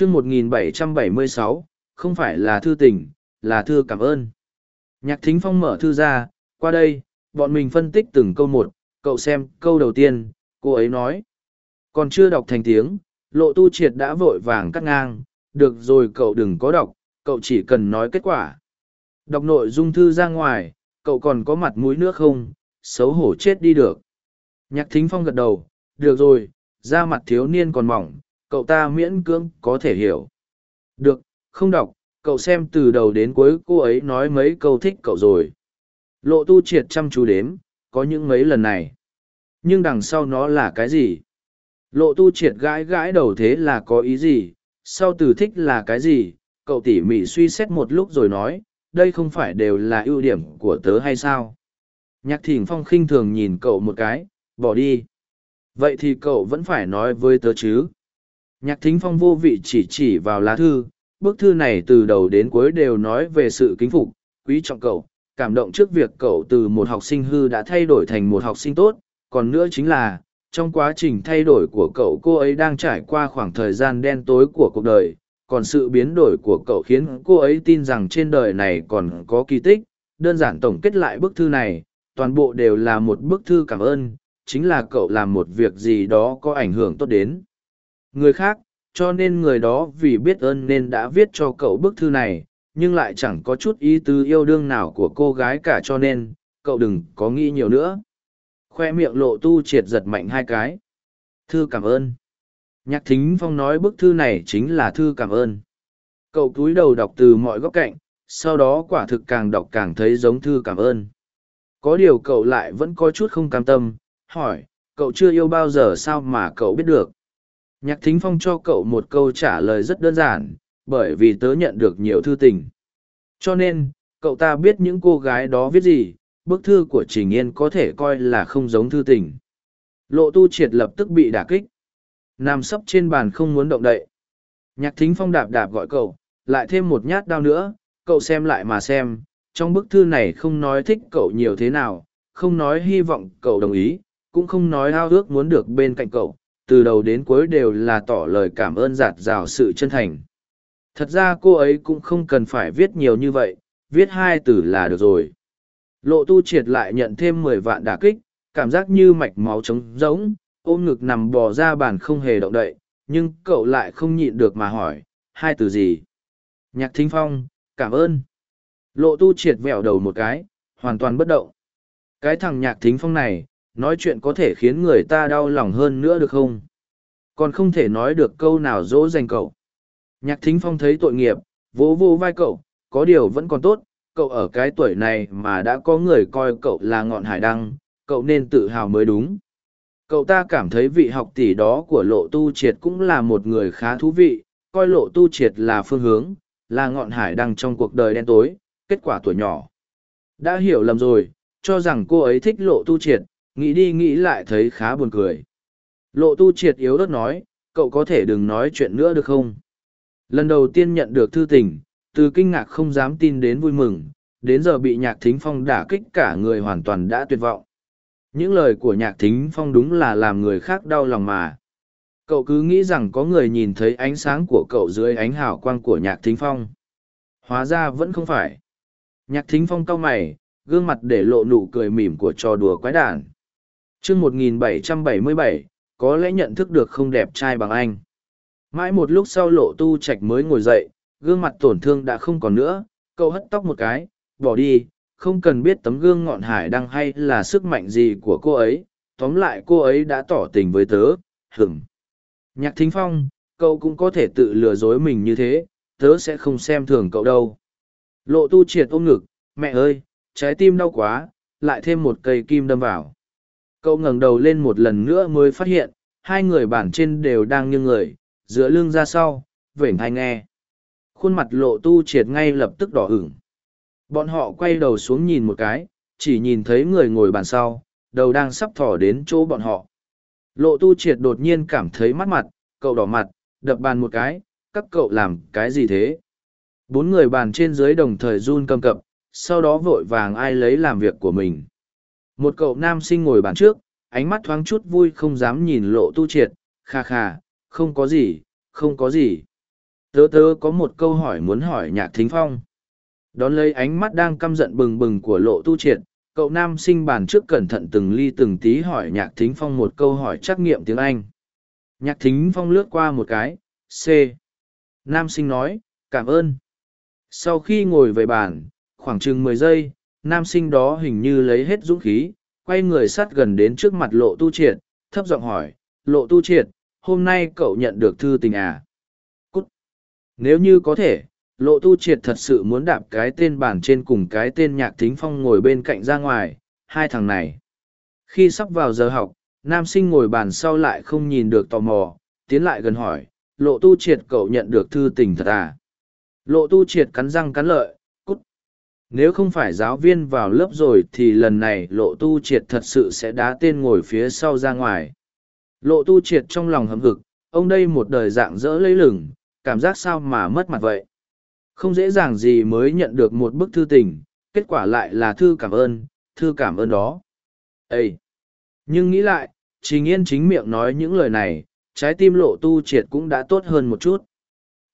chương 1776, không phải là thư tình, là thư cảm ơn. Nhạc thính phong mở thư ra, qua đây, bọn mình phân tích từng câu một, cậu xem câu đầu tiên, cô ấy nói. Còn chưa đọc thành tiếng, lộ tu triệt đã vội vàng cắt ngang, được rồi cậu đừng có đọc, cậu chỉ cần nói kết quả. Đọc nội dung thư ra ngoài, cậu còn có mặt mũi nước không, xấu hổ chết đi được. Nhạc thính phong gật đầu, được rồi, da mặt thiếu niên còn mỏng, cậu ta miễn cưỡng có thể hiểu. Được, không đọc, cậu xem từ đầu đến cuối cô ấy nói mấy câu thích cậu rồi. Lộ tu triệt chăm chú đếm, có những mấy lần này. Nhưng đằng sau nó là cái gì? Lộ tu triệt gãi gãi đầu thế là có ý gì? Sau từ thích là cái gì? Cậu tỉ mỉ suy xét một lúc rồi nói, đây không phải đều là ưu điểm của tớ hay sao? Nhạc thỉnh phong khinh thường nhìn cậu một cái, bỏ đi. Vậy thì cậu vẫn phải nói với tớ chứ? Nhạc thính phong vô vị chỉ chỉ vào lá thư, bức thư này từ đầu đến cuối đều nói về sự kính phục, quý trọng cậu, cảm động trước việc cậu từ một học sinh hư đã thay đổi thành một học sinh tốt, còn nữa chính là, trong quá trình thay đổi của cậu cô ấy đang trải qua khoảng thời gian đen tối của cuộc đời, còn sự biến đổi của cậu khiến cô ấy tin rằng trên đời này còn có kỳ tích. Đơn giản tổng kết lại bức thư này, toàn bộ đều là một bức thư cảm ơn, chính là cậu làm một việc gì đó có ảnh hưởng tốt đến người khác, cho nên người đó vì biết ơn nên đã viết cho cậu bức thư này, nhưng lại chẳng có chút ý tứ yêu đương nào của cô gái cả cho nên, cậu đừng có nghĩ nhiều nữa. Khoe miệng lộ tu triệt giật mạnh hai cái. Thư cảm ơn. Nhạc thính phong nói bức thư này chính là thư cảm ơn. Cậu cúi đầu đọc từ mọi góc cạnh, sau đó quả thực càng đọc càng thấy giống thư cảm ơn. Có điều cậu lại vẫn có chút không cam tâm, hỏi, cậu chưa yêu bao giờ sao mà cậu biết được. Nhạc thính phong cho cậu một câu trả lời rất đơn giản, bởi vì tớ nhận được nhiều thư tình. Cho nên, cậu ta biết những cô gái đó viết gì, bức thư của Trình Yên có thể coi là không giống thư tình. Lộ tu triệt lập tức bị đả kích. Nằm sấp trên bàn không muốn động đậy. Nhạc thính phong đạp đạp gọi cậu, lại thêm một nhát đao nữa, cậu xem lại mà xem. Trong bức thư này không nói thích cậu nhiều thế nào, không nói hy vọng cậu đồng ý, cũng không nói ao ước muốn được bên cạnh cậu, từ đầu đến cuối đều là tỏ lời cảm ơn giạt rào sự chân thành. Thật ra cô ấy cũng không cần phải viết nhiều như vậy, viết hai từ là được rồi. Lộ tu triệt lại nhận thêm mười vạn đả kích, cảm giác như mạch máu trống rỗng, ôm ngực nằm bò ra bàn không hề động đậy, nhưng cậu lại không nhịn được mà hỏi, hai từ gì? Nhạc thính phong, cảm ơn. Lộ tu triệt vẹo đầu một cái, hoàn toàn bất động. Cái thằng nhạc thính phong này, nói chuyện có thể khiến người ta đau lòng hơn nữa được không? Còn không thể nói được câu nào dỗ dành cậu. Nhạc thính phong thấy tội nghiệp, vỗ vô vai cậu, có điều vẫn còn tốt, cậu ở cái tuổi này mà đã có người coi cậu là ngọn hải đăng, cậu nên tự hào mới đúng. Cậu ta cảm thấy vị học tỷ đó của lộ tu triệt cũng là một người khá thú vị, coi lộ tu triệt là phương hướng, là ngọn hải đăng trong cuộc đời đen tối, kết quả tuổi nhỏ. Đã hiểu lầm rồi, cho rằng cô ấy thích lộ tu triệt nghĩ đi nghĩ lại thấy khá buồn cười. Lộ tu triệt yếu đất nói, cậu có thể đừng nói chuyện nữa được không? Lần đầu tiên nhận được thư tình, từ kinh ngạc không dám tin đến vui mừng, đến giờ bị nhạc thính phong đả kích cả người hoàn toàn đã tuyệt vọng. Những lời của nhạc thính phong đúng là làm người khác đau lòng mà. Cậu cứ nghĩ rằng có người nhìn thấy ánh sáng của cậu dưới ánh hào quang của nhạc thính phong. Hóa ra vẫn không phải. Nhạc thính phong cau mày, gương mặt để lộ nụ cười mỉm của trò đùa quái đản chương 1777, có lẽ nhận thức được không đẹp trai bằng anh. Mãi một lúc sau lộ tu Trạch mới ngồi dậy, gương mặt tổn thương đã không còn nữa, cậu hất tóc một cái, bỏ đi, không cần biết tấm gương ngọn hải đăng hay là sức mạnh gì của cô ấy, tóm lại cô ấy đã tỏ tình với tớ, hửng. Nhạc thính phong, cậu cũng có thể tự lừa dối mình như thế, tớ sẽ không xem thường cậu đâu. Lộ tu triệt ôm ngực, mẹ ơi, trái tim đau quá, lại thêm một cây kim đâm vào. Cậu ngẩng đầu lên một lần nữa mới phát hiện, hai người bản trên đều đang nghiêng người, dựa lưng ra sau, vểnh hay nghe. Khuôn mặt lộ tu triệt ngay lập tức đỏ ửng. Bọn họ quay đầu xuống nhìn một cái, chỉ nhìn thấy người ngồi bàn sau, đầu đang sắp thỏ đến chỗ bọn họ. Lộ tu triệt đột nhiên cảm thấy mắt mặt, cậu đỏ mặt, đập bàn một cái, các cậu làm cái gì thế? Bốn người bàn trên dưới đồng thời run cầm cập, sau đó vội vàng ai lấy làm việc của mình. Một cậu nam sinh ngồi bàn trước, ánh mắt thoáng chút vui không dám nhìn lộ tu triệt, kha kha, không có gì, không có gì. Tớ tớ có một câu hỏi muốn hỏi nhạc thính phong. Đón lấy ánh mắt đang căm giận bừng bừng của lộ tu triệt, cậu nam sinh bàn trước cẩn thận từng ly từng tí hỏi nhạc thính phong một câu hỏi trắc nghiệm tiếng Anh. Nhạc thính phong lướt qua một cái, C. Nam sinh nói, cảm ơn. Sau khi ngồi về bàn, khoảng chừng mười giây, nam sinh đó hình như lấy hết dũng khí, quay người sát gần đến trước mặt lộ tu triệt, thấp giọng hỏi, lộ tu triệt, hôm nay cậu nhận được thư tình à? Cút! Nếu như có thể, lộ tu triệt thật sự muốn đạp cái tên bản trên cùng cái tên nhạc thính phong ngồi bên cạnh ra ngoài, hai thằng này. Khi sắp vào giờ học, nam sinh ngồi bàn sau lại không nhìn được tò mò, tiến lại gần hỏi, lộ tu triệt cậu nhận được thư tình thật à? Lộ tu triệt cắn răng cắn lợi. Nếu không phải giáo viên vào lớp rồi thì lần này lộ tu triệt thật sự sẽ đá tên ngồi phía sau ra ngoài. Lộ tu triệt trong lòng hầm hực, ông đây một đời dạng dỡ lấy lửng, cảm giác sao mà mất mặt vậy. Không dễ dàng gì mới nhận được một bức thư tình, kết quả lại là thư cảm ơn, thư cảm ơn đó. Ê! Nhưng nghĩ lại, Trình Yên chính miệng nói những lời này, trái tim lộ tu triệt cũng đã tốt hơn một chút.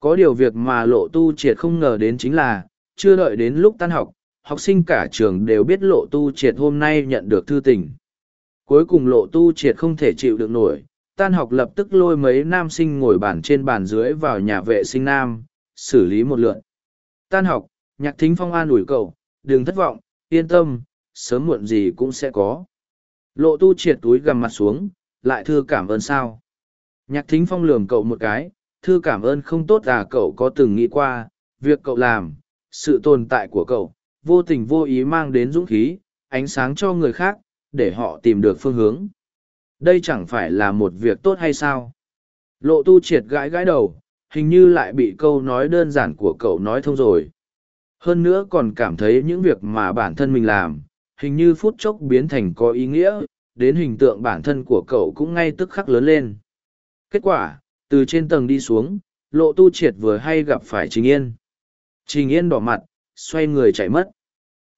Có điều việc mà lộ tu triệt không ngờ đến chính là, chưa đợi đến lúc tan học, học sinh cả trường đều biết lộ tu triệt hôm nay nhận được thư tình. Cuối cùng lộ tu triệt không thể chịu được nổi, tan học lập tức lôi mấy nam sinh ngồi bàn trên bàn dưới vào nhà vệ sinh nam, xử lý một lượn. Tan học, nhạc thính phong an ủi cậu, đừng thất vọng, yên tâm, sớm muộn gì cũng sẽ có. Lộ tu triệt túi gầm mặt xuống, lại thư cảm ơn sao. Nhạc thính phong lườm cậu một cái, thư cảm ơn không tốt à cậu có từng nghĩ qua, việc cậu làm, sự tồn tại của cậu, vô tình vô ý mang đến dũng khí, ánh sáng cho người khác, để họ tìm được phương hướng. Đây chẳng phải là một việc tốt hay sao? Lộ tu triệt gãi gãi đầu, hình như lại bị câu nói đơn giản của cậu nói thông rồi. Hơn nữa còn cảm thấy những việc mà bản thân mình làm, hình như phút chốc biến thành có ý nghĩa, đến hình tượng bản thân của cậu cũng ngay tức khắc lớn lên. Kết quả, từ trên tầng đi xuống, lộ tu triệt vừa hay gặp phải Trình Yên. Trình Yên đỏ mặt, xoay người chạy mất.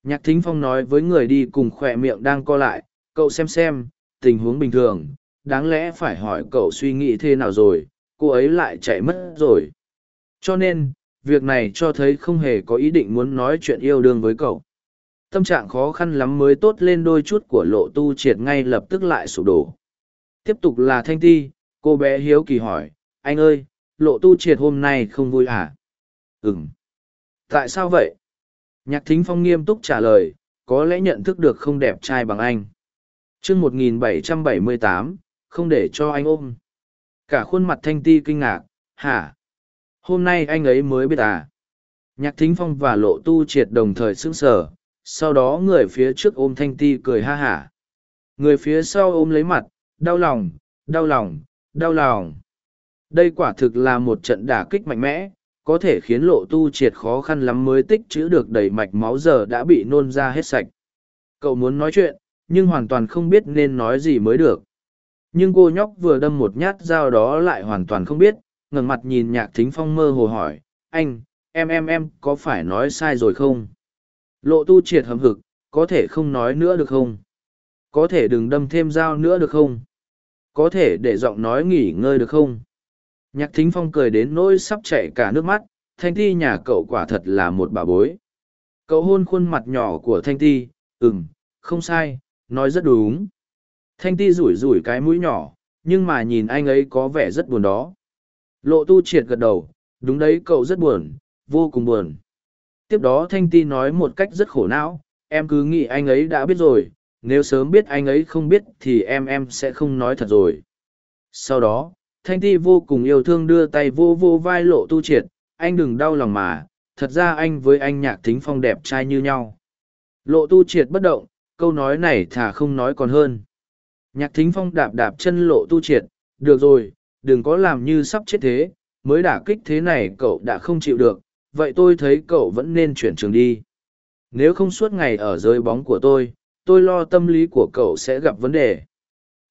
Nhạc Thính Phong nói với người đi cùng khỏe miệng đang co lại, cậu xem xem, tình huống bình thường, đáng lẽ phải hỏi cậu suy nghĩ thế nào rồi, cô ấy lại chạy mất rồi. Cho nên, việc này cho thấy không hề có ý định muốn nói chuyện yêu đương với cậu. Tâm trạng khó khăn lắm mới tốt lên đôi chút của lộ tu triệt ngay lập tức lại sụp đổ. Tiếp tục là Thanh Ti, cô bé hiếu kỳ hỏi, anh ơi, lộ tu triệt hôm nay không vui à? Ừm. Tại sao vậy? Nhạc thính phong nghiêm túc trả lời, có lẽ nhận thức được không đẹp trai bằng anh. chương 1778, không để cho anh ôm. Cả khuôn mặt thanh ti kinh ngạc, hả? Hôm nay anh ấy mới biết à? Nhạc thính phong và lộ tu triệt đồng thời sững sờ, sau đó người phía trước ôm thanh ti cười ha hả. Người phía sau ôm lấy mặt, đau lòng, đau lòng, đau lòng. Đây quả thực là một trận đả kích mạnh mẽ, có thể khiến lộ tu triệt khó khăn lắm mới tích chữ được đầy mạch máu giờ đã bị nôn ra hết sạch. Cậu muốn nói chuyện, nhưng hoàn toàn không biết nên nói gì mới được. Nhưng cô nhóc vừa đâm một nhát dao đó lại hoàn toàn không biết, ngẩng mặt nhìn nhạc thính phong mơ hồ hỏi, anh, em em em có phải nói sai rồi không? Lộ tu triệt hầm hực, có thể không nói nữa được không? Có thể đừng đâm thêm dao nữa được không? Có thể để giọng nói nghỉ ngơi được không? Nhạc thính phong cười đến nỗi sắp chảy cả nước mắt, thanh ti nhà cậu quả thật là một bà bối. Cậu hôn khuôn mặt nhỏ của thanh ti, ừm, không sai, nói rất đúng. Thanh ti rủi rủi cái mũi nhỏ, nhưng mà nhìn anh ấy có vẻ rất buồn đó. Lộ tu triệt gật đầu, đúng đấy cậu rất buồn, vô cùng buồn. Tiếp đó Thanh ti nói một cách rất khổ não, em cứ nghĩ anh ấy đã biết rồi, nếu sớm biết anh ấy không biết thì em em sẽ không nói thật rồi. Sau đó, Thanh ti vô cùng yêu thương đưa tay vô vô vai lộ tu triệt, anh đừng đau lòng mà, thật ra anh với anh nhạc thính phong đẹp trai như nhau. Lộ tu triệt bất động, câu nói này thà không nói còn hơn. Nhạc thính phong đạp đạp chân lộ tu triệt, được rồi, đừng có làm như sắp chết thế, mới đả kích thế này cậu đã không chịu được, vậy tôi thấy cậu vẫn nên chuyển trường đi. Nếu không suốt ngày ở dưới bóng của tôi, tôi lo tâm lý của cậu sẽ gặp vấn đề.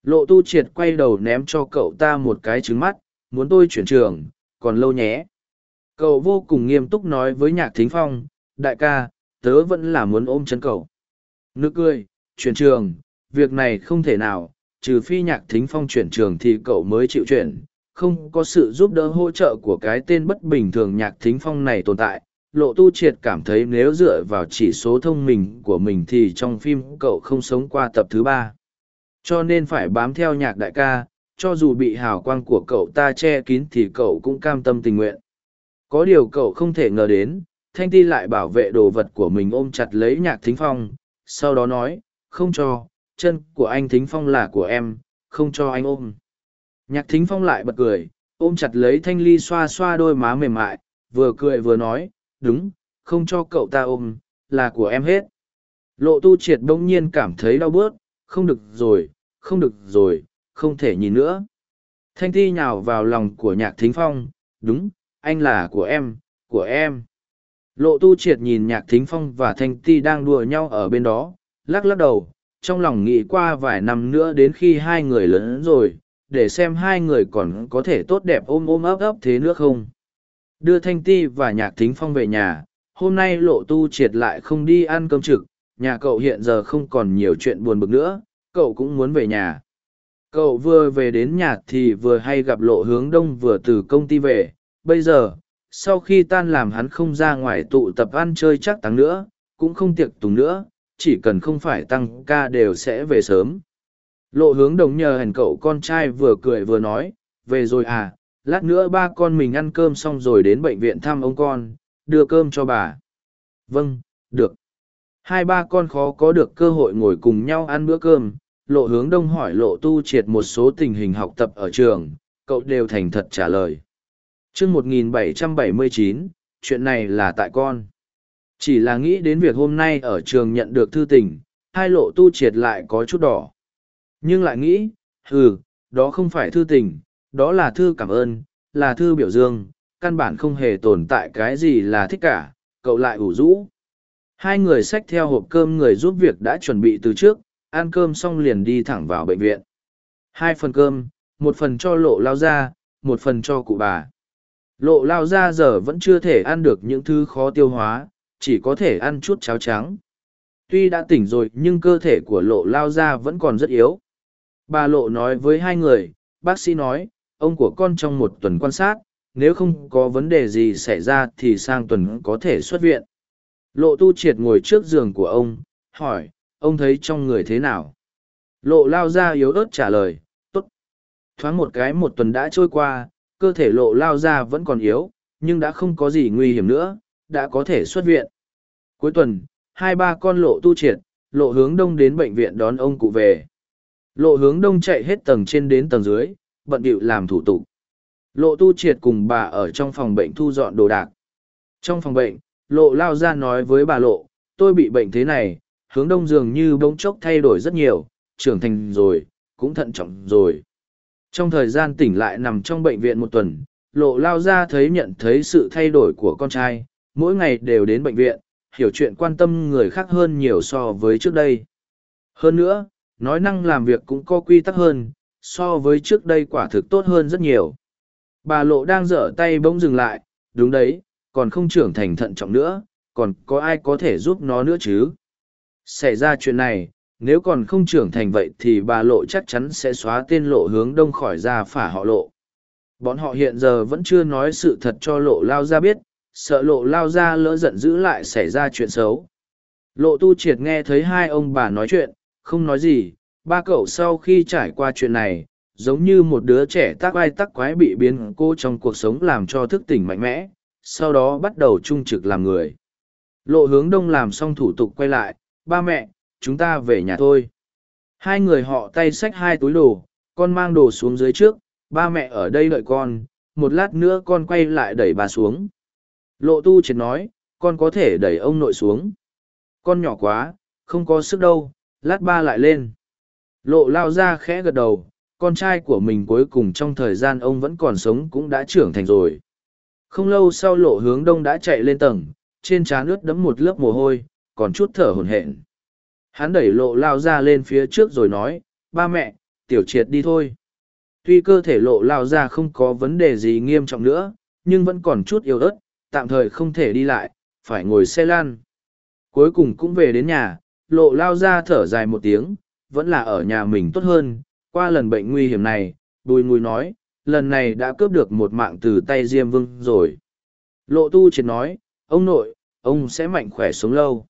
Lộ tu triệt quay đầu ném cho cậu ta một cái trứng mắt, muốn tôi chuyển trường, còn lâu nhé. Cậu vô cùng nghiêm túc nói với nhạc thính phong, đại ca, tớ vẫn là muốn ôm chân cậu. Nước cười, chuyển trường, việc này không thể nào, trừ phi nhạc thính phong chuyển trường thì cậu mới chịu chuyển, không có sự giúp đỡ hỗ trợ của cái tên bất bình thường nhạc thính phong này tồn tại lộ tu triệt cảm thấy nếu dựa vào chỉ số thông minh của mình thì trong phim cậu không sống qua tập thứ ba cho nên phải bám theo nhạc đại ca, cho dù bị hào quang của cậu ta che kín thì cậu cũng cam tâm tình nguyện. Có điều cậu không thể ngờ đến, thanh ti lại bảo vệ đồ vật của mình ôm chặt lấy nhạc thính phong, sau đó nói, không cho, chân của anh thính phong là của em, không cho anh ôm. Nhạc thính phong lại bật cười, ôm chặt lấy thanh ly xoa xoa đôi má mềm mại, vừa cười vừa nói, đúng, không cho cậu ta ôm, là của em hết. Lộ tu triệt bỗng nhiên cảm thấy đau bớt không được rồi, không được rồi, không thể nhìn nữa. Thanh ti nhào vào lòng của nhạc thính phong, đúng, anh là của em của em. Lộ tu triệt nhìn nhạc thính phong và thanh ti đang đùa nhau ở bên đó, lắc lắc đầu, trong lòng nghĩ qua vài năm nữa đến khi hai người lớn rồi, để xem hai người còn có thể tốt đẹp ôm ôm ấp ấp thế nữa không. Đưa thanh ti và nhạc thính phong về nhà, hôm nay lộ tu triệt lại không đi ăn cơm trực nhà cậu hiện giờ không còn nhiều chuyện buồn bực nữa, cậu cũng muốn về nhà. Cậu vừa về đến nhà thì vừa hay gặp lộ hướng đông vừa từ công ty về. Bây giờ, sau khi tan làm hắn không ra ngoài tụ tập ăn chơi chắc tắng nữa, cũng không tiệc tùng nữa, chỉ cần không phải tăng ca đều sẽ về sớm. Lộ hướng đồng nhờ hẳn cậu con trai vừa cười vừa nói, về rồi à lát nữa ba con mình ăn cơm xong rồi đến bệnh viện thăm ông con, đưa cơm cho bà. Vâng được hai ba con khó có được cơ hội ngồi cùng nhau ăn bữa cơm. Lộ hướng đông hỏi lộ tu triệt một số tình hình học tập ở trường, cậu đều thành thật trả lời. Chương một nghìn bảy trăm bảy mươi chín, chuyện này là tại con. Chỉ là nghĩ đến việc hôm nay ở trường nhận được thư tình, hai lộ tu triệt lại có chút đỏ. Nhưng lại nghĩ ừ đó không phải thư tình, đó là thư cảm ơn, là thư biểu dương, căn bản không hề tồn tại cái gì là thích cả, cậu lại ủ rũ hai người xách theo hộp cơm người giúp việc đã chuẩn bị từ trước, ăn cơm xong liền đi thẳng vào bệnh viện. Hai phần cơm, một phần cho lộ lao ra, một phần cho cụ bà. Lộ lao ra giờ vẫn chưa thể ăn được những thứ khó tiêu hóa, chỉ có thể ăn chút cháo trắng. Tuy đã tỉnh rồi nhưng cơ thể của lộ lao ra vẫn còn rất yếu. Bà lộ nói với hai người, bác sĩ nói, ông của con trong một tuần quan sát, nếu không có vấn đề gì xảy ra thì sang tuần có thể xuất viện lộ tu triệt ngồi trước giường của ông, hỏi, ông thấy trong người thế nào? Lộ lao ra yếu ớt trả lời, tốt. Thoáng một cái một tuần đã trôi qua, cơ thể lộ lao ra vẫn còn yếu, nhưng đã không có gì nguy hiểm nữa, đã có thể xuất viện. Cuối tuần, hai ba con lộ tu triệt, lộ hướng đông đến bệnh viện đón ông cụ về. Lộ hướng đông chạy hết tầng trên đến tầng dưới, bận bịu làm thủ tục. Lộ tu triệt cùng bà ở trong phòng bệnh thu dọn đồ đạc. Trong phòng bệnh lộ lao ra nói với bà lộ, tôi bị bệnh thế này, hướng đông dường như bỗng chốc thay đổi rất nhiều, trưởng thành rồi, cũng thận trọng rồi. Trong thời gian tỉnh lại nằm trong bệnh viện một tuần, lộ lao ra thấy nhận thấy sự thay đổi của con trai, mỗi ngày đều đến bệnh viện, hiểu chuyện quan tâm người khác hơn nhiều so với trước đây. Hơn nữa, nói năng làm việc cũng có quy tắc hơn, so với trước đây quả thực tốt hơn rất nhiều. Bà lộ đang dở tay bỗng dừng lại, đúng đấy còn không trưởng thành thận trọng nữa, còn có ai có thể giúp nó nữa chứ? Xảy ra chuyện này, nếu còn không trưởng thành vậy thì bà lộ chắc chắn sẽ xóa tên lộ hướng đông khỏi ra phả họ lộ. Bọn họ hiện giờ vẫn chưa nói sự thật cho lộ lao ra biết, sợ lộ lao ra lỡ giận dữ lại xảy ra chuyện xấu. Lộ tu triệt nghe thấy hai ông bà nói chuyện, không nói gì, ba cậu sau khi trải qua chuyện này, giống như một đứa trẻ tác ai tắc quái bị biến cô trong cuộc sống làm cho thức tỉnh mạnh mẽ sau đó bắt đầu trung trực làm người. Lộ hướng đông làm xong thủ tục quay lại, ba mẹ, chúng ta về nhà thôi. Hai người họ tay xách hai túi đồ, con mang đồ xuống dưới trước, ba mẹ ở đây đợi con, một lát nữa con quay lại đẩy bà xuống. Lộ tu triệt nói, con có thể đẩy ông nội xuống. Con nhỏ quá, không có sức đâu, lát ba lại lên. Lộ lao ra khẽ gật đầu, con trai của mình cuối cùng trong thời gian ông vẫn còn sống cũng đã trưởng thành rồi không lâu sau lộ hướng đông đã chạy lên tầng, trên trán ướt đẫm một lớp mồ hôi, còn chút thở hổn hển. Hắn đẩy lộ lao ra lên phía trước rồi nói, ba mẹ, tiểu triệt đi thôi. Tuy cơ thể lộ lao ra không có vấn đề gì nghiêm trọng nữa, nhưng vẫn còn chút yếu ớt, tạm thời không thể đi lại, phải ngồi xe lan cuối cùng cũng về đến nhà, lộ lao ra thở dài một tiếng, vẫn là ở nhà mình tốt hơn, qua lần bệnh nguy hiểm này, bùi ngùi nói lần này đã cướp được một mạng từ tay diêm vương rồi. Lộ tu triệt nói, ông nội, ông sẽ mạnh khỏe sống lâu.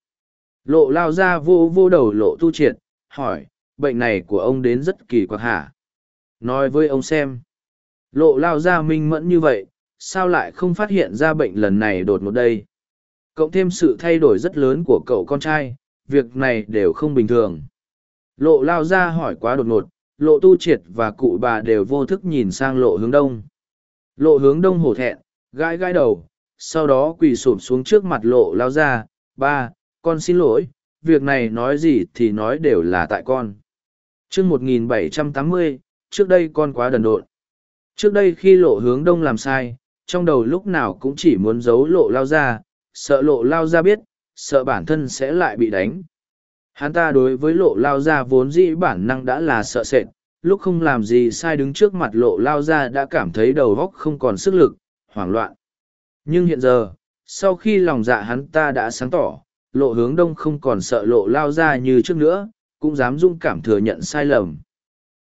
Lộ lao ra vô vô đầu lộ tu triệt, hỏi, bệnh này của ông đến rất kỳ quặc hả? Nói với ông xem. Lộ lao ra minh mẫn như vậy, sao lại không phát hiện ra bệnh lần này đột ngột đây? Cộng thêm sự thay đổi rất lớn của cậu con trai, việc này đều không bình thường. Lộ lao ra hỏi quá đột ngột lộ tu triệt và cụ bà đều vô thức nhìn sang lộ hướng đông. Lộ hướng đông hổ thẹn, gãi gãi đầu, sau đó quỳ sụp xuống trước mặt lộ lao ra ba, con xin lỗi, việc này nói gì thì nói đều là tại con. Chương một nghìn bảy trăm tám mươi, trước đây con quá đần độn. Trước đây khi lộ hướng đông làm sai, trong đầu lúc nào cũng chỉ muốn giấu lộ lao ra sợ lộ lao ra biết, sợ bản thân sẽ lại bị đánh hắn ta đối với lộ lao ra vốn dĩ bản năng đã là sợ sệt, lúc không làm gì sai đứng trước mặt lộ lao ra đã cảm thấy đầu góc không còn sức lực, hoảng loạn. Nhưng hiện giờ, sau khi lòng dạ hắn ta đã sáng tỏ, lộ hướng đông không còn sợ lộ lao ra như trước nữa, cũng dám dung cảm thừa nhận sai lầm.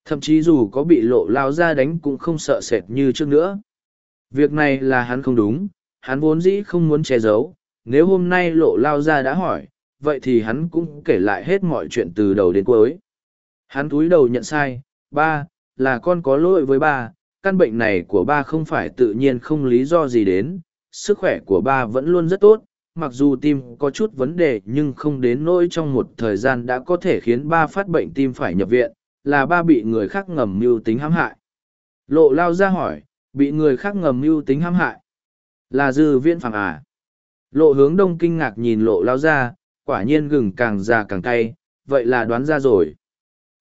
Thậm chí dù có bị lộ lao ra đánh cũng không sợ sệt như trước nữa. Việc này là hắn không đúng, hắn vốn dĩ không muốn che giấu. Nếu hôm nay lộ lao ra đã hỏi vậy thì hắn cũng kể lại hết mọi chuyện từ đầu đến cuối. Hắn túi đầu nhận sai, ba, là con có lỗi với ba, căn bệnh này của ba không phải tự nhiên không lý do gì đến, sức khỏe của ba vẫn luôn rất tốt, mặc dù tim có chút vấn đề nhưng không đến nỗi trong một thời gian đã có thể khiến ba phát bệnh tim phải nhập viện, là ba bị người khác ngầm mưu tính hãm hại. Lộ lao ra hỏi, bị người khác ngầm mưu tính hãm hại? Là dư viễn phẳng à? Lộ hướng đông kinh ngạc nhìn lộ lao ra quả nhiên gừng càng già càng cay, vậy là đoán ra rồi.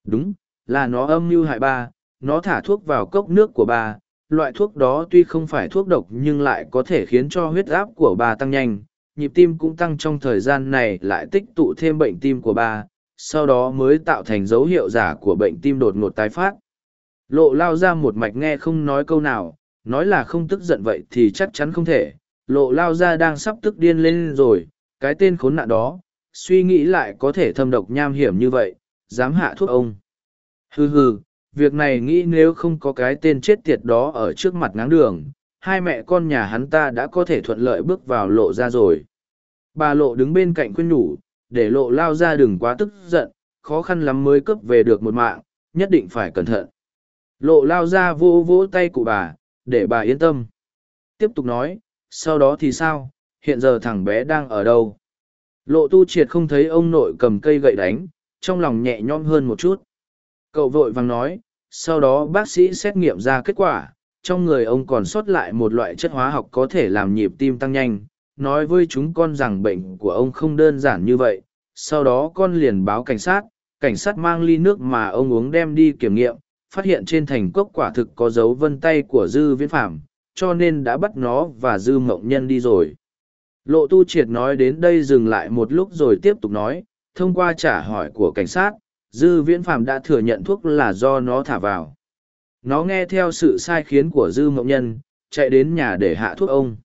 Đúng, là nó âm mưu hại ba, nó thả thuốc vào cốc nước của ba, loại thuốc đó tuy không phải thuốc độc nhưng lại có thể khiến cho huyết áp của ba tăng nhanh, nhịp tim cũng tăng trong thời gian này lại tích tụ thêm bệnh tim của ba, sau đó mới tạo thành dấu hiệu giả của bệnh tim đột ngột tái phát. Lộ lao ra một mạch nghe không nói câu nào, nói là không tức giận vậy thì chắc chắn không thể. Lộ lao ra đang sắp tức điên lên rồi, cái tên khốn nạn đó suy nghĩ lại có thể thâm độc nham hiểm như vậy, dám hạ thuốc ông. Hừ hừ, việc này nghĩ nếu không có cái tên chết tiệt đó ở trước mặt ngáng đường, hai mẹ con nhà hắn ta đã có thể thuận lợi bước vào lộ ra rồi. Bà lộ đứng bên cạnh khuyên nhủ, để lộ lao ra đừng quá tức giận, khó khăn lắm mới cướp về được một mạng, nhất định phải cẩn thận. Lộ lao ra vô vỗ tay của bà, để bà yên tâm. Tiếp tục nói, sau đó thì sao, hiện giờ thằng bé đang ở đâu? Lộ tu triệt không thấy ông nội cầm cây gậy đánh, trong lòng nhẹ nhõm hơn một chút. Cậu vội vàng nói, sau đó bác sĩ xét nghiệm ra kết quả, trong người ông còn sót lại một loại chất hóa học có thể làm nhịp tim tăng nhanh. Nói với chúng con rằng bệnh của ông không đơn giản như vậy, sau đó con liền báo cảnh sát cảnh sát mang ly nước mà ông uống đem đi kiểm nghiệm, phát hiện trên thành cốc quả thực có dấu vân tay của dư viễn phạm cho nên đã bắt nó và dư mộng nhân đi rồi lộ tu triệt nói đến đây dừng lại một lúc rồi tiếp tục nói, thông qua trả hỏi của cảnh sát, dư viễn phạm đã thừa nhận thuốc là do nó thả vào. Nó nghe theo sự sai khiến của dư mộng nhân, chạy đến nhà để hạ thuốc ông.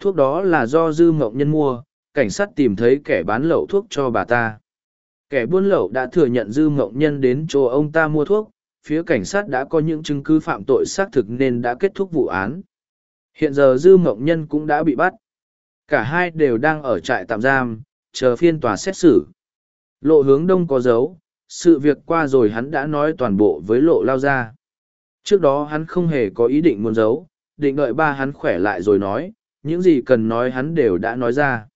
Thuốc đó là do dư mộng nhân mua, cảnh sát tìm thấy kẻ bán lậu thuốc cho bà ta. Kẻ buôn lậu đã thừa nhận dư mộng nhân đến chỗ ông ta mua thuốc, phía cảnh sát đã có những chứng cứ phạm tội xác thực nên đã kết thúc vụ án. Hiện giờ dư mộng nhân cũng đã bị bắt cả hai đều đang ở trại tạm giam, chờ phiên tòa xét xử. Lộ hướng đông có dấu, sự việc qua rồi hắn đã nói toàn bộ với lộ lao ra. Trước đó hắn không hề có ý định muốn giấu, định đợi ba hắn khỏe lại rồi nói, những gì cần nói hắn đều đã nói ra.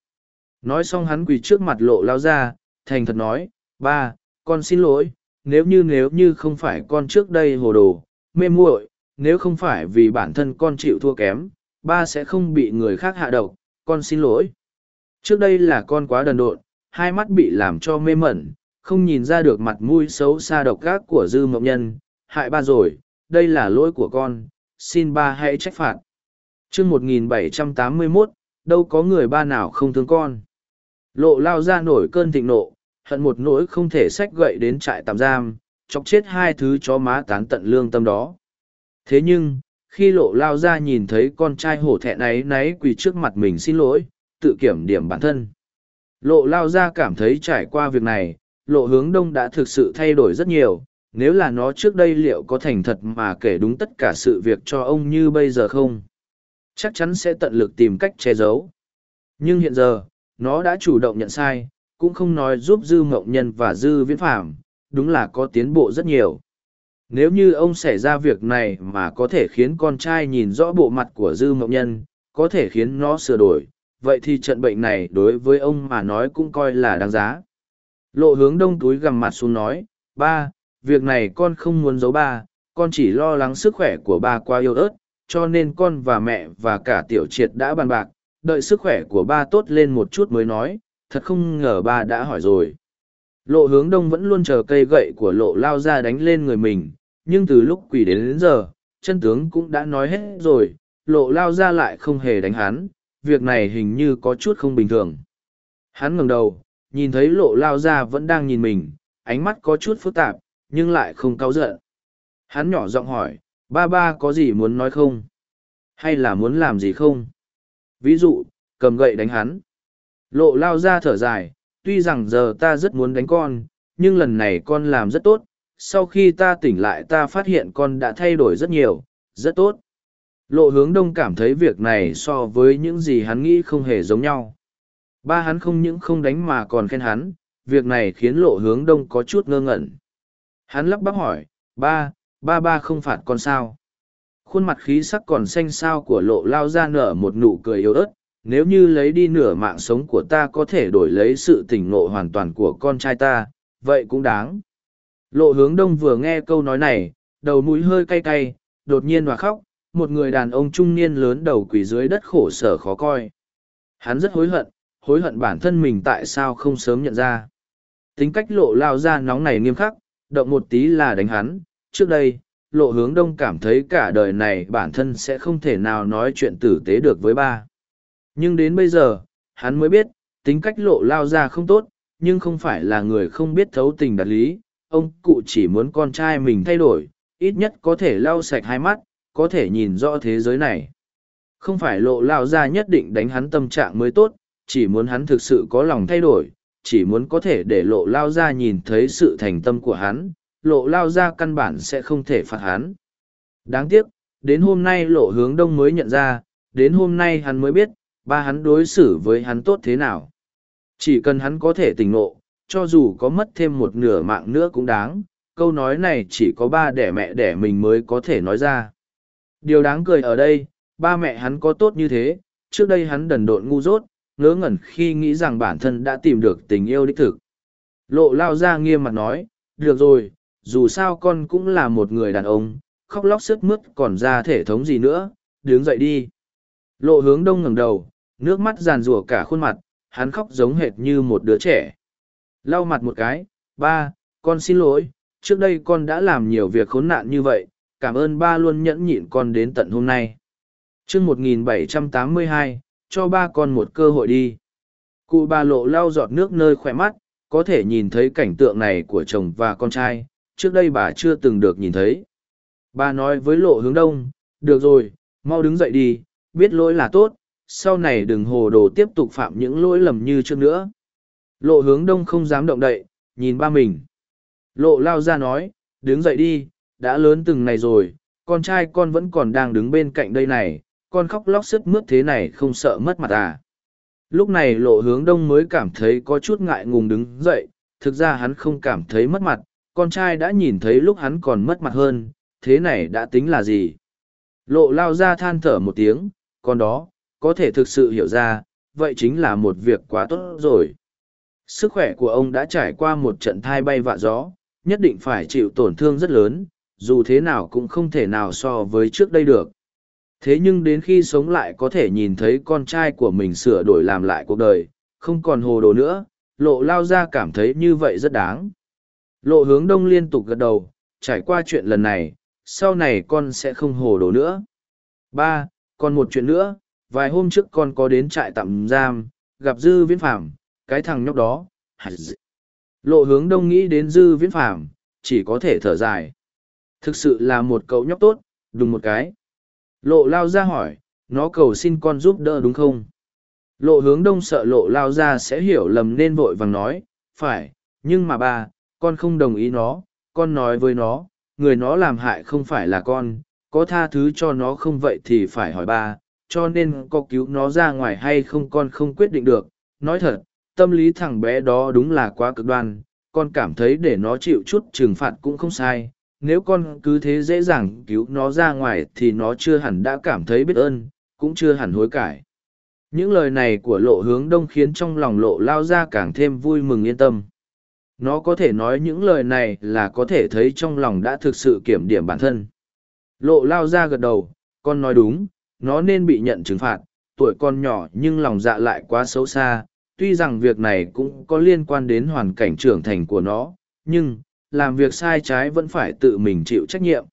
Nói xong hắn quỳ trước mặt lộ lao ra, thành thật nói, ba, con xin lỗi, nếu như nếu như không phải con trước đây hồ đồ, mê muội, nếu không phải vì bản thân con chịu thua kém, ba sẽ không bị người khác hạ độc con xin lỗi. Trước đây là con quá đần độn, hai mắt bị làm cho mê mẩn, không nhìn ra được mặt mũi xấu xa độc gác của dư mộng nhân. Hại ba rồi, đây là lỗi của con, xin ba hãy trách phạt. Chương một nghìn bảy trăm tám mươi mốt, đâu có người ba nào không thương con. Lộ lao ra nổi cơn thịnh nộ, hận một nỗi không thể xách gậy đến trại tạm giam, chọc chết hai thứ chó má tán tận lương tâm đó. Thế nhưng khi lộ lao ra nhìn thấy con trai hổ thẹn ấy náy quỳ trước mặt mình xin lỗi, tự kiểm điểm bản thân. Lộ lao ra cảm thấy trải qua việc này, lộ hướng đông đã thực sự thay đổi rất nhiều, nếu là nó trước đây liệu có thành thật mà kể đúng tất cả sự việc cho ông như bây giờ không? Chắc chắn sẽ tận lực tìm cách che giấu. Nhưng hiện giờ, nó đã chủ động nhận sai, cũng không nói giúp dư mộng nhân và dư viễn phạm đúng là có tiến bộ rất nhiều nếu như ông xảy ra việc này mà có thể khiến con trai nhìn rõ bộ mặt của dư mộng nhân, có thể khiến nó sửa đổi, vậy thì trận bệnh này đối với ông mà nói cũng coi là đáng giá. Lộ hướng đông túi gằm mặt xuống nói, ba, việc này con không muốn giấu ba, con chỉ lo lắng sức khỏe của ba quá yêu ớt, cho nên con và mẹ và cả tiểu triệt đã bàn bạc, đợi sức khỏe của ba tốt lên một chút mới nói, thật không ngờ ba đã hỏi rồi. Lộ hướng đông vẫn luôn chờ cây gậy của lộ lao ra đánh lên người mình nhưng từ lúc quỷ đến, đến giờ chân tướng cũng đã nói hết rồi lộ lao ra lại không hề đánh hắn việc này hình như có chút không bình thường. Hắn ngẩng đầu nhìn thấy lộ lao ra vẫn đang nhìn mình ánh mắt có chút phức tạp nhưng lại không cáu giận. Hắn nhỏ giọng hỏi ba ba có gì muốn nói không? Hay là muốn làm gì không? Ví dụ cầm gậy đánh hắn. Lộ lao ra thở dài tuy rằng giờ ta rất muốn đánh con nhưng lần này con làm rất tốt sau khi ta tỉnh lại ta phát hiện con đã thay đổi rất nhiều, rất tốt. Lộ hướng đông cảm thấy việc này so với những gì hắn nghĩ không hề giống nhau. Ba hắn không những không đánh mà còn khen hắn, việc này khiến lộ hướng đông có chút ngơ ngẩn. Hắn lắp bắp hỏi, ba ba ba không phạt con sao? Khuôn mặt khí sắc còn xanh xao của lộ lao ra nở một nụ cười yếu ớt, nếu như lấy đi nửa mạng sống của ta có thể đổi lấy sự tỉnh ngộ hoàn toàn của con trai ta, vậy cũng đáng lộ hướng đông vừa nghe câu nói này, đầu mũi hơi cay cay, đột nhiên và khóc, một người đàn ông trung niên lớn đầu quỳ dưới đất khổ sở khó coi. Hắn rất hối hận hối hận bản thân mình tại sao không sớm nhận ra. Tính cách lộ lao ra nóng này nghiêm khắc, động một tí là đánh hắn. Trước đây, lộ hướng đông cảm thấy cả đời này bản thân sẽ không thể nào nói chuyện tử tế được với ba. Nhưng đến bây giờ, hắn mới biết, tính cách lộ lao ra không tốt, nhưng không phải là người không biết thấu tình đạt lý ông cụ chỉ muốn con trai mình thay đổi, ít nhất có thể lau sạch hai mắt, có thể nhìn rõ thế giới này. Không phải lộ lao ra nhất định đánh hắn tâm trạng mới tốt, chỉ muốn hắn thực sự có lòng thay đổi, chỉ muốn có thể để lộ lao ra nhìn thấy sự thành tâm của hắn, lộ lao ra căn bản sẽ không thể phạt hắn. Đáng tiếc, đến hôm nay lộ hướng đông mới nhận ra, đến hôm nay hắn mới biết, ba hắn đối xử với hắn tốt thế nào. Chỉ cần hắn có thể tỉnh ngộ cho dù có mất thêm một nửa mạng nữa cũng đáng, câu nói này chỉ có ba đẻ mẹ đẻ mình mới có thể nói ra. Điều đáng cười ở đây, ba mẹ hắn có tốt như thế, trước đây hắn đần độn ngu dốt, ngớ ngẩn khi nghĩ rằng bản thân đã tìm được tình yêu đích thực. Lộ lao ra nghiêm mặt nói, được rồi, dù sao con cũng là một người đàn ông, khóc lóc sức mướt còn ra thể thống gì nữa, đứng dậy đi. Lộ hướng đông ngẩng đầu, nước mắt giàn rủa cả khuôn mặt, hắn khóc giống hệt như một đứa trẻ lau mặt một cái, ba, con xin lỗi, trước đây con đã làm nhiều việc khốn nạn như vậy, cảm ơn ba luôn nhẫn nhịn con đến tận hôm nay. Chương một nghìn bảy trăm tám mươi hai, cho ba con một cơ hội đi. Cụ bà lộ lau giọt nước nơi khỏe mắt, có thể nhìn thấy cảnh tượng này của chồng và con trai, trước đây bà chưa từng được nhìn thấy. Bà nói với lộ hướng đông, được rồi, mau đứng dậy đi, biết lỗi là tốt, sau này đừng hồ đồ tiếp tục phạm những lỗi lầm như trước nữa lộ hướng đông không dám động đậy, nhìn ba mình. Lộ lao ra nói, đứng dậy đi, đã lớn từng này rồi, con trai con vẫn còn đang đứng bên cạnh đây này, con khóc lóc sức mướt thế này không sợ mất mặt à? Lúc này lộ hướng đông mới cảm thấy có chút ngại ngùng đứng dậy, thực ra hắn không cảm thấy mất mặt, con trai đã nhìn thấy lúc hắn còn mất mặt hơn, thế này đã tính là gì? Lộ lao ra than thở một tiếng, con đó, có thể thực sự hiểu ra, vậy chính là một việc quá tốt rồi sức khỏe của ông đã trải qua một trận thai bay vạ gió, nhất định phải chịu tổn thương rất lớn, dù thế nào cũng không thể nào so với trước đây được. Thế nhưng đến khi sống lại có thể nhìn thấy con trai của mình sửa đổi làm lại cuộc đời, không còn hồ đồ nữa, lộ lao ra cảm thấy như vậy rất đáng. Lộ hướng đông liên tục gật đầu, trải qua chuyện lần này, sau này con sẽ không hồ đồ nữa. Ba, còn một chuyện nữa, vài hôm trước con có đến trại tạm giam, gặp dư viễn phạm cái thằng nhóc đó. Lộ hướng đông nghĩ đến dư viễn phàm chỉ có thể thở dài. Thực sự là một cậu nhóc tốt đùng một cái. Lộ lao ra hỏi nó cầu xin con giúp đỡ đúng không? Lộ hướng đông sợ lộ lao ra sẽ hiểu lầm nên vội vàng nói phải nhưng mà ba con không đồng ý nó con nói với nó, người nó làm hại không phải là con, có tha thứ cho nó không vậy thì phải hỏi ba, cho nên có cứu nó ra ngoài hay không con không quyết định được. Nói thật, tâm lý thằng bé đó đúng là quá cực đoan, con cảm thấy để nó chịu chút trừng phạt cũng không sai. Nếu con cứ thế dễ dàng cứu nó ra ngoài thì nó chưa hẳn đã cảm thấy biết ơn, cũng chưa hẳn hối cải. Những lời này của lộ hướng đông khiến trong lòng lộ lao ra càng thêm vui mừng yên tâm. Nó có thể nói những lời này là có thể thấy trong lòng đã thực sự kiểm điểm bản thân. Lộ lao ra gật đầu, con nói đúng, nó nên bị nhận trừng phạt, tuổi con nhỏ nhưng lòng dạ lại quá xấu xa. Tuy rằng việc này cũng có liên quan đến hoàn cảnh trưởng thành của nó, nhưng, làm việc sai trái vẫn phải tự mình chịu trách nhiệm.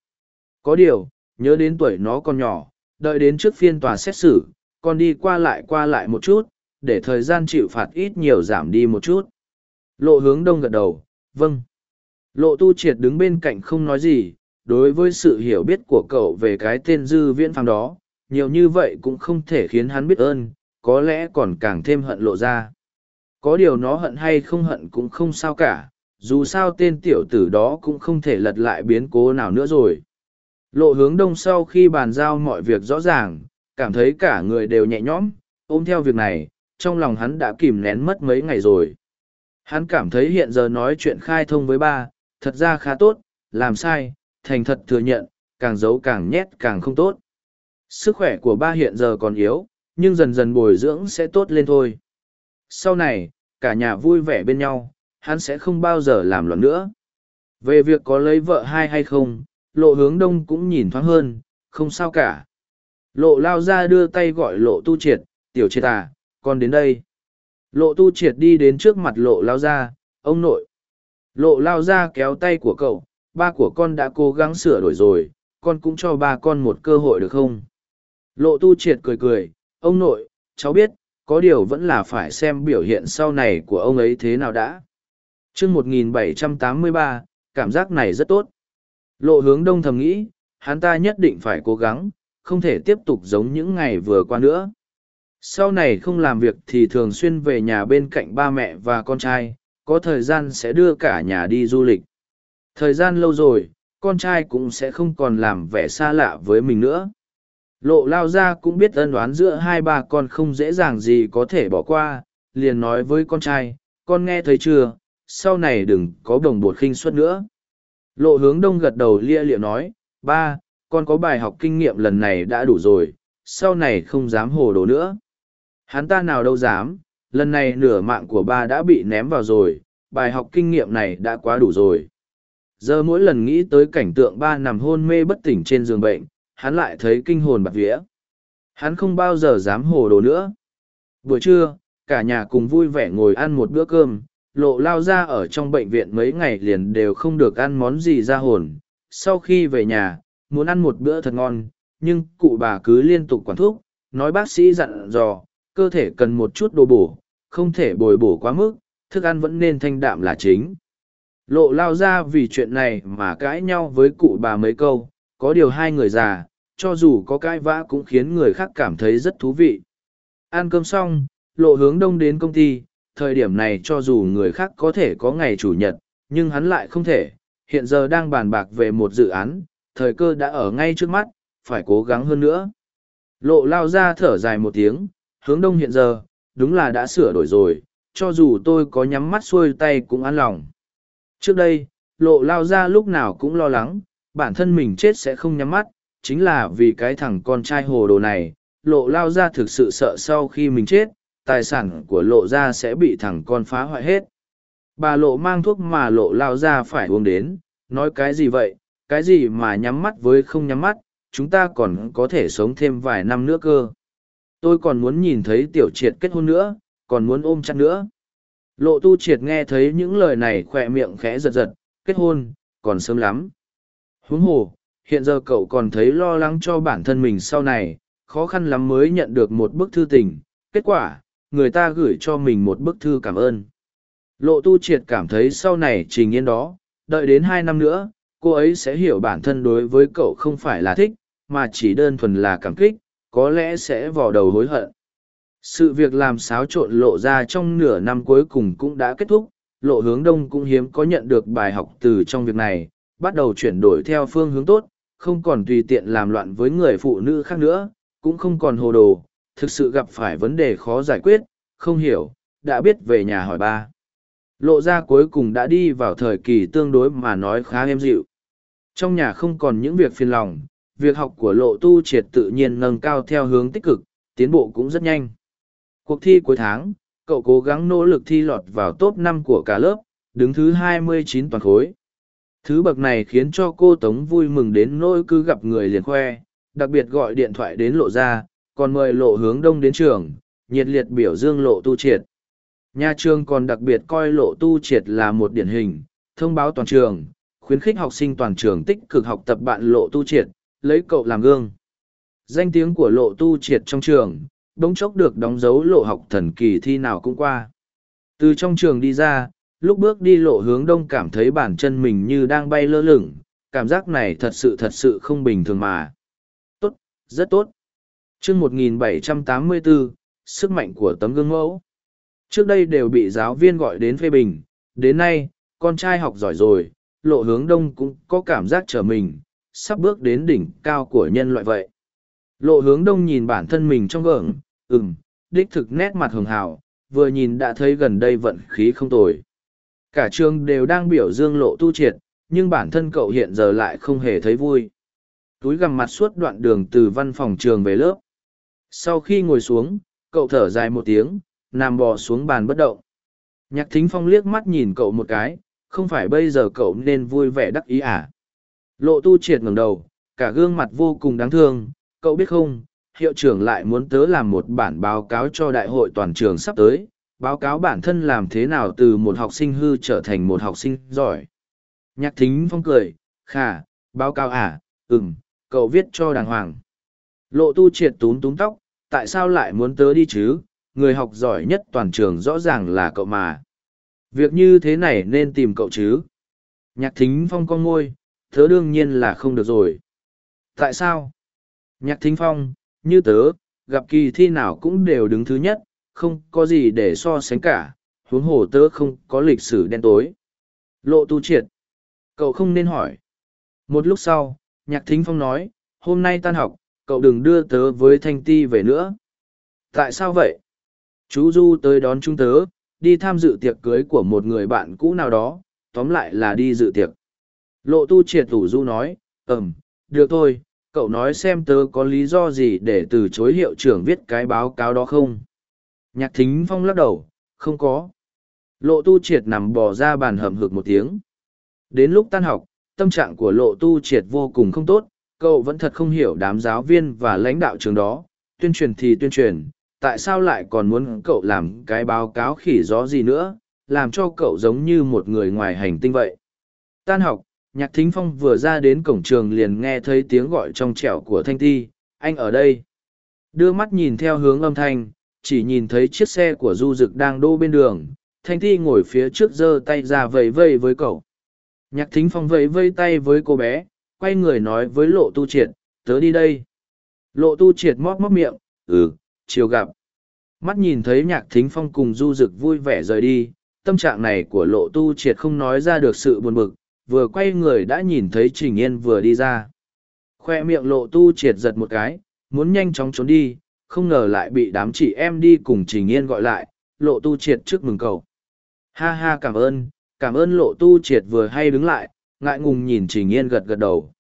Có điều, nhớ đến tuổi nó còn nhỏ, đợi đến trước phiên tòa xét xử, con đi qua lại qua lại một chút, để thời gian chịu phạt ít nhiều giảm đi một chút. Lộ hướng đông gật đầu, vâng. Lộ tu triệt đứng bên cạnh không nói gì, đối với sự hiểu biết của cậu về cái tên dư viễn phàm đó, nhiều như vậy cũng không thể khiến hắn biết ơn, có lẽ còn càng thêm hận lộ ra. Có điều nó hận hay không hận cũng không sao cả, dù sao tên tiểu tử đó cũng không thể lật lại biến cố nào nữa rồi. Lộ hướng đông sau khi bàn giao mọi việc rõ ràng, cảm thấy cả người đều nhẹ nhõm, ôm theo việc này, trong lòng hắn đã kìm nén mất mấy ngày rồi. Hắn cảm thấy hiện giờ nói chuyện khai thông với ba, thật ra khá tốt, làm sai, thành thật thừa nhận, càng giấu càng nhét càng không tốt. Sức khỏe của ba hiện giờ còn yếu, nhưng dần dần bồi dưỡng sẽ tốt lên thôi. Sau này, cả nhà vui vẻ bên nhau, hắn sẽ không bao giờ làm loạn nữa. Về việc có lấy vợ hai hay không, lộ hướng đông cũng nhìn thoáng hơn, không sao cả. Lộ lao ra đưa tay gọi lộ tu triệt, tiểu triệt à, con đến đây. Lộ tu triệt đi đến trước mặt lộ lao ra, ông nội. Lộ lao ra kéo tay của cậu, ba của con đã cố gắng sửa đổi rồi, con cũng cho ba con một cơ hội được không? Lộ tu triệt cười cười, ông nội, cháu biết, có điều vẫn là phải xem biểu hiện sau này của ông ấy thế nào đã. chương 1783, cảm giác này rất tốt. Lộ hướng đông thầm nghĩ, hắn ta nhất định phải cố gắng, không thể tiếp tục giống những ngày vừa qua nữa. Sau này không làm việc thì thường xuyên về nhà bên cạnh ba mẹ và con trai, có thời gian sẽ đưa cả nhà đi du lịch. Thời gian lâu rồi, con trai cũng sẽ không còn làm vẻ xa lạ với mình nữa. Lộ lao ra cũng biết ân đoán giữa hai bà con không dễ dàng gì có thể bỏ qua, liền nói với con trai, con nghe thấy chưa, sau này đừng có đồng bột khinh suất nữa. Lộ hướng đông gật đầu lia liệu nói, ba, con có bài học kinh nghiệm lần này đã đủ rồi, sau này không dám hồ đồ nữa. Hắn ta nào đâu dám, lần này nửa mạng của ba đã bị ném vào rồi, bài học kinh nghiệm này đã quá đủ rồi. Giờ mỗi lần nghĩ tới cảnh tượng ba nằm hôn mê bất tỉnh trên giường bệnh, hắn lại thấy kinh hồn bạc vía. Hắn không bao giờ dám hồ đồ nữa. Buổi trưa, cả nhà cùng vui vẻ ngồi ăn một bữa cơm, lộ lao ra ở trong bệnh viện mấy ngày liền đều không được ăn món gì ra hồn. Sau khi về nhà, muốn ăn một bữa thật ngon, nhưng cụ bà cứ liên tục quản thuốc, nói bác sĩ dặn dò, cơ thể cần một chút đồ bổ, không thể bồi bổ quá mức, thức ăn vẫn nên thanh đạm là chính. Lộ lao ra vì chuyện này mà cãi nhau với cụ bà mấy câu, có điều hai người già, cho dù có cãi vã cũng khiến người khác cảm thấy rất thú vị. Ăn cơm xong, lộ hướng đông đến công ty, thời điểm này cho dù người khác có thể có ngày chủ nhật, nhưng hắn lại không thể, hiện giờ đang bàn bạc về một dự án, thời cơ đã ở ngay trước mắt, phải cố gắng hơn nữa. Lộ lao ra thở dài một tiếng, hướng đông hiện giờ, đúng là đã sửa đổi rồi, cho dù tôi có nhắm mắt xuôi tay cũng an lòng. Trước đây, lộ lao ra lúc nào cũng lo lắng, bản thân mình chết sẽ không nhắm mắt, chính là vì cái thằng con trai hồ đồ này, lộ lao ra thực sự sợ sau khi mình chết, tài sản của lộ ra sẽ bị thằng con phá hoại hết. Bà lộ mang thuốc mà lộ lao ra phải uống đến, nói cái gì vậy, cái gì mà nhắm mắt với không nhắm mắt, chúng ta còn có thể sống thêm vài năm nữa cơ. Tôi còn muốn nhìn thấy tiểu triệt kết hôn nữa, còn muốn ôm chặt nữa. Lộ tu triệt nghe thấy những lời này khỏe miệng khẽ giật giật, kết hôn, còn sớm lắm. Huống hồ, hiện giờ cậu còn thấy lo lắng cho bản thân mình sau này, khó khăn lắm mới nhận được một bức thư tình. Kết quả, người ta gửi cho mình một bức thư cảm ơn. Lộ tu triệt cảm thấy sau này trình yên đó, đợi đến hai năm nữa, cô ấy sẽ hiểu bản thân đối với cậu không phải là thích, mà chỉ đơn thuần là cảm kích, có lẽ sẽ vò đầu hối hận. Sự việc làm xáo trộn lộ ra trong nửa năm cuối cùng cũng đã kết thúc, lộ hướng đông cũng hiếm có nhận được bài học từ trong việc này, bắt đầu chuyển đổi theo phương hướng tốt, không còn tùy tiện làm loạn với người phụ nữ khác nữa, cũng không còn hồ đồ, thực sự gặp phải vấn đề khó giải quyết, không hiểu, đã biết về nhà hỏi ba. Lộ ra cuối cùng đã đi vào thời kỳ tương đối mà nói khá êm dịu. Trong nhà không còn những việc phiền lòng, việc học của lộ tu triệt tự nhiên nâng cao theo hướng tích cực, tiến bộ cũng rất nhanh. Cuộc thi cuối tháng, cậu cố gắng nỗ lực thi lọt vào top năm của cả lớp, đứng thứ 29 toàn khối. Thứ bậc này khiến cho cô Tống vui mừng đến nỗi cứ gặp người liền khoe, đặc biệt gọi điện thoại đến lộ ra, còn mời lộ hướng đông đến trường, nhiệt liệt biểu dương lộ tu triệt. Nhà trường còn đặc biệt coi lộ tu triệt là một điển hình, thông báo toàn trường, khuyến khích học sinh toàn trường tích cực học tập bạn lộ tu triệt, lấy cậu làm gương. Danh tiếng của lộ tu triệt trong trường, đống chốc được đóng dấu lộ học thần kỳ thi nào cũng qua. Từ trong trường đi ra, lúc bước đi lộ hướng đông cảm thấy bản chân mình như đang bay lơ lửng, cảm giác này thật sự thật sự không bình thường mà. Tốt, rất tốt. chương 1784, sức mạnh của tấm gương mẫu. Trước đây đều bị giáo viên gọi đến phê bình, đến nay, con trai học giỏi rồi, lộ hướng đông cũng có cảm giác trở mình, sắp bước đến đỉnh cao của nhân loại vậy. Lộ hướng đông nhìn bản thân mình trong gợng, ừm, đích thực nét mặt hường hào, vừa nhìn đã thấy gần đây vận khí không tồi. Cả trường đều đang biểu dương lộ tu triệt, nhưng bản thân cậu hiện giờ lại không hề thấy vui. Túi gằm mặt suốt đoạn đường từ văn phòng trường về lớp. Sau khi ngồi xuống, cậu thở dài một tiếng, nằm bò xuống bàn bất động. Nhạc thính phong liếc mắt nhìn cậu một cái, không phải bây giờ cậu nên vui vẻ đắc ý à. Lộ tu triệt ngẩng đầu, cả gương mặt vô cùng đáng thương, cậu biết không, hiệu trưởng lại muốn tớ làm một bản báo cáo cho đại hội toàn trường sắp tới, báo cáo bản thân làm thế nào từ một học sinh hư trở thành một học sinh giỏi. Nhạc thính phong cười, khả, báo cáo à, ừm, cậu viết cho đàng hoàng. Lộ tu triệt túm túm tóc, tại sao lại muốn tớ đi chứ, người học giỏi nhất toàn trường rõ ràng là cậu mà. Việc như thế này nên tìm cậu chứ. Nhạc thính phong con ngôi, tớ đương nhiên là không được rồi. Tại sao? Nhạc thính phong, như tớ, gặp kỳ thi nào cũng đều đứng thứ nhất, không có gì để so sánh cả, huống hồ tớ không có lịch sử đen tối. Lộ tu triệt. Cậu không nên hỏi. Một lúc sau, nhạc thính phong nói, hôm nay tan học, cậu đừng đưa tớ với thanh ti về nữa. Tại sao vậy? Chú Du tới đón chúng tớ, đi tham dự tiệc cưới của một người bạn cũ nào đó, tóm lại là đi dự tiệc. Lộ tu triệt thủ Du nói, ừm, được thôi, cậu nói xem tớ có lý do gì để từ chối hiệu trưởng viết cái báo cáo đó không? Nhạc thính phong lắc đầu, không có. Lộ tu triệt nằm bò ra bàn hầm hực một tiếng. Đến lúc tan học, tâm trạng của lộ tu triệt vô cùng không tốt, cậu vẫn thật không hiểu đám giáo viên và lãnh đạo trường đó, tuyên truyền thì tuyên truyền, tại sao lại còn muốn cậu làm cái báo cáo khỉ gió gì nữa, làm cho cậu giống như một người ngoài hành tinh vậy. Tan học, nhạc thính phong vừa ra đến cổng trường liền nghe thấy tiếng gọi trong trẻo của thanh ti, anh ở đây. Đưa mắt nhìn theo hướng âm thanh, chỉ nhìn thấy chiếc xe của du dực đang đô bên đường, thanh Thi ngồi phía trước giơ tay ra vẫy vây với cậu. Nhạc thính phong vẫy vây tay với cô bé, quay người nói với lộ tu triệt, tớ đi đây. Lộ tu triệt móc móc miệng, ừ, chiều gặp. Mắt nhìn thấy nhạc thính phong cùng du dực vui vẻ rời đi, tâm trạng này của lộ tu triệt không nói ra được sự buồn bực, vừa quay người đã nhìn thấy Trình Yên vừa đi ra. Khoe miệng lộ tu triệt giật một cái, muốn nhanh chóng trốn đi, không ngờ lại bị đám chị em đi cùng Trình Yên gọi lại, lộ tu triệt trước mừng cầu. Ha ha cảm ơn, cảm ơn lộ tu triệt vừa hay đứng lại, ngại ngùng nhìn Trình Yên gật gật đầu.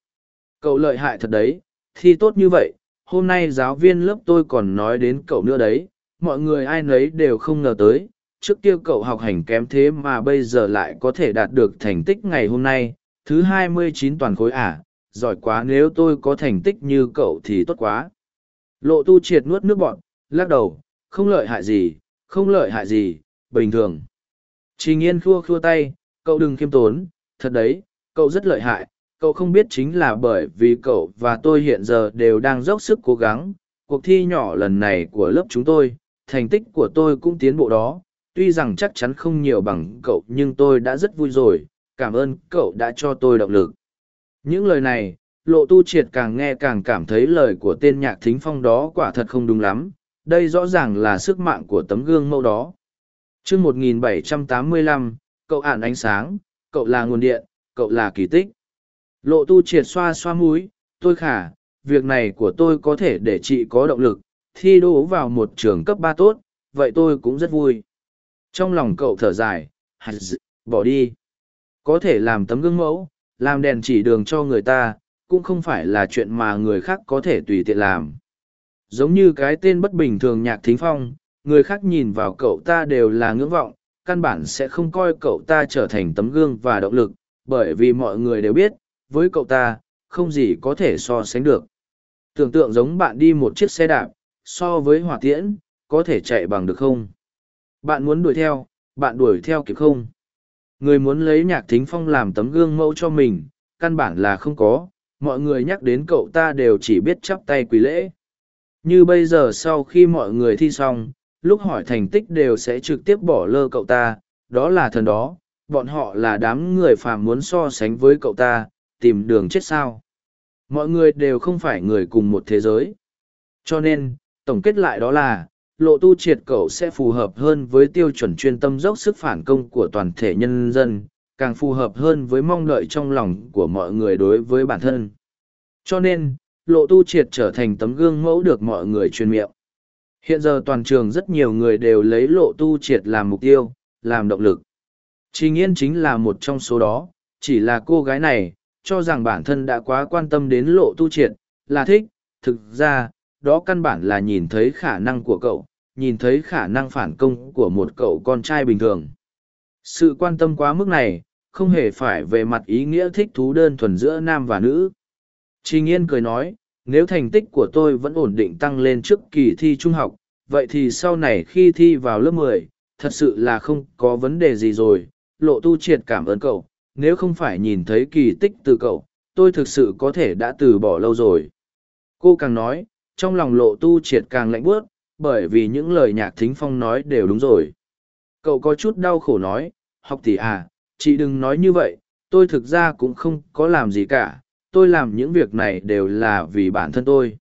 Cậu lợi hại thật đấy, thi tốt như vậy, hôm nay giáo viên lớp tôi còn nói đến cậu nữa đấy, mọi người ai nấy đều không ngờ tới, trước kia cậu học hành kém thế mà bây giờ lại có thể đạt được thành tích ngày hôm nay, thứ hai mươi chín toàn khối à, giỏi quá nếu tôi có thành tích như cậu thì tốt quá. Lộ tu triệt nuốt nước bọn, lắc đầu, không lợi hại gì, không lợi hại gì, bình thường. Trình yên khua khua tay, cậu đừng khiêm tốn, thật đấy, cậu rất lợi hại, cậu không biết chính là bởi vì cậu và tôi hiện giờ đều đang dốc sức cố gắng. Cuộc thi nhỏ lần này của lớp chúng tôi, thành tích của tôi cũng tiến bộ đó, tuy rằng chắc chắn không nhiều bằng cậu nhưng tôi đã rất vui rồi, cảm ơn cậu đã cho tôi động lực. Những lời này, lộ tu triệt càng nghe càng cảm thấy lời của tên nhạc thính phong đó quả thật không đúng lắm, đây rõ ràng là sức mạng của tấm gương mẫu đó. chương 1785, cậu ản ánh sáng, cậu là nguồn điện, cậu là kỳ tích. Lộ tu triệt xoa xoa mũi, tôi khả, việc này của tôi có thể để chị có động lực, thi đỗ vào một trường cấp ba tốt, vậy tôi cũng rất vui. Trong lòng cậu thở dài, hạt bỏ đi. Có thể làm tấm gương mẫu, làm đèn chỉ đường cho người ta, cũng không phải là chuyện mà người khác có thể tùy tiện làm. Giống như cái tên bất bình thường nhạc thính phong, người khác nhìn vào cậu ta đều là ngưỡng vọng, căn bản sẽ không coi cậu ta trở thành tấm gương và động lực, bởi vì mọi người đều biết, với cậu ta, không gì có thể so sánh được. Tưởng tượng giống bạn đi một chiếc xe đạp, so với hỏa tiễn, có thể chạy bằng được không? Bạn muốn đuổi theo, bạn đuổi theo kịp không? Người muốn lấy nhạc thính phong làm tấm gương mẫu cho mình, căn bản là không có, mọi người nhắc đến cậu ta đều chỉ biết chắp tay quỳ lễ. Như bây giờ sau khi mọi người thi xong, lúc hỏi thành tích đều sẽ trực tiếp bỏ lơ cậu ta, đó là thần đó, bọn họ là đám người phàm muốn so sánh với cậu ta, tìm đường chết sao. Mọi người đều không phải người cùng một thế giới. Cho nên, tổng kết lại đó là, lộ tu triệt cậu sẽ phù hợp hơn với tiêu chuẩn chuyên tâm dốc sức phản công của toàn thể nhân dân, càng phù hợp hơn với mong đợi trong lòng của mọi người đối với bản thân. Cho nên, lộ tu triệt trở thành tấm gương mẫu được mọi người truyền miệng. Hiện giờ toàn trường rất nhiều người đều lấy lộ tu triệt làm mục tiêu, làm động lực. Trình Yên chính là một trong số đó, chỉ là cô gái này, cho rằng bản thân đã quá quan tâm đến lộ tu triệt, là thích, thực ra, đó căn bản là nhìn thấy khả năng của cậu, nhìn thấy khả năng phản công của một cậu con trai bình thường. Sự quan tâm quá mức này, không hề phải về mặt ý nghĩa thích thú đơn thuần giữa nam và nữ. Trình Yên cười nói, nếu thành tích của tôi vẫn ổn định tăng lên trước kỳ thi trung học, vậy thì sau này khi thi vào lớp 10, thật sự là không có vấn đề gì rồi. Lộ tu triệt cảm ơn cậu, nếu không phải nhìn thấy kỳ tích từ cậu, tôi thực sự có thể đã từ bỏ lâu rồi. Cô càng nói, trong lòng lộ tu triệt càng lạnh bước, bởi vì những lời nhạc thính phong nói đều đúng rồi. Cậu có chút đau khổ nói, học tỷ à, chị đừng nói như vậy, tôi thực ra cũng không có làm gì cả, tôi làm những việc này đều là vì bản thân tôi.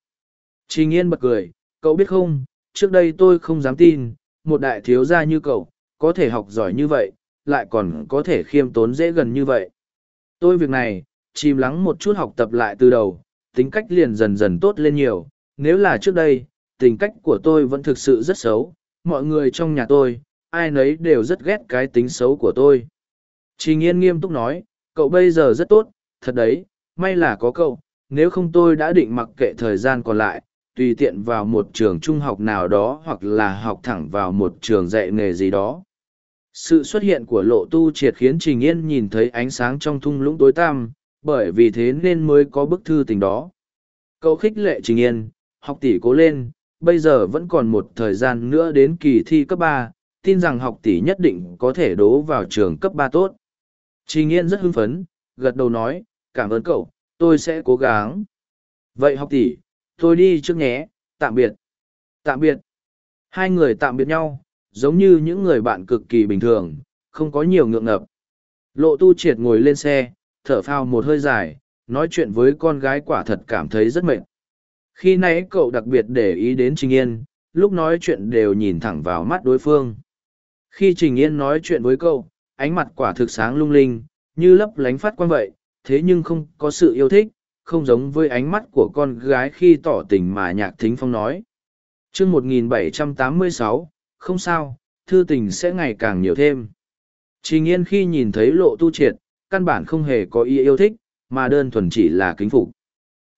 Trình Yên bật cười, cậu biết không, trước đây tôi không dám tin, một đại thiếu gia như cậu, có thể học giỏi như vậy, lại còn có thể khiêm tốn dễ gần như vậy. Tôi việc này, chìm lắng một chút học tập lại từ đầu, tính cách liền dần dần tốt lên nhiều, nếu là trước đây, tính cách của tôi vẫn thực sự rất xấu, mọi người trong nhà tôi, ai nấy đều rất ghét cái tính xấu của tôi. Trình Yên nghiêm túc nói, cậu bây giờ rất tốt, thật đấy, may là có cậu, nếu không tôi đã định mặc kệ thời gian còn lại, tùy tiện vào một trường trung học nào đó hoặc là học thẳng vào một trường dạy nghề gì đó. Sự xuất hiện của lộ tu triệt khiến Trình Yên nhìn thấy ánh sáng trong thung lũng tối tăm, bởi vì thế nên mới có bức thư tình đó. Cậu khích lệ Trình Yên, học tỷ cố lên, bây giờ vẫn còn một thời gian nữa đến kỳ thi cấp ba, tin rằng học tỷ nhất định có thể đố vào trường cấp ba tốt. Trình Yên rất hưng phấn, gật đầu nói, cảm ơn cậu, tôi sẽ cố gắng. Vậy học tỷ, tôi đi trước nhé, tạm biệt. Tạm biệt. Hai người tạm biệt nhau, giống như những người bạn cực kỳ bình thường, không có nhiều ngượng ngập. Lộ tu triệt ngồi lên xe, thở phao một hơi dài, nói chuyện với con gái quả thật cảm thấy rất mệt. Khi nãy cậu đặc biệt để ý đến Trình Yên, lúc nói chuyện đều nhìn thẳng vào mắt đối phương. Khi Trình Yên nói chuyện với cậu, ánh mặt quả thực sáng lung linh, như lấp lánh phát quang vậy, thế nhưng không có sự yêu thích, không giống với ánh mắt của con gái khi tỏ tình mà nhạc thính phong nói. chương 1786, không sao, thư tình sẽ ngày càng nhiều thêm. Trình Yên khi nhìn thấy lộ tu triệt, căn bản không hề có ý yêu thích, mà đơn thuần chỉ là kính phục.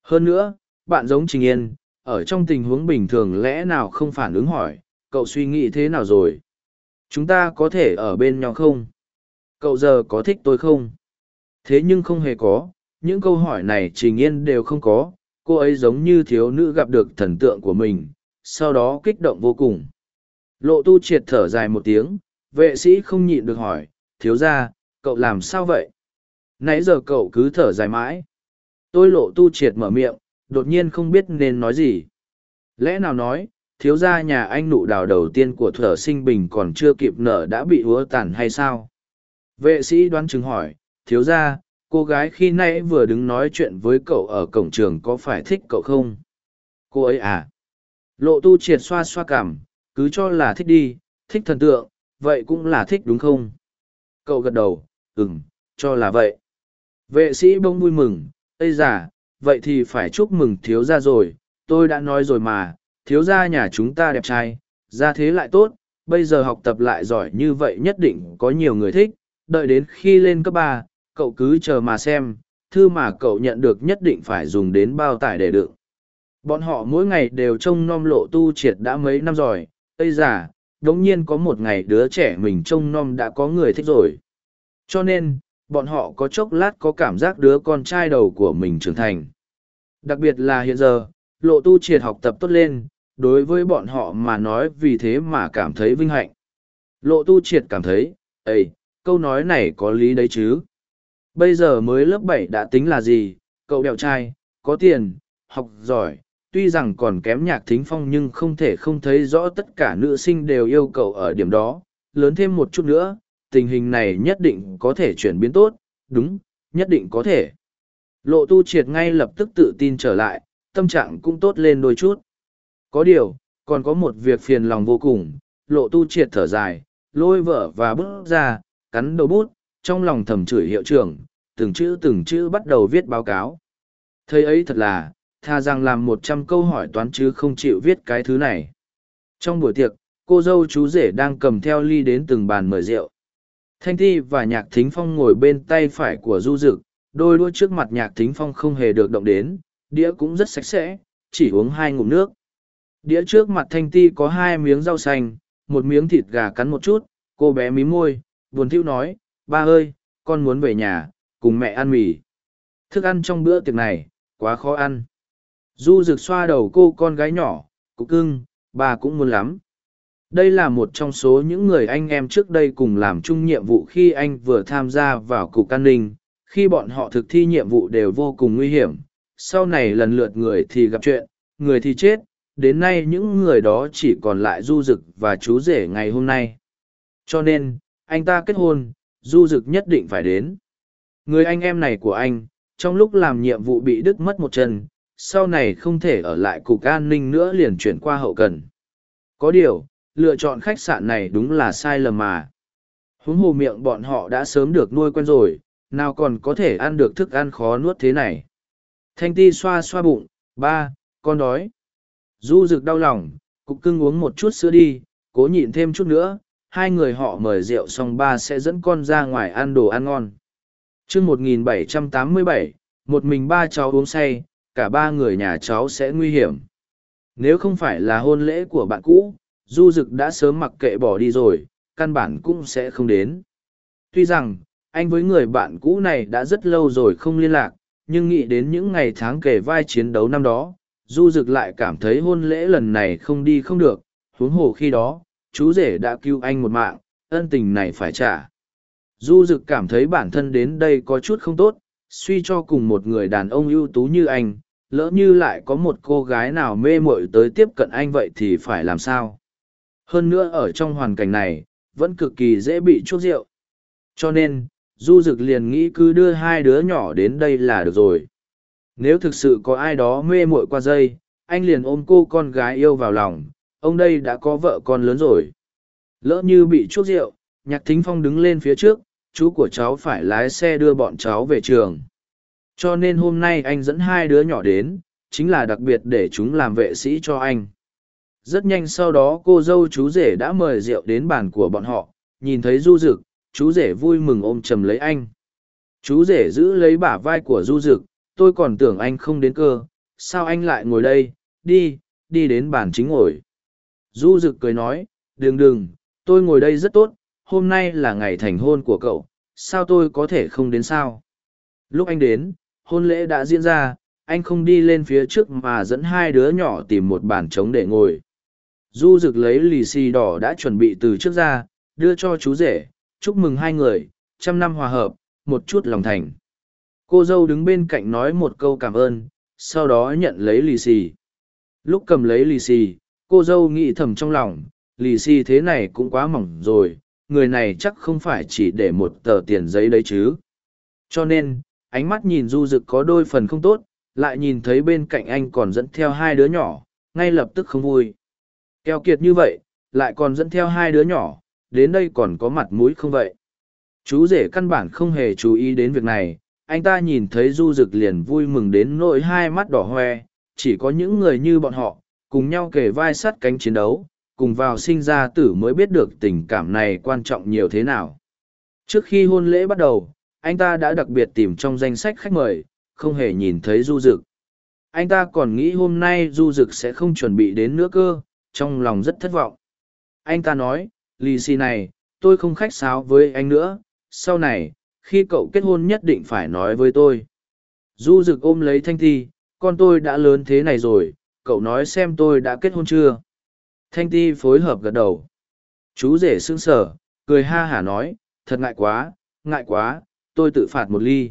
Hơn nữa, bạn giống Trình Yên, ở trong tình huống bình thường lẽ nào không phản ứng hỏi, cậu suy nghĩ thế nào rồi? Chúng ta có thể ở bên nhau không? Cậu giờ có thích tôi không? Thế nhưng không hề có, những câu hỏi này Trình Yên đều không có, cô ấy giống như thiếu nữ gặp được thần tượng của mình, sau đó kích động vô cùng. Lộ tu triệt thở dài một tiếng, vệ sĩ không nhịn được hỏi, thiếu ra, cậu làm sao vậy? Nãy giờ cậu cứ thở dài mãi. Tôi lộ tu triệt mở miệng, đột nhiên không biết nên nói gì. Lẽ nào nói, thiếu gia nhà anh nụ đào đầu tiên của thở sinh bình còn chưa kịp nở đã bị hứa tàn hay sao? Vệ sĩ đoán chừng hỏi, thiếu gia, cô gái khi nãy vừa đứng nói chuyện với cậu ở cổng trường có phải thích cậu không? Cô ấy à? Lộ tu triệt xoa xoa cảm, cứ cho là thích đi, thích thần tượng, vậy cũng là thích đúng không? Cậu gật đầu, ừm, cho là vậy. Vệ sĩ bông vui mừng, Ây giả, vậy thì phải chúc mừng thiếu gia rồi, tôi đã nói rồi mà, thiếu gia nhà chúng ta đẹp trai, gia thế lại tốt, bây giờ học tập lại giỏi như vậy nhất định có nhiều người thích, đợi đến khi lên cấp ba, cậu cứ chờ mà xem, thư mà cậu nhận được nhất định phải dùng đến bao tải để đựng. Bọn họ mỗi ngày đều trông nom lộ tu triệt đã mấy năm rồi, Ây giả, đống nhiên có một ngày đứa trẻ mình trông nom đã có người thích rồi. Cho nên, bọn họ có chốc lát có cảm giác đứa con trai đầu của mình trưởng thành. Đặc biệt là hiện giờ, lộ tu triệt học tập tốt lên, đối với bọn họ mà nói vì thế mà cảm thấy vinh hạnh. Lộ tu triệt cảm thấy, ấy câu nói này có lý đấy chứ. Bây giờ mới lớp bảy đã tính là gì, cậu đẹo trai, có tiền, học giỏi, tuy rằng còn kém nhạc thính phong nhưng không thể không thấy rõ tất cả nữ sinh đều yêu cầu ở điểm đó, lớn thêm một chút nữa, tình hình này nhất định có thể chuyển biến tốt, đúng, nhất định có thể. Lộ tu triệt ngay lập tức tự tin trở lại, tâm trạng cũng tốt lên đôi chút. Có điều, còn có một việc phiền lòng vô cùng, lộ tu triệt thở dài, lôi vợ và bước ra, cắn đầu bút, trong lòng thầm chửi hiệu trưởng, từng chữ từng chữ bắt đầu viết báo cáo. Thầy ấy thật là, tha rằng làm một trăm câu hỏi toán chứ không chịu viết cái thứ này. Trong buổi tiệc, cô dâu chú rể đang cầm theo ly đến từng bàn mời rượu. Thanh Thi và Nhạc Thính Phong ngồi bên tay phải của Du Dực, đôi đuôi trước mặt Nhạc Thính Phong không hề được động đến, đĩa cũng rất sạch sẽ, chỉ uống hai ngụm nước. Đĩa trước mặt Thanh Ti có hai miếng rau xanh, một miếng thịt gà cắn một chút, cô bé mí môi, buồn thiu nói, ba ơi, con muốn về nhà, cùng mẹ ăn mì. Thức ăn trong bữa tiệc này, quá khó ăn. Du rực xoa đầu cô con gái nhỏ, cục cưng, bà cũng muốn lắm. Đây là một trong số những người anh em trước đây cùng làm chung nhiệm vụ khi anh vừa tham gia vào cục an ninh, khi bọn họ thực thi nhiệm vụ đều vô cùng nguy hiểm. Sau này lần lượt người thì gặp chuyện, người thì chết, đến nay những người đó chỉ còn lại du dực và chú rể ngày hôm nay. Cho nên, anh ta kết hôn, du dực nhất định phải đến. Người anh em này của anh, trong lúc làm nhiệm vụ bị đứt mất một chân, sau này không thể ở lại cục an ninh nữa liền chuyển qua hậu cần. Có điều, lựa chọn khách sạn này đúng là sai lầm mà. Huống hồ miệng bọn họ đã sớm được nuôi quen rồi, nào còn có thể ăn được thức ăn khó nuốt thế này. Thanh ti xoa xoa bụng, ba, con đói. Du rực đau lòng, cục cưng uống một chút sữa đi, cố nhịn thêm chút nữa, hai người họ mời rượu xong ba sẽ dẫn con ra ngoài ăn đồ ăn ngon. chương 1787, một mình ba cháu uống say, cả ba người nhà cháu sẽ nguy hiểm. Nếu không phải là hôn lễ của bạn cũ, Du Dực đã sớm mặc kệ bỏ đi rồi, căn bản cũng sẽ không đến. Tuy rằng, anh với người bạn cũ này đã rất lâu rồi không liên lạc, nhưng nghĩ đến những ngày tháng kể vai chiến đấu năm đó, Du Dực lại cảm thấy hôn lễ lần này không đi không được, huống hồ khi đó, chú rể đã cứu anh một mạng, ân tình này phải trả. Du Dực cảm thấy bản thân đến đây có chút không tốt, suy cho cùng một người đàn ông ưu tú như anh, lỡ như lại có một cô gái nào mê mội tới tiếp cận anh vậy thì phải làm sao? Hơn nữa ở trong hoàn cảnh này, vẫn cực kỳ dễ bị chuốc rượu. Cho nên, Du Dực liền nghĩ cứ đưa hai đứa nhỏ đến đây là được rồi. Nếu thực sự có ai đó mê muội qua dây, anh liền ôm cô con gái yêu vào lòng, ông đây đã có vợ con lớn rồi. Lỡ như bị chuốc rượu, nhạc thính phong đứng lên phía trước, chú của cháu phải lái xe đưa bọn cháu về trường. Cho nên hôm nay anh dẫn hai đứa nhỏ đến, chính là đặc biệt để chúng làm vệ sĩ cho anh. Rất nhanh sau đó cô dâu chú rể đã mời rượu đến bàn của bọn họ, nhìn thấy du rực, chú rể vui mừng ôm chầm lấy anh. Chú rể giữ lấy bả vai của du rực, tôi còn tưởng anh không đến cơ, sao anh lại ngồi đây, đi, đi đến bàn chính ngồi. Du Dực cười nói, đừng đừng, tôi ngồi đây rất tốt, hôm nay là ngày thành hôn của cậu, sao tôi có thể không đến sao? Lúc anh đến, hôn lễ đã diễn ra, anh không đi lên phía trước mà dẫn hai đứa nhỏ tìm một bàn trống để ngồi. Du Dực lấy lì xì đỏ đã chuẩn bị từ trước ra, đưa cho chú rể, chúc mừng hai người, trăm năm hòa hợp, một chút lòng thành. Cô dâu đứng bên cạnh nói một câu cảm ơn, sau đó nhận lấy lì xì. Lúc cầm lấy lì xì, cô dâu nghĩ thầm trong lòng, lì xì thế này cũng quá mỏng rồi, người này chắc không phải chỉ để một tờ tiền giấy đấy chứ. Cho nên, ánh mắt nhìn du rực có đôi phần không tốt, lại nhìn thấy bên cạnh anh còn dẫn theo hai đứa nhỏ, ngay lập tức không vui. Keo kiệt như vậy, lại còn dẫn theo hai đứa nhỏ, đến đây còn có mặt mũi không vậy? Chú rể căn bản không hề chú ý đến việc này, anh ta nhìn thấy du rực liền vui mừng đến nỗi hai mắt đỏ hoe, chỉ có những người như bọn họ, cùng nhau kề vai sắt cánh chiến đấu, cùng vào sinh ra tử mới biết được tình cảm này quan trọng nhiều thế nào. Trước khi hôn lễ bắt đầu, anh ta đã đặc biệt tìm trong danh sách khách mời, không hề nhìn thấy du dực. Anh ta còn nghĩ hôm nay du dực sẽ không chuẩn bị đến nữa cơ, trong lòng rất thất vọng. Anh ta nói, lì xì này, tôi không khách sáo với anh nữa, sau này, khi cậu kết hôn nhất định phải nói với tôi. Du dực ôm lấy thanh thi, con tôi đã lớn thế này rồi, cậu nói xem tôi đã kết hôn chưa. Thanh ti phối hợp gật đầu. Chú rể sững sờ, cười ha hả nói, thật ngại quá, ngại quá, tôi tự phạt một ly.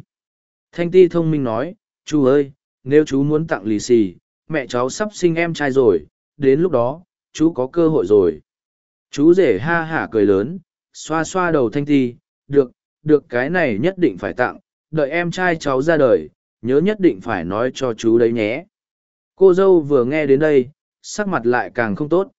Thanh ti thông minh nói, chú ơi, nếu chú muốn tặng lì xì, mẹ cháu sắp sinh em trai rồi, đến lúc đó, chú có cơ hội rồi. Chú rể ha hả cười lớn, xoa xoa đầu thanh ti, được, được cái này nhất định phải tặng, đợi em trai cháu ra đời, nhớ nhất định phải nói cho chú đấy nhé. Cô dâu vừa nghe đến đây, sắc mặt lại càng không tốt.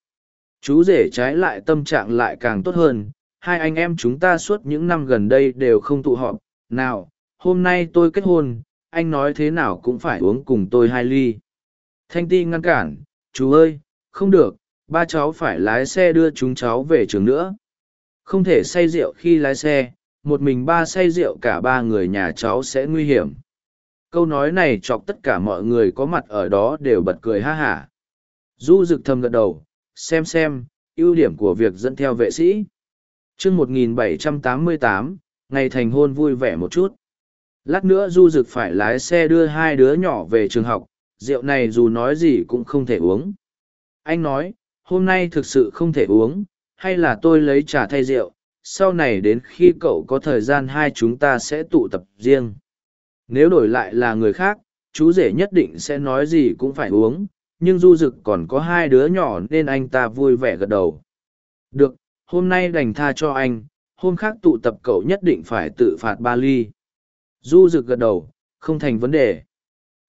Chú rể trái lại tâm trạng lại càng tốt hơn, hai anh em chúng ta suốt những năm gần đây đều không tụ họp. Nào, hôm nay tôi kết hôn, anh nói thế nào cũng phải uống cùng tôi hai ly. Thanh ti ngăn cản, chú ơi, không được, ba cháu phải lái xe đưa chúng cháu về trường nữa. Không thể say rượu khi lái xe, một mình ba say rượu cả ba người nhà cháu sẽ nguy hiểm. Câu nói này chọc tất cả mọi người có mặt ở đó đều bật cười ha hả. Du rực thầm gật đầu, xem xem, ưu điểm của việc dẫn theo vệ sĩ. chương 1788, ngày thành hôn vui vẻ một chút. Lát nữa Du Dực phải lái xe đưa hai đứa nhỏ về trường học, rượu này dù nói gì cũng không thể uống. Anh nói, hôm nay thực sự không thể uống, hay là tôi lấy trà thay rượu, sau này đến khi cậu có thời gian hai chúng ta sẽ tụ tập riêng. Nếu đổi lại là người khác, chú rể nhất định sẽ nói gì cũng phải uống, nhưng du dực còn có hai đứa nhỏ nên anh ta vui vẻ gật đầu. Được hôm nay đành tha cho anh hôm khác tụ tập cậu nhất định phải tự phạt ba ly. Du dực gật đầu không thành vấn đề.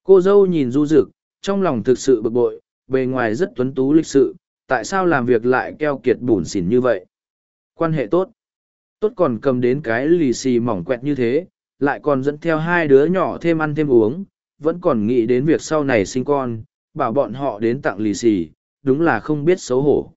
Cô dâu nhìn du dực trong lòng thực sự bực bội bề ngoài rất tuấn tú lịch sự tại sao làm việc lại keo kiệt bủn xỉn như vậy? Quan hệ tốt. Tốt còn cầm đến cái lì xì mỏng quẹt như thế lại còn dẫn theo hai đứa nhỏ thêm ăn thêm uống vẫn còn nghĩ đến việc sau này sinh con bảo bọn họ đến tặng lì xì, đúng là không biết xấu hổ.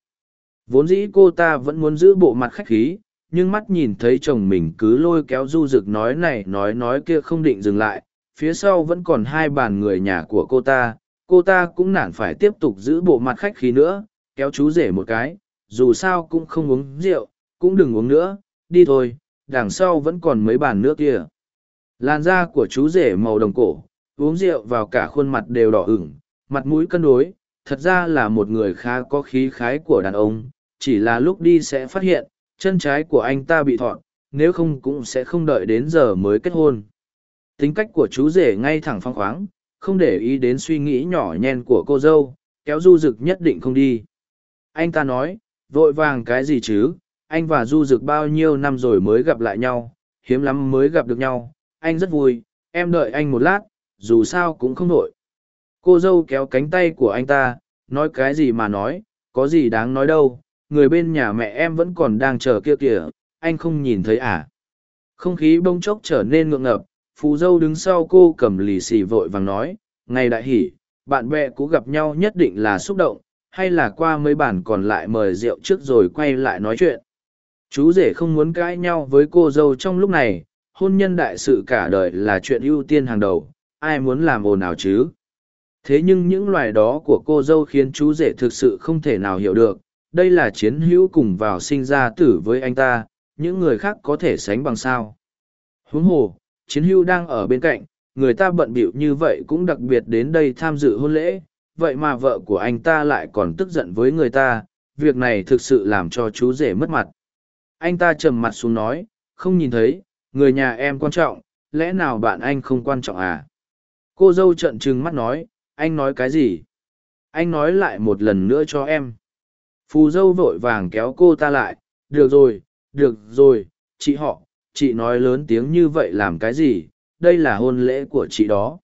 Vốn dĩ cô ta vẫn muốn giữ bộ mặt khách khí, nhưng mắt nhìn thấy chồng mình cứ lôi kéo du rực nói này nói nói kia không định dừng lại, phía sau vẫn còn hai bàn người nhà của cô ta, cô ta cũng nản phải tiếp tục giữ bộ mặt khách khí nữa, kéo chú rể một cái, dù sao cũng không uống rượu, cũng đừng uống nữa, đi thôi, đằng sau vẫn còn mấy bàn nước kia. Làn da của chú rể màu đồng cổ, uống rượu vào cả khuôn mặt đều đỏ ửng, mặt mũi cân đối, thật ra là một người khá có khí khái của đàn ông, chỉ là lúc đi sẽ phát hiện, chân trái của anh ta bị thọn, nếu không cũng sẽ không đợi đến giờ mới kết hôn. Tính cách của chú rể ngay thẳng phong khoáng, không để ý đến suy nghĩ nhỏ nhen của cô dâu, kéo du dực nhất định không đi. Anh ta nói, vội vàng cái gì chứ, anh và du dực bao nhiêu năm rồi mới gặp lại nhau, hiếm lắm mới gặp được nhau, anh rất vui, em đợi anh một lát, dù sao cũng không nổi. Cô dâu kéo cánh tay của anh ta nói cái gì mà nói có gì đáng nói đâu người bên nhà mẹ em vẫn còn đang chờ kia kìa anh không nhìn thấy à? Không khí bông chốc trở nên ngượng ngập phù dâu đứng sau cô cầm lì xì vội vàng nói ngày đại hỉ bạn bè cũ gặp nhau nhất định là xúc động hay là qua mấy bản còn lại mời rượu trước rồi quay lại nói chuyện? Chú rể không muốn cãi nhau với cô dâu trong lúc này hôn nhân đại sự cả đời là chuyện ưu tiên hàng đầu, ai muốn làm ồn ào chứ? Thế nhưng những loài đó của cô dâu khiến chú rể thực sự không thể nào hiểu được, đây là chiến hữu cùng vào sinh ra tử với anh ta, những người khác có thể sánh bằng sao? Huống hồ, chiến hữu đang ở bên cạnh, người ta bận bịu như vậy cũng đặc biệt đến đây tham dự hôn lễ, vậy mà vợ của anh ta lại còn tức giận với người ta, việc này thực sự làm cho chú rể mất mặt. Anh ta trầm mặt xuống nói, không nhìn thấy người nhà em quan trọng, lẽ nào bạn anh không quan trọng à? Cô dâu trợn trừng mắt nói, anh nói cái gì? Anh nói lại một lần nữa cho em. Phù dâu vội vàng kéo cô ta lại, được rồi được rồi, chị họ, chị nói lớn tiếng như vậy làm cái gì? Đây là hôn lễ của chị đó.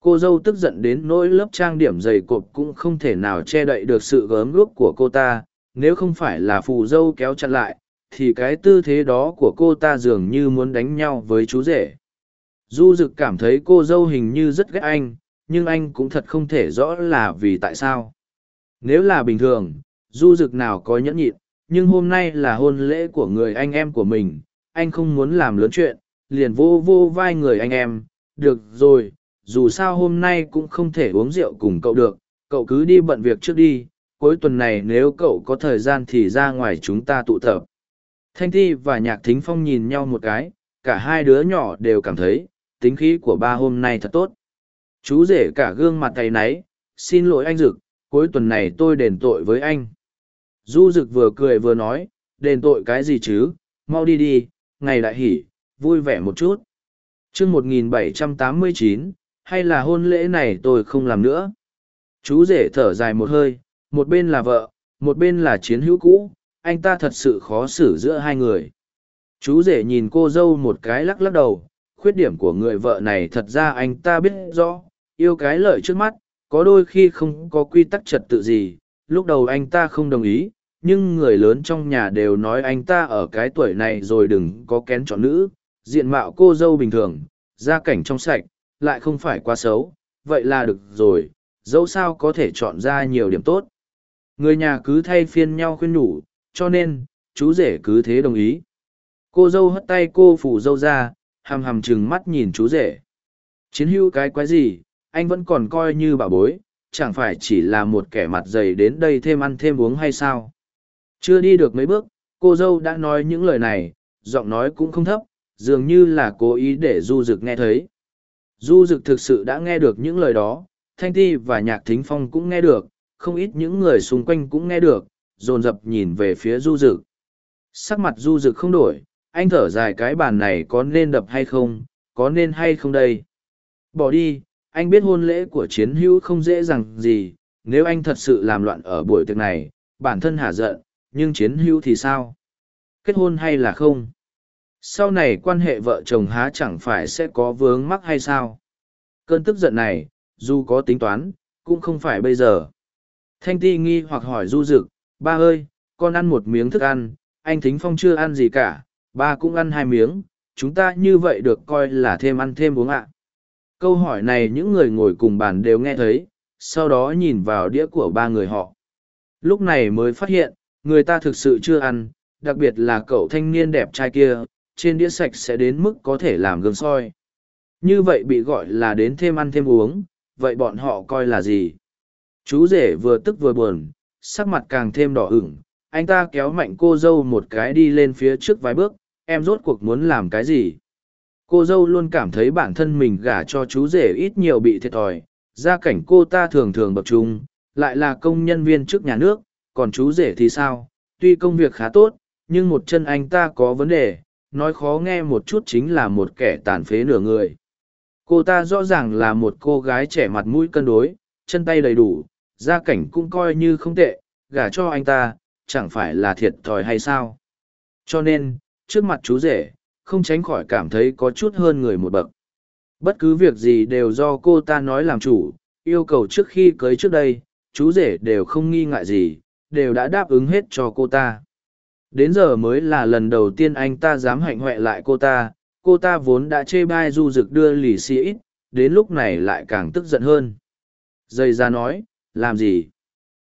Cô dâu tức giận đến nỗi lớp trang điểm dày cộp cũng không thể nào che đậy được sự gớm gốc của cô ta, nếu không phải là phù dâu kéo chặt lại thì cái tư thế đó của cô ta dường như muốn đánh nhau với chú rể. Du rực cảm thấy cô dâu hình như rất ghét anh, nhưng anh cũng thật không thể rõ là vì tại sao. Nếu là bình thường, du rực nào có nhẫn nhịn, nhưng hôm nay là hôn lễ của người anh em của mình, anh không muốn làm lớn chuyện, liền vô vô vai người anh em. Được rồi, dù sao hôm nay cũng không thể uống rượu cùng cậu được, cậu cứ đi bận việc trước đi, cuối tuần này nếu cậu có thời gian thì ra ngoài chúng ta tụ tập thanh thi và nhạc thính phong nhìn nhau một cái, cả hai đứa nhỏ đều cảm thấy, tính khí của ba hôm nay thật tốt. Chú rể cả gương mặt tay náy, xin lỗi anh dực, cuối tuần này tôi đền tội với anh. Du dực vừa cười vừa nói, đền tội cái gì chứ, mau đi đi, ngày đại hỉ vui vẻ một chút. Chương một nghìn bảy trăm tám mươi chín, hay là hôn lễ này tôi không làm nữa. Chú rể thở dài một hơi, một bên là vợ, một bên là chiến hữu cũ anh ta thật sự khó xử giữa hai người. Chú rể nhìn cô dâu một cái lắc lắc đầu, khuyết điểm của người vợ này thật ra anh ta biết rõ, yêu cái lợi trước mắt, có đôi khi không có quy tắc trật tự gì, lúc đầu anh ta không đồng ý, nhưng người lớn trong nhà đều nói anh ta ở cái tuổi này rồi đừng có kén chọn nữ, diện mạo cô dâu bình thường, gia cảnh trong sạch, lại không phải quá xấu, vậy là được rồi, dẫu sao có thể chọn ra nhiều điểm tốt. Người nhà cứ thay phiên nhau khuyên nhủ cho nên, chú rể cứ thế đồng ý. Cô dâu hất tay cô phủ dâu ra, hằm hằm chừng mắt nhìn chú rể. Chiến hữu cái quái gì, anh vẫn còn coi như bà bối, chẳng phải chỉ là một kẻ mặt dày đến đây thêm ăn thêm uống hay sao? Chưa đi được mấy bước, cô dâu đã nói những lời này, giọng nói cũng không thấp, dường như là cố ý để du rực nghe thấy. Du rực thực sự đã nghe được những lời đó, thanh ti và nhạc thính phong cũng nghe được, không ít những người xung quanh cũng nghe được dồn dập nhìn về phía du Dực, sắc mặt du Dực không đổi anh thở dài cái bàn này có nên đập hay không có nên hay không đây? Bỏ đi anh biết hôn lễ của chiến hữu không dễ dàng gì nếu anh thật sự làm loạn ở buổi tiệc này bản thân hả giận nhưng chiến hữu thì sao? Kết hôn hay là không? Sau này quan hệ vợ chồng há chẳng phải sẽ có vướng mắc hay sao? Cơn tức giận này dù có tính toán cũng không phải bây giờ. Thanh ti nghi hoặc hỏi du rực ba ơi, con ăn một miếng thức ăn, anh thính phong chưa ăn gì cả, ba cũng ăn hai miếng, chúng ta như vậy được coi là thêm ăn thêm uống ạ. Câu hỏi này những người ngồi cùng bàn đều nghe thấy, sau đó nhìn vào đĩa của ba người họ. Lúc này mới phát hiện, người ta thực sự chưa ăn, đặc biệt là cậu thanh niên đẹp trai kia, trên đĩa sạch sẽ đến mức có thể làm gương soi. Như vậy bị gọi là đến thêm ăn thêm uống, vậy bọn họ coi là gì? Chú rể vừa tức vừa buồn sắc mặt càng thêm đỏ ửng, anh ta kéo mạnh cô dâu một cái đi lên phía trước vài bước, em rốt cuộc muốn làm cái gì? Cô dâu luôn cảm thấy bản thân mình gả cho chú rể ít nhiều bị thiệt thòi, gia cảnh cô ta thường thường bậc trung, lại là công nhân viên trước nhà nước, còn chú rể thì sao? Tuy công việc khá tốt, nhưng một chân anh ta có vấn đề, nói khó nghe một chút chính là một kẻ tàn phế nửa người. Cô ta rõ ràng là một cô gái trẻ mặt mũi cân đối, chân tay đầy đủ gia cảnh cũng coi như không tệ, gả cho anh ta, chẳng phải là thiệt thòi hay sao? Cho nên, trước mặt chú rể, không tránh khỏi cảm thấy có chút hơn người một bậc. Bất cứ việc gì đều do cô ta nói làm chủ, yêu cầu trước khi cưới trước đây, chú rể đều không nghi ngại gì, đều đã đáp ứng hết cho cô ta. Đến giờ mới là lần đầu tiên anh ta dám hạnh hoẹ lại cô ta cô ta vốn đã chê bai du rực đưa lì xì ít, đến lúc này lại càng tức giận hơn. Dây ra nói làm gì?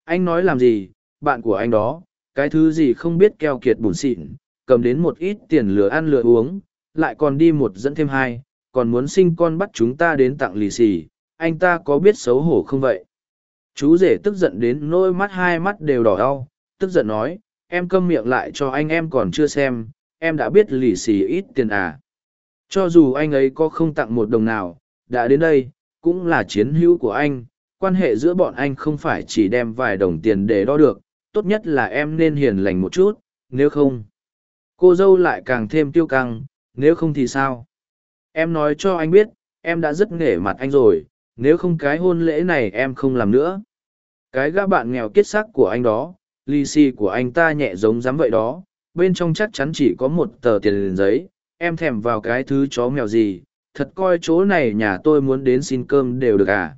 Anh nói làm gì? Bạn của anh đó, cái thứ gì không biết keo kiệt bùn xịn, cầm đến một ít tiền lừa ăn lừa uống, lại còn đi một dẫn thêm hai, còn muốn sinh con bắt chúng ta đến tặng lì xì, anh ta có biết xấu hổ không vậy? Chú rể tức giận đến nôi mắt hai mắt đều đỏ đau, tức giận nói, em câm miệng lại cho anh, em còn chưa xem, em đã biết lì xì ít tiền à. Cho dù anh ấy có không tặng một đồng nào, đã đến đây, cũng là chiến hữu của anh quan hệ giữa bọn anh không phải chỉ đem vài đồng tiền để đo được, tốt nhất là em nên hiền lành một chút, nếu không. Cô dâu lại càng thêm tiêu căng, nếu không thì sao? Em nói cho anh biết, em đã rất nể mặt anh rồi, nếu không cái hôn lễ này em không làm nữa. Cái gã bạn nghèo kiết sắc của anh đó, lì xì của anh ta nhẹ giống dám vậy đó, bên trong chắc chắn chỉ có một tờ tiền giấy, em thèm vào cái thứ chó mèo gì, thật coi chỗ này nhà tôi muốn đến xin cơm đều được à?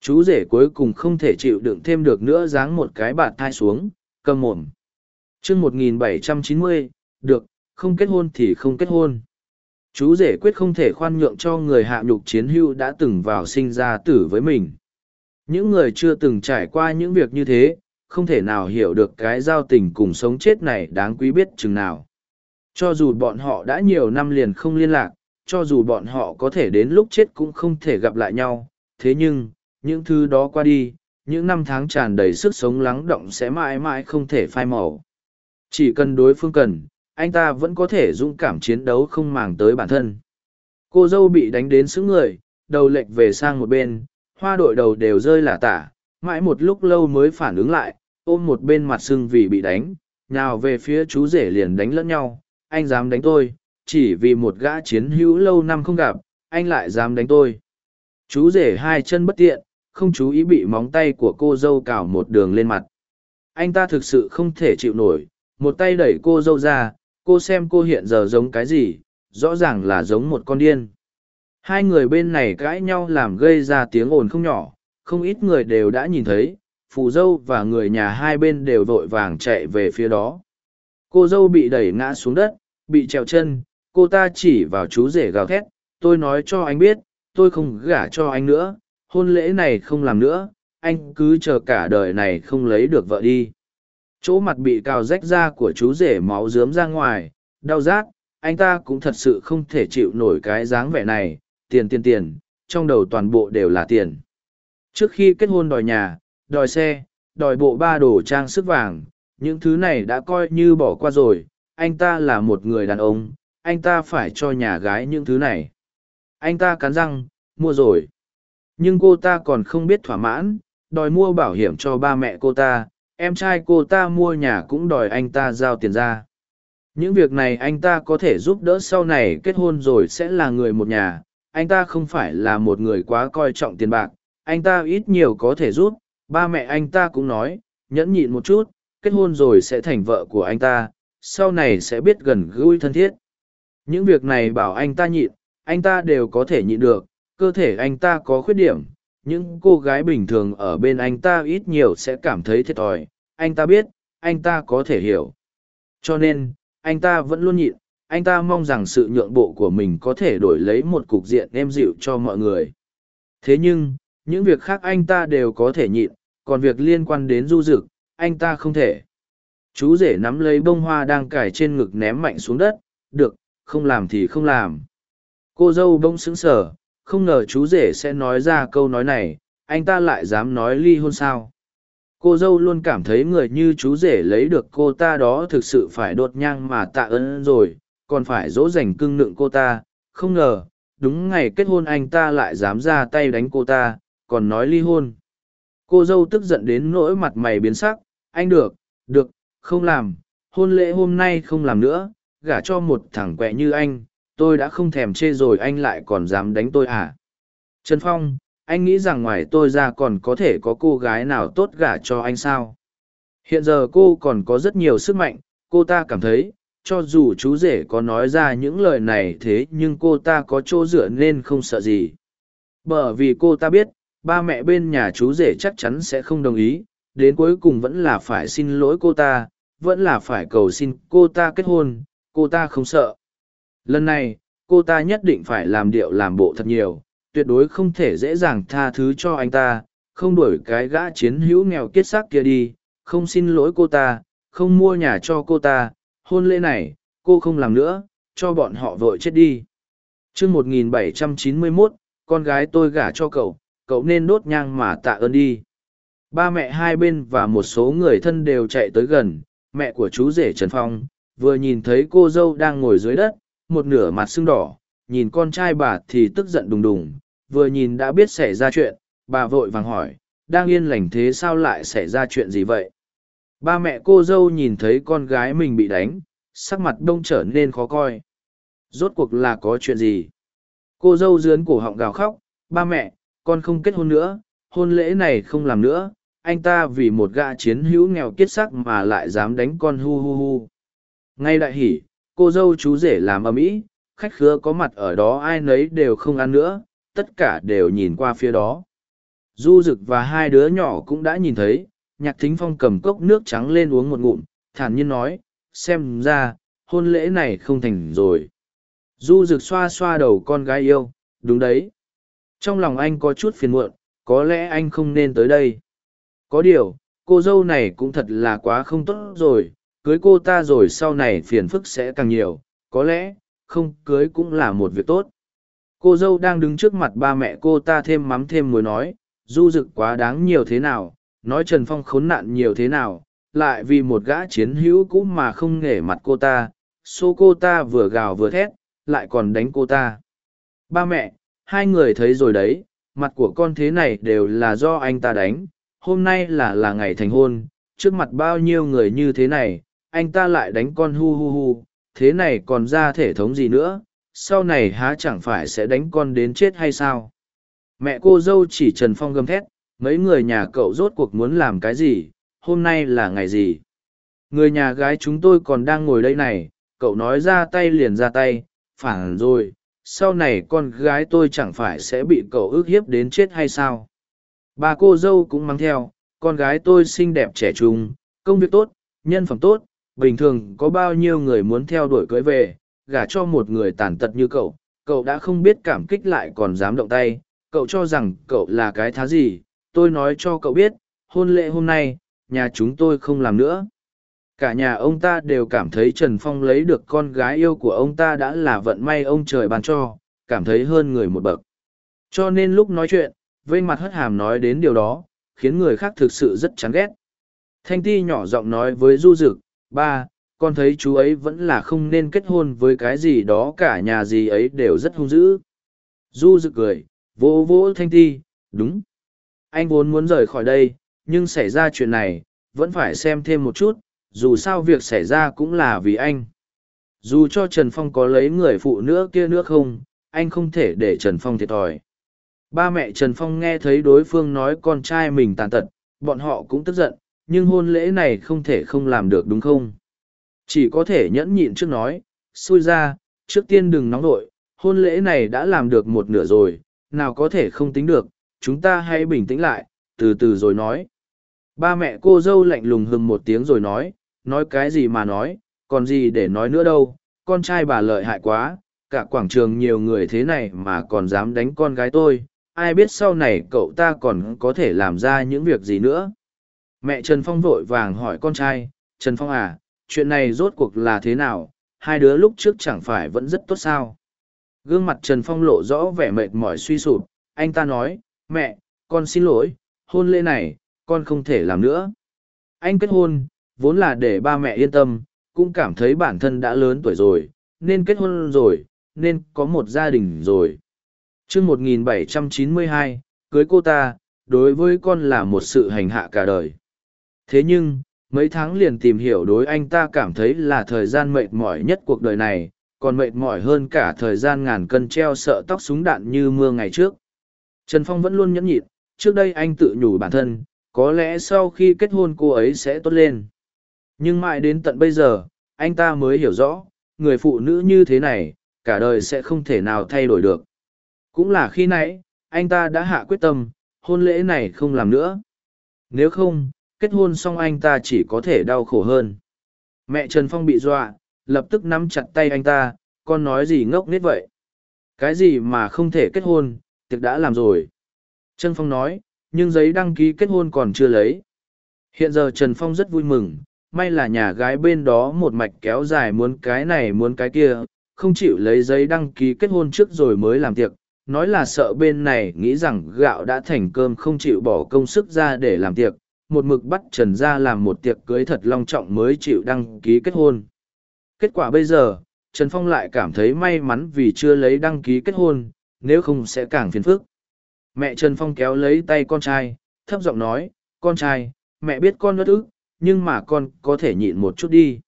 Chú rể cuối cùng không thể chịu đựng thêm được nữa dáng một cái bạt thai xuống cầm mồm chương một nghìn bảy trăm chín mươi được, không kết hôn thì không kết hôn. Chú rể quyết không thể khoan nhượng cho người hạ nhục chiến hưu đã từng vào sinh ra tử với mình. Những người chưa từng trải qua những việc như thế, không thể nào hiểu được cái giao tình cùng sống chết này đáng quý biết chừng nào. Cho dù bọn họ đã nhiều năm liền không liên lạc, cho dù bọn họ có thể đến lúc chết cũng không thể gặp lại nhau, thế nhưng, những thứ đó qua đi, những năm tháng tràn đầy sức sống lắng động sẽ mãi mãi không thể phai màu. Chỉ cần đối phương cần, anh ta vẫn có thể dũng cảm chiến đấu không màng tới bản thân. Cô dâu bị đánh đến sững người, đầu lệch về sang một bên, hoa đội đầu đều rơi lả tả, mãi một lúc lâu mới phản ứng lại, ôm một bên mặt sưng vì bị đánh, nhào về phía chú rể liền đánh lẫn nhau, anh dám đánh tôi, chỉ vì một gã chiến hữu lâu năm không gặp, anh lại dám đánh tôi. Chú rể hai chân bất tiện, không chú ý bị móng tay của cô dâu cào một đường lên mặt. Anh ta thực sự không thể chịu nổi, một tay đẩy cô dâu ra, cô xem cô hiện giờ giống cái gì, rõ ràng là giống một con điên. Hai người bên này cãi nhau làm gây ra tiếng ồn không nhỏ, không ít người đều đã nhìn thấy, phù dâu và người nhà hai bên đều vội vàng chạy về phía đó. Cô dâu bị đẩy ngã xuống đất, bị trèo chân, cô ta chỉ vào chú rể gào thét, tôi nói cho anh biết, tôi không gả cho anh nữa, hôn lễ này không làm nữa, anh cứ chờ cả đời này không lấy được vợ đi. Chỗ mặt bị cào rách ra của chú rể máu dướm ra ngoài, đau rát, anh ta cũng thật sự không thể chịu nổi cái dáng vẻ này, tiền tiền tiền, trong đầu toàn bộ đều là tiền. Trước khi kết hôn đòi nhà, đòi xe, đòi bộ ba đồ trang sức vàng, những thứ này đã coi như bỏ qua rồi, anh ta là một người đàn ông, anh ta phải cho nhà gái những thứ này. Anh ta cắn răng, mua rồi. Nhưng cô ta còn không biết thỏa mãn, đòi mua bảo hiểm cho ba mẹ cô ta, em trai cô ta mua nhà cũng đòi anh ta giao tiền ra. Những việc này anh ta có thể giúp đỡ sau này kết hôn rồi sẽ là người một nhà, anh ta không phải là một người quá coi trọng tiền bạc, anh ta ít nhiều có thể giúp, ba mẹ anh ta cũng nói, nhẫn nhịn một chút, kết hôn rồi sẽ thành vợ của anh ta, sau này sẽ biết gần gũi thân thiết. Những việc này bảo anh ta nhịn, anh ta đều có thể nhịn được, cơ thể anh ta có khuyết điểm, những cô gái bình thường ở bên anh ta ít nhiều sẽ cảm thấy thiệt thòi, anh ta biết, anh ta có thể hiểu. Cho nên, anh ta vẫn luôn nhịn, anh ta mong rằng sự nhượng bộ của mình có thể đổi lấy một cục diện êm dịu cho mọi người. Thế nhưng, những việc khác anh ta đều có thể nhịn, còn việc liên quan đến du rực anh ta không thể. Chú rể nắm lấy bông hoa đang cài trên ngực ném mạnh xuống đất, được, không làm thì không làm. Cô dâu bông sững sờ, không ngờ chú rể sẽ nói ra câu nói này, anh ta lại dám nói ly hôn sao. Cô dâu luôn cảm thấy người như chú rể lấy được cô ta đó thực sự phải đột nhang mà tạ ơn rồi, còn phải dỗ dành cưng nựng cô ta, không ngờ, đúng ngày kết hôn anh ta lại dám ra tay đánh cô ta, còn nói ly hôn. Cô dâu tức giận đến nỗi mặt mày biến sắc, anh được, được, không làm, hôn lễ hôm nay không làm nữa, gả cho một thằng quẹ như anh, tôi đã không thèm chê rồi anh lại còn dám đánh tôi à. Trần Phong, anh nghĩ rằng ngoài tôi ra còn có thể có cô gái nào tốt gả cho anh sao? Hiện giờ cô còn có rất nhiều sức mạnh, cô ta cảm thấy, cho dù chú rể có nói ra những lời này thế nhưng cô ta có chỗ dựa nên không sợ gì. Bởi vì cô ta biết, ba mẹ bên nhà chú rể chắc chắn sẽ không đồng ý, đến cuối cùng vẫn là phải xin lỗi cô ta, vẫn là phải cầu xin cô ta kết hôn, cô ta không sợ. Lần này, cô ta nhất định phải làm điệu làm bộ thật nhiều, tuyệt đối không thể dễ dàng tha thứ cho anh ta, không đuổi cái gã chiến hữu nghèo kiết xác kia đi, không xin lỗi cô ta, không mua nhà cho cô ta, hôn lễ này, cô không làm nữa, cho bọn họ vội chết đi. chương 1791, con gái tôi gả cho cậu, cậu nên đốt nhang mà tạ ơn đi. Ba mẹ hai bên và một số người thân đều chạy tới gần, mẹ của chú rể Trần Phong, vừa nhìn thấy cô dâu đang ngồi dưới đất, một nửa mặt sưng đỏ, nhìn con trai bà thì tức giận đùng đùng, vừa nhìn đã biết xảy ra chuyện, bà vội vàng hỏi, đang yên lành thế sao lại xảy ra chuyện gì vậy? Ba mẹ cô dâu nhìn thấy con gái mình bị đánh, sắc mặt đông trở nên khó coi. Rốt cuộc là có chuyện gì? Cô dâu dướn cổ họng gào khóc, ba mẹ, con không kết hôn nữa, hôn lễ này không làm nữa, anh ta vì một gã chiến hữu nghèo kiết sắc mà lại dám đánh con hu hu hu. Ngay đại hỉ, cô dâu chú rể làm âm ỉ khách khứa có mặt ở đó ai nấy đều không ăn nữa, tất cả đều nhìn qua phía đó. Du Dực và hai đứa nhỏ cũng đã nhìn thấy, nhạc thính phong cầm cốc nước trắng lên uống một ngụm, thản nhiên nói, xem ra, hôn lễ này không thành rồi. Du rực xoa xoa đầu con gái yêu, đúng đấy. Trong lòng anh có chút phiền muộn, có lẽ anh không nên tới đây. Có điều, cô dâu này cũng thật là quá không tốt rồi, cưới cô ta rồi sau này phiền phức sẽ càng nhiều, có lẽ, không cưới cũng là một việc tốt. Cô dâu đang đứng trước mặt ba mẹ cô ta thêm mắm thêm muối nói, du dực quá đáng nhiều thế nào, nói Trần Phong khốn nạn nhiều thế nào, lại vì một gã chiến hữu cũ mà không nể mặt cô ta, xô cô ta vừa gào vừa thét, lại còn đánh cô ta. Ba mẹ, hai người thấy rồi đấy, mặt của con thế này đều là do anh ta đánh, hôm nay là là ngày thành hôn, trước mặt bao nhiêu người như thế này, anh ta lại đánh con hu hu hu, thế này còn ra thể thống gì nữa, sau này há chẳng phải sẽ đánh con đến chết hay sao? Mẹ cô dâu chỉ Trần Phong gầm thét, mấy người nhà cậu rốt cuộc muốn làm cái gì, hôm nay là ngày gì? Người nhà gái chúng tôi còn đang ngồi đây này, cậu nói ra tay liền ra tay, phản rồi, sau này con gái tôi chẳng phải sẽ bị cậu ức hiếp đến chết hay sao? Bà cô dâu cũng mang theo, con gái tôi xinh đẹp trẻ trung, công việc tốt, nhân phẩm tốt, bình thường có bao nhiêu người muốn theo đuổi cưới về, gả cho một người tàn tật như cậu, cậu đã không biết cảm kích lại còn dám động tay, cậu cho rằng cậu là cái thá gì, tôi nói cho cậu biết, hôn lễ hôm nay, nhà chúng tôi không làm nữa. Cả nhà ông ta đều cảm thấy Trần Phong lấy được con gái yêu của ông ta đã là vận may ông trời ban cho, cảm thấy hơn người một bậc. Cho nên lúc nói chuyện, vây mặt hất hàm nói đến điều đó, khiến người khác thực sự rất chán ghét. Thanh ti nhỏ giọng nói với Du Dực, ba, con thấy chú ấy vẫn là không nên kết hôn với cái gì đó cả nhà gì ấy đều rất hung dữ. Du dự cười, vỗ vỗ Thanh ti, đúng. Anh vốn muốn rời khỏi đây, nhưng xảy ra chuyện này, vẫn phải xem thêm một chút, dù sao việc xảy ra cũng là vì anh. Dù cho Trần Phong có lấy người phụ nữ kia nữa không, anh không thể để Trần Phong thiệt thòi. Ba mẹ Trần Phong nghe thấy đối phương nói con trai mình tàn tật, bọn họ cũng tức giận, nhưng hôn lễ này không thể không làm được đúng không? Chỉ có thể nhẫn nhịn trước nói, xui ra, trước tiên đừng nóng nội, hôn lễ này đã làm được một nửa rồi, nào có thể không tính được, chúng ta hãy bình tĩnh lại, từ từ rồi nói. Ba mẹ cô dâu lạnh lùng hừng một tiếng rồi nói, nói cái gì mà nói, còn gì để nói nữa đâu, con trai bà lợi hại quá, cả quảng trường nhiều người thế này mà còn dám đánh con gái tôi, ai biết sau này cậu ta còn có thể làm ra những việc gì nữa. Mẹ Trần Phong vội vàng hỏi con trai, Trần Phong à, chuyện này rốt cuộc là thế nào, hai đứa lúc trước chẳng phải vẫn rất tốt sao. Gương mặt Trần Phong lộ rõ vẻ mệt mỏi suy sụp, anh ta nói, mẹ, con xin lỗi, hôn lễ này, con không thể làm nữa. Anh kết hôn, vốn là để ba mẹ yên tâm, cũng cảm thấy bản thân đã lớn tuổi rồi, nên kết hôn rồi, nên có một gia đình rồi. Trước 1792, cưới cô ta, đối với con là một sự hành hạ cả đời. Thế nhưng, mấy tháng liền tìm hiểu đối anh ta cảm thấy là thời gian mệt mỏi nhất cuộc đời này, còn mệt mỏi hơn cả thời gian ngàn cân treo sợ tóc súng đạn như mưa ngày trước. Trần Phong vẫn luôn nhẫn nhịn, trước đây anh tự nhủ bản thân, có lẽ sau khi kết hôn cô ấy sẽ tốt lên. Nhưng mãi đến tận bây giờ, anh ta mới hiểu rõ, người phụ nữ như thế này, cả đời sẽ không thể nào thay đổi được. Cũng là khi nãy, anh ta đã hạ quyết tâm, hôn lễ này không làm nữa. Nếu không, kết hôn xong anh ta chỉ có thể đau khổ hơn. Mẹ Trần Phong bị dọa, lập tức nắm chặt tay anh ta, con nói gì ngốc nghếch vậy? Cái gì mà không thể kết hôn, tiệc đã làm rồi. Trần Phong nói, nhưng giấy đăng ký kết hôn còn chưa lấy. Hiện giờ Trần Phong rất vui mừng, may là nhà gái bên đó một mạch kéo dài muốn cái này muốn cái kia, không chịu lấy giấy đăng ký kết hôn trước rồi mới làm tiệc, nói là sợ bên này nghĩ rằng gạo đã thành cơm không chịu bỏ công sức ra để làm tiệc, một mực bắt Trần gia làm một tiệc cưới thật long trọng mới chịu đăng ký kết hôn. Kết quả bây giờ, Trần Phong lại cảm thấy may mắn vì chưa lấy đăng ký kết hôn, nếu không sẽ càng phiền phức. Mẹ Trần Phong kéo lấy tay con trai, thấp giọng nói, con trai, mẹ biết con bất ức, nhưng mà con có thể nhịn một chút đi.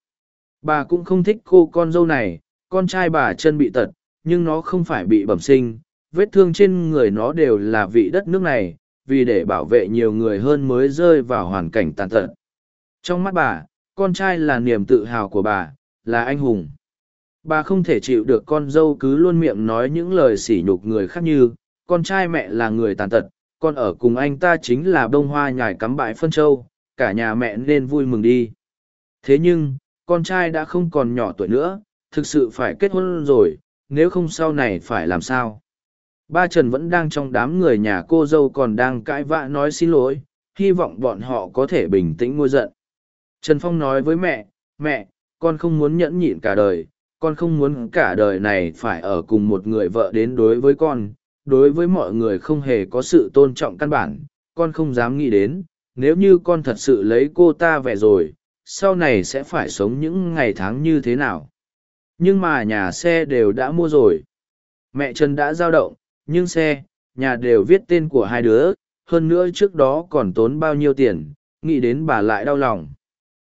Bà cũng không thích cô con dâu này, con trai bà chân bị tật, nhưng nó không phải bị bẩm sinh, vết thương trên người nó đều là vị đất nước này, vì để bảo vệ nhiều người hơn mới rơi vào hoàn cảnh tàn tật. Trong mắt bà, con trai là niềm tự hào của bà, là anh hùng. Bà không thể chịu được con dâu cứ luôn miệng nói những lời sỉ nhục người khác như, con trai mẹ là người tàn tật, con ở cùng anh ta chính là bông hoa nhài cắm bãi phân châu, cả nhà mẹ nên vui mừng đi. Thế nhưng, con trai đã không còn nhỏ tuổi nữa, thực sự phải kết hôn rồi, nếu không sau này phải làm sao. Ba Trần vẫn đang trong đám người nhà cô dâu còn đang cãi vã nói xin lỗi, hy vọng bọn họ có thể bình tĩnh ngôi giận. Trần Phong nói với mẹ, mẹ, con không muốn nhẫn nhịn cả đời, con không muốn cả đời này phải ở cùng một người vợ đến đối với con, đối với mọi người không hề có sự tôn trọng căn bản, con không dám nghĩ đến, nếu như con thật sự lấy cô ta về rồi, sau này sẽ phải sống những ngày tháng như thế nào. Nhưng mà nhà xe đều đã mua rồi. Mẹ Trần đã giao động, nhưng xe, nhà đều viết tên của hai đứa, hơn nữa trước đó còn tốn bao nhiêu tiền, nghĩ đến bà lại đau lòng.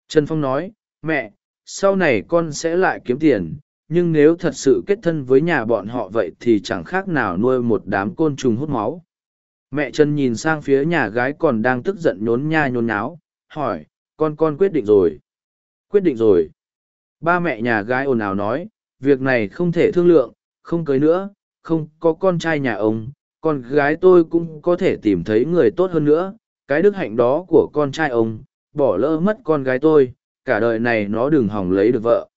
Trần Phong nói, mẹ, sau này con sẽ lại kiếm tiền, nhưng nếu thật sự kết thân với nhà bọn họ vậy thì chẳng khác nào nuôi một đám côn trùng hút máu. Mẹ Trần nhìn sang phía nhà gái còn đang tức giận nhốn nha nhốn nháo, hỏi, con con quyết định rồi. Quyết định rồi. Ba mẹ nhà gái ồn ào nói, việc này không thể thương lượng, không cưới nữa, không có con trai nhà ông, con gái tôi cũng có thể tìm thấy người tốt hơn nữa. Cái đức hạnh đó của con trai ông, bỏ lỡ mất con gái tôi, cả đời này nó đừng hỏng lấy được vợ.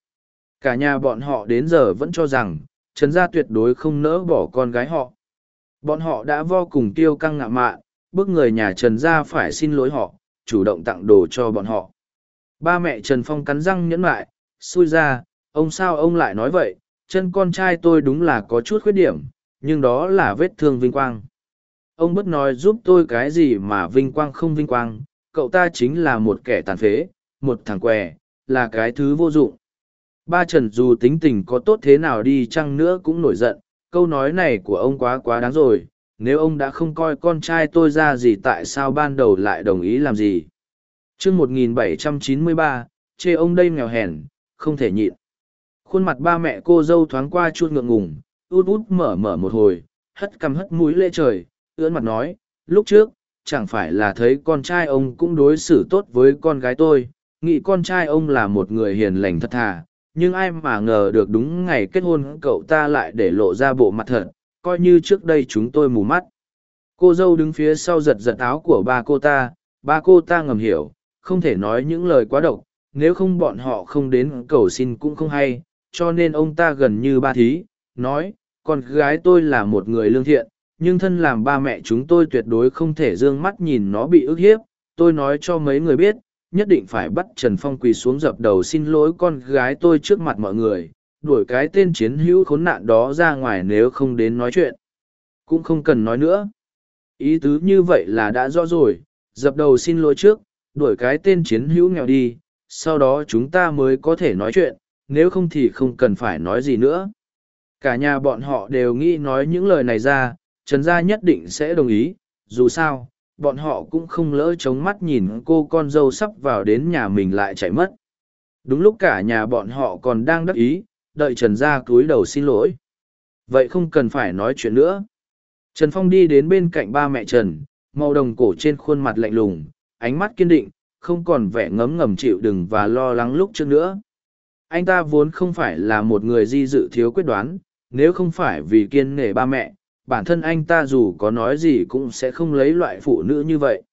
Cả nhà bọn họ đến giờ vẫn cho rằng, Trần Gia tuyệt đối không nỡ bỏ con gái họ. Bọn họ đã vô cùng tiêu căng ngạ mạn, bức người nhà Trần Gia phải xin lỗi họ, chủ động tặng đồ cho bọn họ. Ba mẹ Trần Phong cắn răng nhẫn lại, xui ra, ông sao ông lại nói vậy, chân con trai tôi đúng là có chút khuyết điểm, nhưng đó là vết thương vinh quang. Ông bất nói giúp tôi cái gì mà vinh quang không vinh quang, cậu ta chính là một kẻ tàn phế, một thằng què, là cái thứ vô dụng. Ba Trần dù tính tình có tốt thế nào đi chăng nữa cũng nổi giận, câu nói này của ông quá quá đáng rồi, nếu ông đã không coi con trai tôi ra gì tại sao ban đầu lại đồng ý làm gì. chương 1793, chê ông đây nghèo hèn, không thể nhịn. Khuôn mặt ba mẹ cô dâu thoáng qua chút ngượng ngùng, út út mở mở một hồi, hất cằm hất mũi lê trời, ưỡn mặt nói, lúc trước, chẳng phải là thấy con trai ông cũng đối xử tốt với con gái tôi, nghĩ con trai ông là một người hiền lành thật thà, nhưng ai mà ngờ được đúng ngày kết hôn cậu ta lại để lộ ra bộ mặt thật, coi như trước đây chúng tôi mù mắt. Cô dâu đứng phía sau giật giật áo của ba cô ta, ba cô ta ngầm hiểu, không thể nói những lời quá độc, nếu không bọn họ không đến cầu xin cũng không hay, cho nên ông ta gần như ba thí, nói, con gái tôi là một người lương thiện, nhưng thân làm ba mẹ chúng tôi tuyệt đối không thể d ư ơ n g mắt nhìn nó bị ức hiếp, tôi nói cho mấy người biết, nhất định phải bắt Trần Phong quỳ xuống dập đầu xin lỗi con gái tôi trước mặt mọi người, đuổi cái tên chiến hữu khốn nạn đó ra ngoài nếu không đến nói chuyện. Cũng không cần nói nữa. Ý tứ như vậy là đã rõ rồi, dập đầu xin lỗi trước, đuổi cái tên chiến hữu nghèo đi, sau đó chúng ta mới có thể nói chuyện, nếu không thì không cần phải nói gì nữa. Cả nhà bọn họ đều nghĩ nói những lời này ra, Trần Gia nhất định sẽ đồng ý, dù sao, bọn họ cũng không lỡ chống mắt nhìn cô con dâu sắp vào đến nhà mình lại chạy mất. Đúng lúc cả nhà bọn họ còn đang đắc ý, đợi Trần Gia cúi đầu xin lỗi. Vậy không cần phải nói chuyện nữa. Trần Phong đi đến bên cạnh ba mẹ Trần, màu đồng cổ trên khuôn mặt lạnh lùng, ánh mắt kiên định, không còn vẻ ngấm ngầm chịu đựng và lo lắng lúc trước nữa. Anh ta vốn không phải là một người di dự thiếu quyết đoán, nếu không phải vì kiên nể ba mẹ, bản thân anh ta dù có nói gì cũng sẽ không lấy loại phụ nữ như vậy.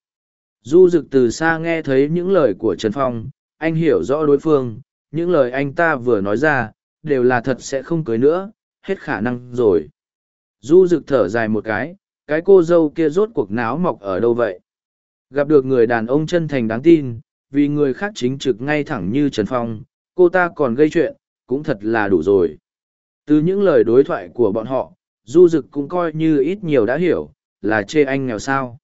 Du rực từ xa nghe thấy những lời của Trần Phong, anh hiểu rõ đối phương, những lời anh ta vừa nói ra, đều là thật sẽ không cưới nữa, hết khả năng rồi. Du rực thở dài một cái, cái cô dâu kia rốt cuộc náo mọc ở đâu vậy? Gặp được người đàn ông chân thành đáng tin, vì người khác chính trực ngay thẳng như Trần Phong, cô ta còn gây chuyện, cũng thật là đủ rồi. Từ những lời đối thoại của bọn họ, Du Dực cũng coi như ít nhiều đã hiểu, là chê anh nghèo sao.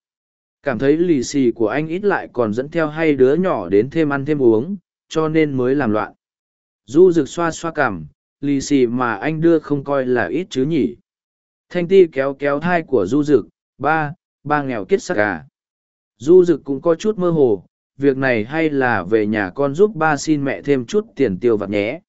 Cảm thấy lì xì của anh ít lại còn dẫn theo hai đứa nhỏ đến thêm ăn thêm uống, cho nên mới làm loạn. Du Dực xoa xoa cảm, lì xì mà anh đưa không coi là ít chứ nhỉ. Thanh ti kéo kéo thai của Du Dực, ba, ba nghèo kết sắc à. Du Dực cũng có chút mơ hồ, việc này hay là về nhà con giúp ba xin mẹ thêm chút tiền tiêu vặt nhé.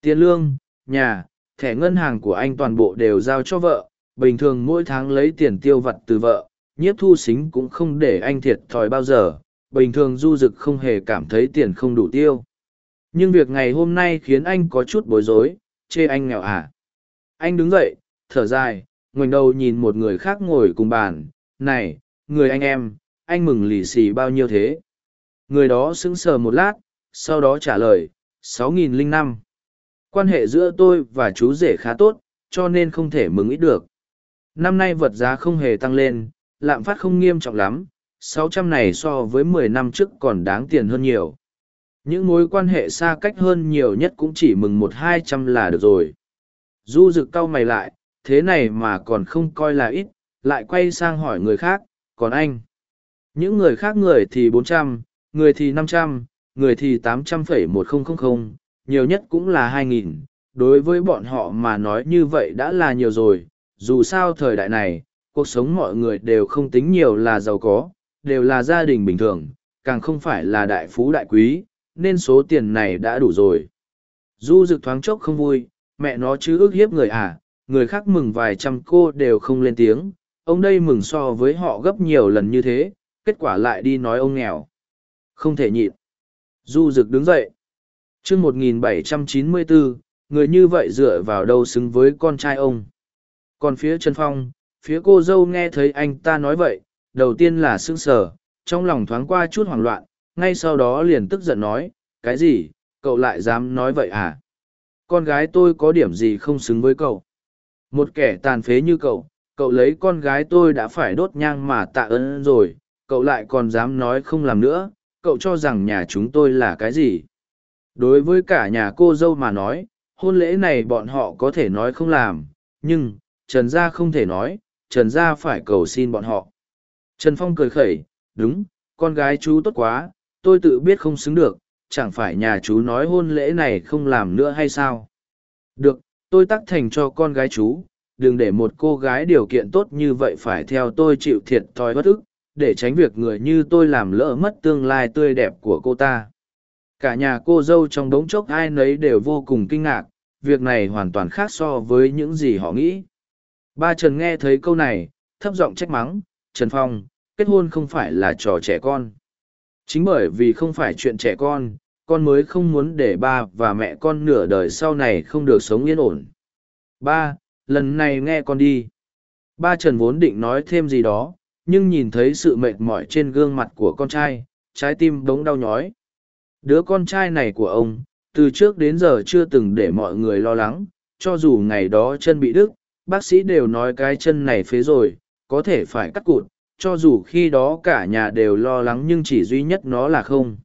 Tiền lương, nhà, thẻ ngân hàng của anh toàn bộ đều giao cho vợ, bình thường mỗi tháng lấy tiền tiêu vặt từ vợ, nhiếp thu xính cũng không để anh thiệt thòi bao giờ, bình thường du dực không hề cảm thấy tiền không đủ tiêu. Nhưng việc ngày hôm nay khiến anh có chút bối rối, chê anh nghèo à. Anh đứng dậy, thở dài, ngoảnh đầu nhìn một người khác ngồi cùng bàn, này, người anh em, anh mừng lì xì bao nhiêu thế? Người đó sững sờ một lát, sau đó trả lời, 6005. Quan hệ giữa tôi và chú rể khá tốt, cho nên không thể mừng ít được. Năm nay vật giá không hề tăng lên, lạm phát không nghiêm trọng lắm, 600 này so với 10 năm trước còn đáng tiền hơn nhiều. Những mối quan hệ xa cách hơn nhiều nhất cũng chỉ mừng một hai trăm là được rồi. Du rực cau mày lại, thế này mà còn không coi là ít, lại quay sang hỏi người khác, còn anh? Những người khác người thì bốn trăm, người thì năm trăm, người thì tám trăm phẩy một không không không, nhiều nhất cũng là hai nghìn. Đối với bọn họ mà nói như vậy đã là nhiều rồi, dù sao thời đại này, cuộc sống mọi người đều không tính nhiều là giàu có, đều là gia đình bình thường, càng không phải là đại phú đại quý, nên số tiền này đã đủ rồi. Du Dực thoáng chốc không vui, mẹ nó chứ ước hiếp người à, người khác mừng vài trăm cô đều không lên tiếng, ông đây mừng so với họ gấp nhiều lần như thế, kết quả lại đi nói ông nghèo. Không thể nhịn. Du rực đứng dậy. chương 1794, người như vậy dựa vào đâu xứng với con trai ông. Còn phía Trần Phong, phía cô dâu nghe thấy anh ta nói vậy, đầu tiên là sững sờ, trong lòng thoáng qua chút hoảng loạn, ngay sau đó liền tức giận nói, cái gì, cậu lại dám nói vậy à? Con gái tôi có điểm gì không xứng với cậu? Một kẻ tàn phế như cậu, cậu lấy con gái tôi đã phải đốt nhang mà tạ ơn rồi, cậu lại còn dám nói không làm nữa, cậu cho rằng nhà chúng tôi là cái gì? Đối với cả nhà cô dâu mà nói, hôn lễ này bọn họ có thể nói không làm, nhưng, Trần Gia không thể nói, Trần Gia phải cầu xin bọn họ. Trần Phong cười khẩy, đúng, con gái chú tốt quá, tôi tự biết không xứng được, chẳng phải nhà chú nói hôn lễ này không làm nữa hay sao? Được, tôi tắc thành cho con gái chú, đừng để một cô gái điều kiện tốt như vậy phải theo tôi chịu thiệt thòi bất ức, để tránh việc người như tôi làm lỡ mất tương lai tươi đẹp của cô ta. Cả nhà cô dâu trong đống chốc ai nấy đều vô cùng kinh ngạc, việc này hoàn toàn khác so với những gì họ nghĩ. Ba Trần nghe thấy câu này, thấp giọng trách mắng, Trần Phong, kết hôn không phải là trò trẻ con. Chính bởi vì không phải chuyện trẻ con, con mới không muốn để ba và mẹ con nửa đời sau này không được sống yên ổn. Ba, lần này nghe con đi. Ba Trần vốn định nói thêm gì đó, nhưng nhìn thấy sự mệt mỏi trên gương mặt của con trai, trái tim bỗng đau nhói. Đứa con trai này của ông, từ trước đến giờ chưa từng để mọi người lo lắng, cho dù ngày đó chân bị đứt, bác sĩ đều nói cái chân này phế rồi, có thể phải cắt cụt, cho dù khi đó cả nhà đều lo lắng nhưng chỉ duy nhất nó là không.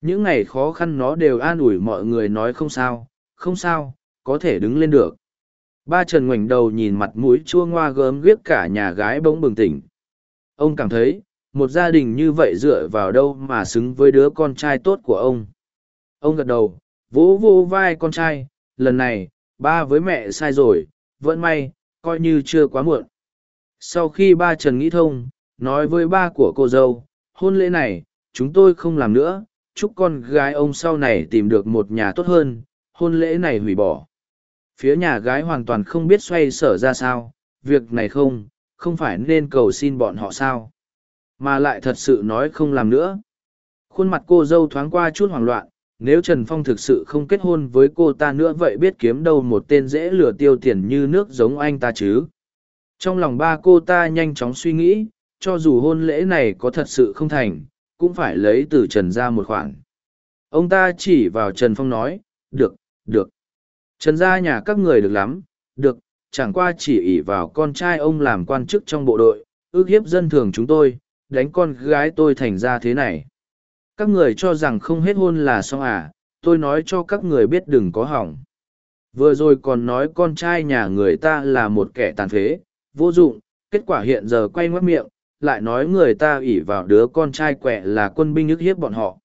Những ngày khó khăn nó đều an ủi mọi người nói không sao, không sao, có thể đứng lên được. Ba Trần ngoảnh đầu nhìn mặt mũi chua ngoa gớm ghiếc cả nhà gái bỗng bừng tỉnh. Ông cảm thấy, một gia đình như vậy dựa vào đâu mà xứng với đứa con trai tốt của ông. Ông gật đầu, vỗ vô vai con trai, lần này, ba với mẹ sai rồi, vẫn may, coi như chưa quá muộn. Sau khi ba Trần nghĩ thông, nói với ba của cô dâu, hôn lễ này, chúng tôi không làm nữa, chúc con gái ông sau này tìm được một nhà tốt hơn, hôn lễ này hủy bỏ. Phía nhà gái hoàn toàn không biết xoay sở ra sao, việc này không, không phải nên cầu xin bọn họ sao. Mà lại thật sự nói không làm nữa. Khuôn mặt cô dâu thoáng qua chút hoảng loạn, nếu Trần Phong thực sự không kết hôn với cô ta nữa vậy biết kiếm đâu một tên dễ lừa tiêu tiền như nước giống anh ta chứ. Trong lòng ba cô ta nhanh chóng suy nghĩ, cho dù hôn lễ này có thật sự không thành, cũng phải lấy từ Trần ra một khoản. Ông ta chỉ vào Trần Phong nói, được, được. Trần gia nhà các người được lắm, được, chẳng qua chỉ ỷ vào con trai ông làm quan chức trong bộ đội, ước hiếp dân thường chúng tôi, đánh con gái tôi thành ra thế này. Các người cho rằng không hết hôn là xong à, tôi nói cho các người biết đừng có hỏng. Vừa rồi còn nói con trai nhà người ta là một kẻ tàn phế, vô dụng, kết quả hiện giờ quay ngoắt miệng, lại nói người ta ỷ vào đứa con trai quẹ là quân binh ức hiếp bọn họ.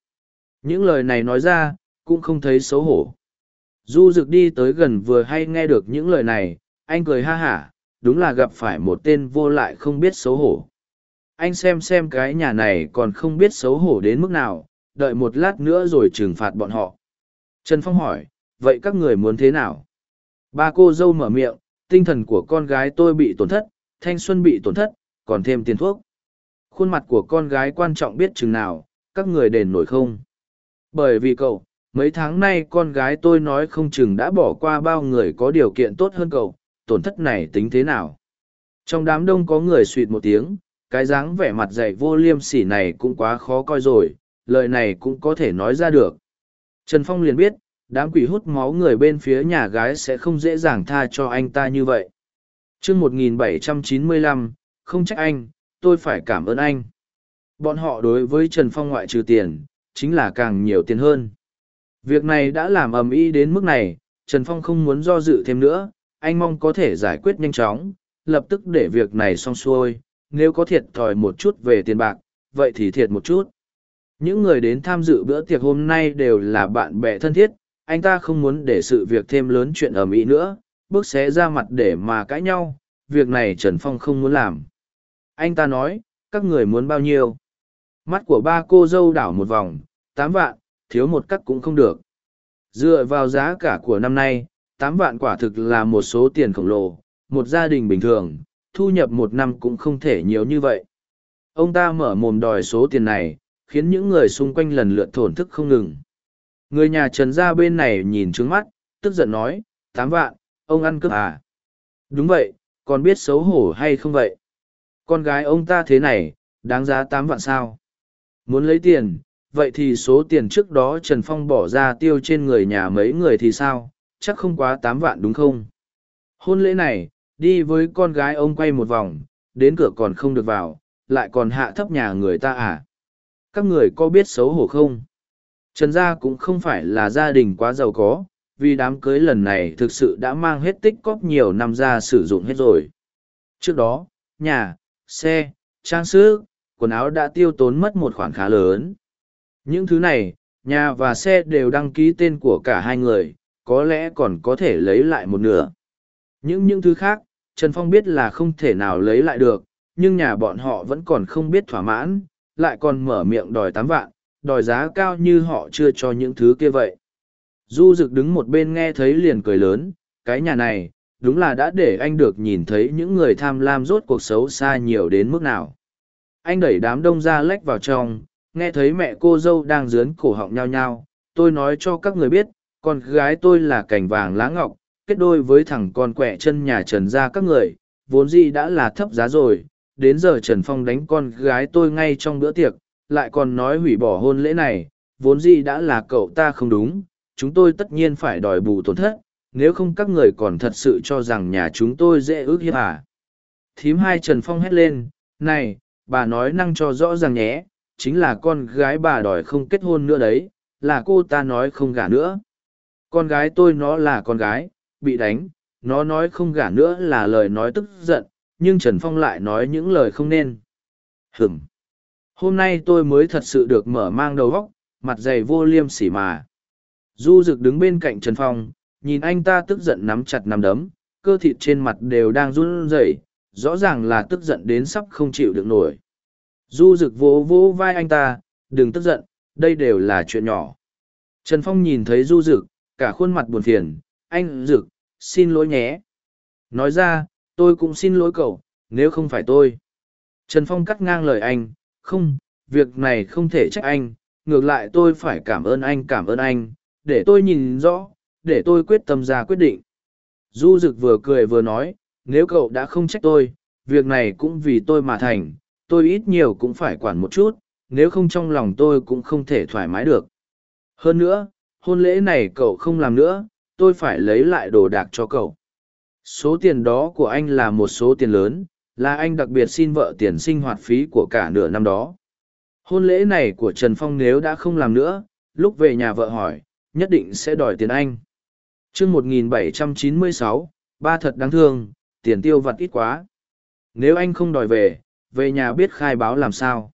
Những lời này nói ra, cũng không thấy xấu hổ. Du Dực đi tới gần vừa hay nghe được những lời này, anh cười ha hả, đúng là gặp phải một tên vô lại không biết xấu hổ. Anh xem xem cái nhà này còn không biết xấu hổ đến mức nào, đợi một lát nữa rồi trừng phạt bọn họ. Trần Phong hỏi, vậy các người muốn thế nào? Ba cô dâu mở miệng, tinh thần của con gái tôi bị tổn thất, thanh xuân bị tổn thất, còn thêm tiền thuốc. Khuôn mặt của con gái quan trọng biết chừng nào, các người đền nổi không? Bởi vì cậu, mấy tháng nay con gái tôi nói không chừng đã bỏ qua bao người có điều kiện tốt hơn cậu, tổn thất này tính thế nào? Trong đám đông có người suỵt một tiếng, cái dáng vẻ mặt dạy vô liêm sỉ này cũng quá khó coi rồi, lời này cũng có thể nói ra được. Trần Phong liền biết, đám quỷ hút máu người bên phía nhà gái sẽ không dễ dàng tha cho anh ta như vậy chương 1795, không trách anh tôi phải cảm ơn anh bọn họ đối với trần phong ngoại trừ tiền chính là càng nhiều tiền hơn việc này đã làm ầm ĩ đến mức này trần phong không muốn do dự thêm nữa anh mong có thể giải quyết nhanh chóng, lập tức để việc này xong xuôi, nếu có thiệt thòi một chút về tiền bạc, vậy thì thiệt một chút. Những người đến tham dự bữa tiệc hôm nay đều là bạn bè thân thiết, anh ta không muốn để sự việc thêm lớn chuyện ở mỹ nữa, bước xé ra mặt để mà cãi nhau, việc này trần phong không muốn làm. Anh ta nói, các người muốn bao nhiêu? Mắt của ba cô dâu đảo một vòng, tám vạn, thiếu một cắt cũng không được. Dựa vào giá cả của năm nay tám vạn quả thực là một số tiền khổng lồ, một gia đình bình thường, thu nhập một năm cũng không thể nhiều như vậy. Ông ta mở mồm đòi số tiền này, khiến những người xung quanh lần lượt thổn thức không ngừng. Người nhà trần gia bên này nhìn trướng mắt, tức giận nói, tám vạn, ông ăn cướp à? Đúng vậy, còn biết xấu hổ hay không vậy? Con gái ông ta thế này, đáng giá tám vạn sao? Muốn lấy tiền, vậy thì số tiền trước đó trần phong bỏ ra tiêu trên người nhà mấy người thì sao? Chắc không quá tám vạn đúng không? Hôn lễ này, đi với con gái ông quay một vòng, đến cửa còn không được vào, lại còn hạ thấp nhà người ta à? Các người có biết xấu hổ không? Trần gia cũng không phải là gia đình quá giàu có, vì đám cưới lần này thực sự đã mang hết tích cóp nhiều năm ra sử dụng hết rồi. Trước đó, nhà, xe, trang sức, quần áo đã tiêu tốn mất một khoản khá lớn. Những thứ này, nhà và xe đều đăng ký tên của cả hai người có lẽ còn có thể lấy lại một nửa. Những những thứ khác, trần phong biết là không thể nào lấy lại được, nhưng nhà bọn họ vẫn còn không biết thỏa mãn, lại còn mở miệng đòi tám vạn, đòi giá cao như họ chưa cho những thứ kia vậy. Du Dực đứng một bên nghe thấy liền cười lớn, cái nhà này, đúng là đã để anh được nhìn thấy những người tham lam rốt cuộc xấu xa nhiều đến mức nào. Anh đẩy đám đông ra lách vào trong, nghe thấy mẹ cô dâu đang dướn cổ họng nhao nhao, tôi nói cho các người biết con gái tôi là cành vàng lá ngọc, kết đôi với thằng con quẹ chân nhà trần ra các người, vốn gì đã là thấp giá rồi, đến giờ trần phong đánh con gái tôi ngay trong bữa tiệc, lại còn nói hủy bỏ hôn lễ này, vốn gì đã là cậu ta không đúng, chúng tôi tất nhiên phải đòi bù tổn thất, nếu không các người còn thật sự cho rằng nhà chúng tôi dễ ước hiếp à. thím hai trần phong hét lên, này, bà nói năng cho rõ ràng nhé, chính là con gái bà đòi không kết hôn nữa đấy, là cô ta nói không gả nữa con gái tôi nó là con gái, bị đánh, nó nói không gả nữa là lời nói tức giận, nhưng trần phong lại nói những lời không nên. Hừm hôm nay tôi mới thật sự được mở mang đầu góc mặt dày vô liêm sỉ mà. Du rực đứng bên cạnh trần phong, nhìn anh ta tức giận nắm chặt nắm đấm, cơ thịt trên mặt đều đang run rẩy, rõ ràng là tức giận đến sắp không chịu được nổi. Du rực vỗ vỗ vai anh ta, đừng tức giận, đây đều là chuyện nhỏ. Trần phong nhìn thấy du rực cả khuôn mặt buồn phiền, anh rực xin lỗi nhé. Nói ra, tôi cũng xin lỗi cậu, nếu không phải tôi. Trần phong cắt ngang lời anh, không, việc này không thể trách anh, ngược lại tôi phải cảm ơn anh, cảm ơn anh, để tôi nhìn rõ, để tôi quyết tâm ra quyết định. Du rực vừa cười vừa nói, nếu cậu đã không trách tôi, việc này cũng vì tôi mà thành, tôi ít nhiều cũng phải quản một chút, nếu không trong lòng tôi cũng không thể thoải mái được. Hơn nữa hôn lễ này cậu không làm nữa, tôi phải lấy lại đồ đạc cho cậu. Số tiền đó của anh là một số tiền lớn, là anh đặc biệt xin vợ tiền sinh hoạt phí của cả nửa năm đó. Hôn lễ này của trần phong nếu đã không làm nữa, lúc về nhà vợ hỏi, nhất định sẽ đòi tiền anh. Chương một nghìn bảy trăm chín mươi sáu, ba thật đáng thương, tiền tiêu vặt ít quá. Nếu anh không đòi về về nhà biết khai báo làm sao.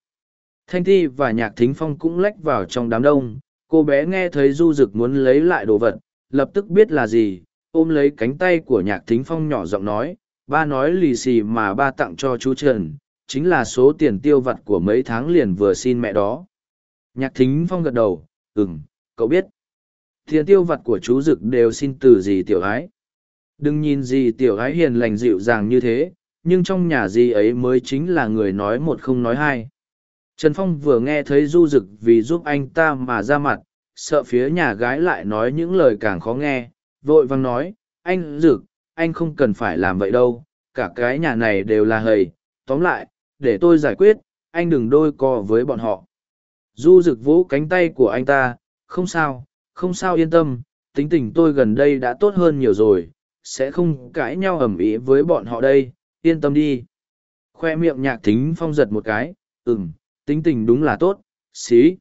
Thanh thi và nhạc thính phong cũng lách vào trong đám đông cô bé nghe thấy du rực muốn lấy lại đồ vật, lập tức biết là gì, ôm lấy cánh tay của nhạc thính phong nhỏ giọng nói, ba nói lì xì mà ba tặng cho chú trần, chính là số tiền tiêu vặt của mấy tháng liền vừa xin mẹ đó. Nhạc thính phong gật đầu ừ m cậu biết. Tiền tiêu vặt của chú rực đều xin từ gì tiểu ái. Đừng nhìn gì tiểu ái hiền lành dịu dàng như thế, nhưng trong nhà gì ấy mới chính là người nói một không nói hai trần phong vừa nghe thấy du Dực vì giúp anh ta mà ra mặt sợ phía nhà gái lại nói những lời càng khó nghe vội vàng nói anh Dực, anh không cần phải làm vậy đâu cả cái nhà này đều là hầy tóm lại để tôi giải quyết anh đừng đôi co với bọn họ du rực vỗ cánh tay của anh ta không sao không sao yên tâm tính tình tôi gần đây đã tốt hơn nhiều rồi, sẽ không cãi nhau ầm ĩ với bọn họ đây, yên tâm đi. Khoe miệng nhạc thính phong giật một cái, ừm, tính tình đúng là tốt, xí.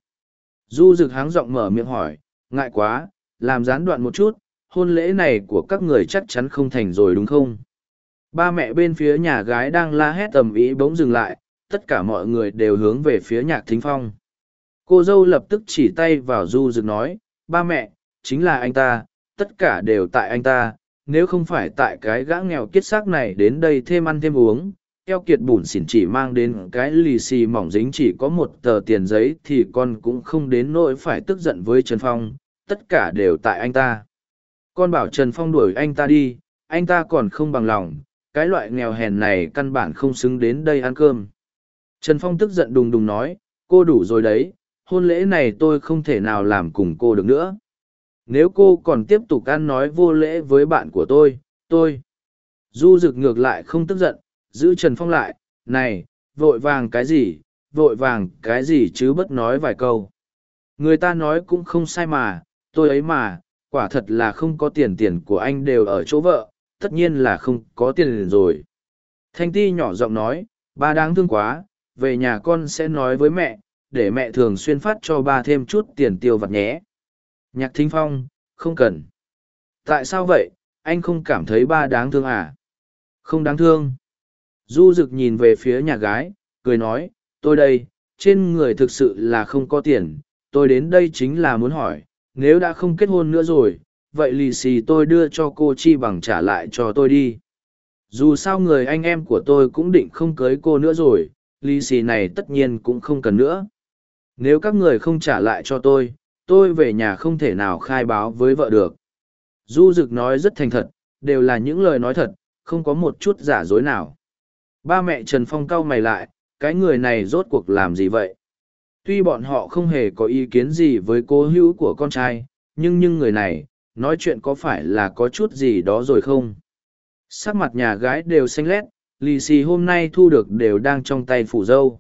Du rực háng giọng mở miệng hỏi, ngại quá, làm gián đoạn một chút, hôn lễ này của các người chắc chắn không thành rồi đúng không? Ba mẹ bên phía nhà gái đang la hét tầm ý bỗng dừng lại, tất cả mọi người đều hướng về phía nhạc thính phong. Cô dâu lập tức chỉ tay vào du rực nói, ba mẹ, chính là anh ta, tất cả đều tại anh ta, nếu không phải tại cái gã nghèo kiết xác này đến đây thêm ăn thêm uống, eo kiệt bùn xỉn chỉ mang đến cái lì xì mỏng dính chỉ có một tờ tiền giấy thì con cũng không đến nỗi phải tức giận với Trần Phong, tất cả đều tại anh ta. Con bảo Trần Phong đuổi anh ta đi, anh ta còn không bằng lòng, cái loại nghèo hèn này căn bản không xứng đến đây ăn cơm. Trần Phong tức giận đùng đùng nói, cô đủ rồi đấy, hôn lễ này tôi không thể nào làm cùng cô được nữa. Nếu cô còn tiếp tục ăn nói vô lễ với bạn của tôi, tôi. Du rực ngược lại không tức giận, giữ Trần Phong lại, này, vội vàng cái gì, vội vàng cái gì chứ bất nói vài câu. Người ta nói cũng không sai mà, tôi ấy mà, quả thật là không có tiền tiền của anh đều ở chỗ vợ, tất nhiên là không có tiền rồi. Thanh ti nhỏ giọng nói, ba đáng thương quá, về nhà con sẽ nói với mẹ, để mẹ thường xuyên phát cho ba thêm chút tiền tiêu vặt nhé. Nhạc thính phong, không cần. Tại sao vậy, anh không cảm thấy ba đáng thương à? Không đáng thương. Du rực nhìn về phía nhà gái, cười nói, tôi đây, trên người thực sự là không có tiền, tôi đến đây chính là muốn hỏi, nếu đã không kết hôn nữa rồi, vậy lì xì tôi đưa cho cô chi bằng trả lại cho tôi đi. Dù sao người anh em của tôi cũng định không cưới cô nữa rồi, lì xì này tất nhiên cũng không cần nữa. Nếu các người không trả lại cho tôi, tôi về nhà không thể nào khai báo với vợ được. Du Dực nói rất thành thật, đều là những lời nói thật, không có một chút giả dối nào. Ba mẹ Trần Phong cau mày lại, cái người này rốt cuộc làm gì vậy? Tuy bọn họ không hề có ý kiến gì với cô hữu của con trai, nhưng nhưng người này, nói chuyện có phải là có chút gì đó rồi không? Sắc mặt nhà gái đều xanh lét, lì xì hôm nay thu được đều đang trong tay phù dâu.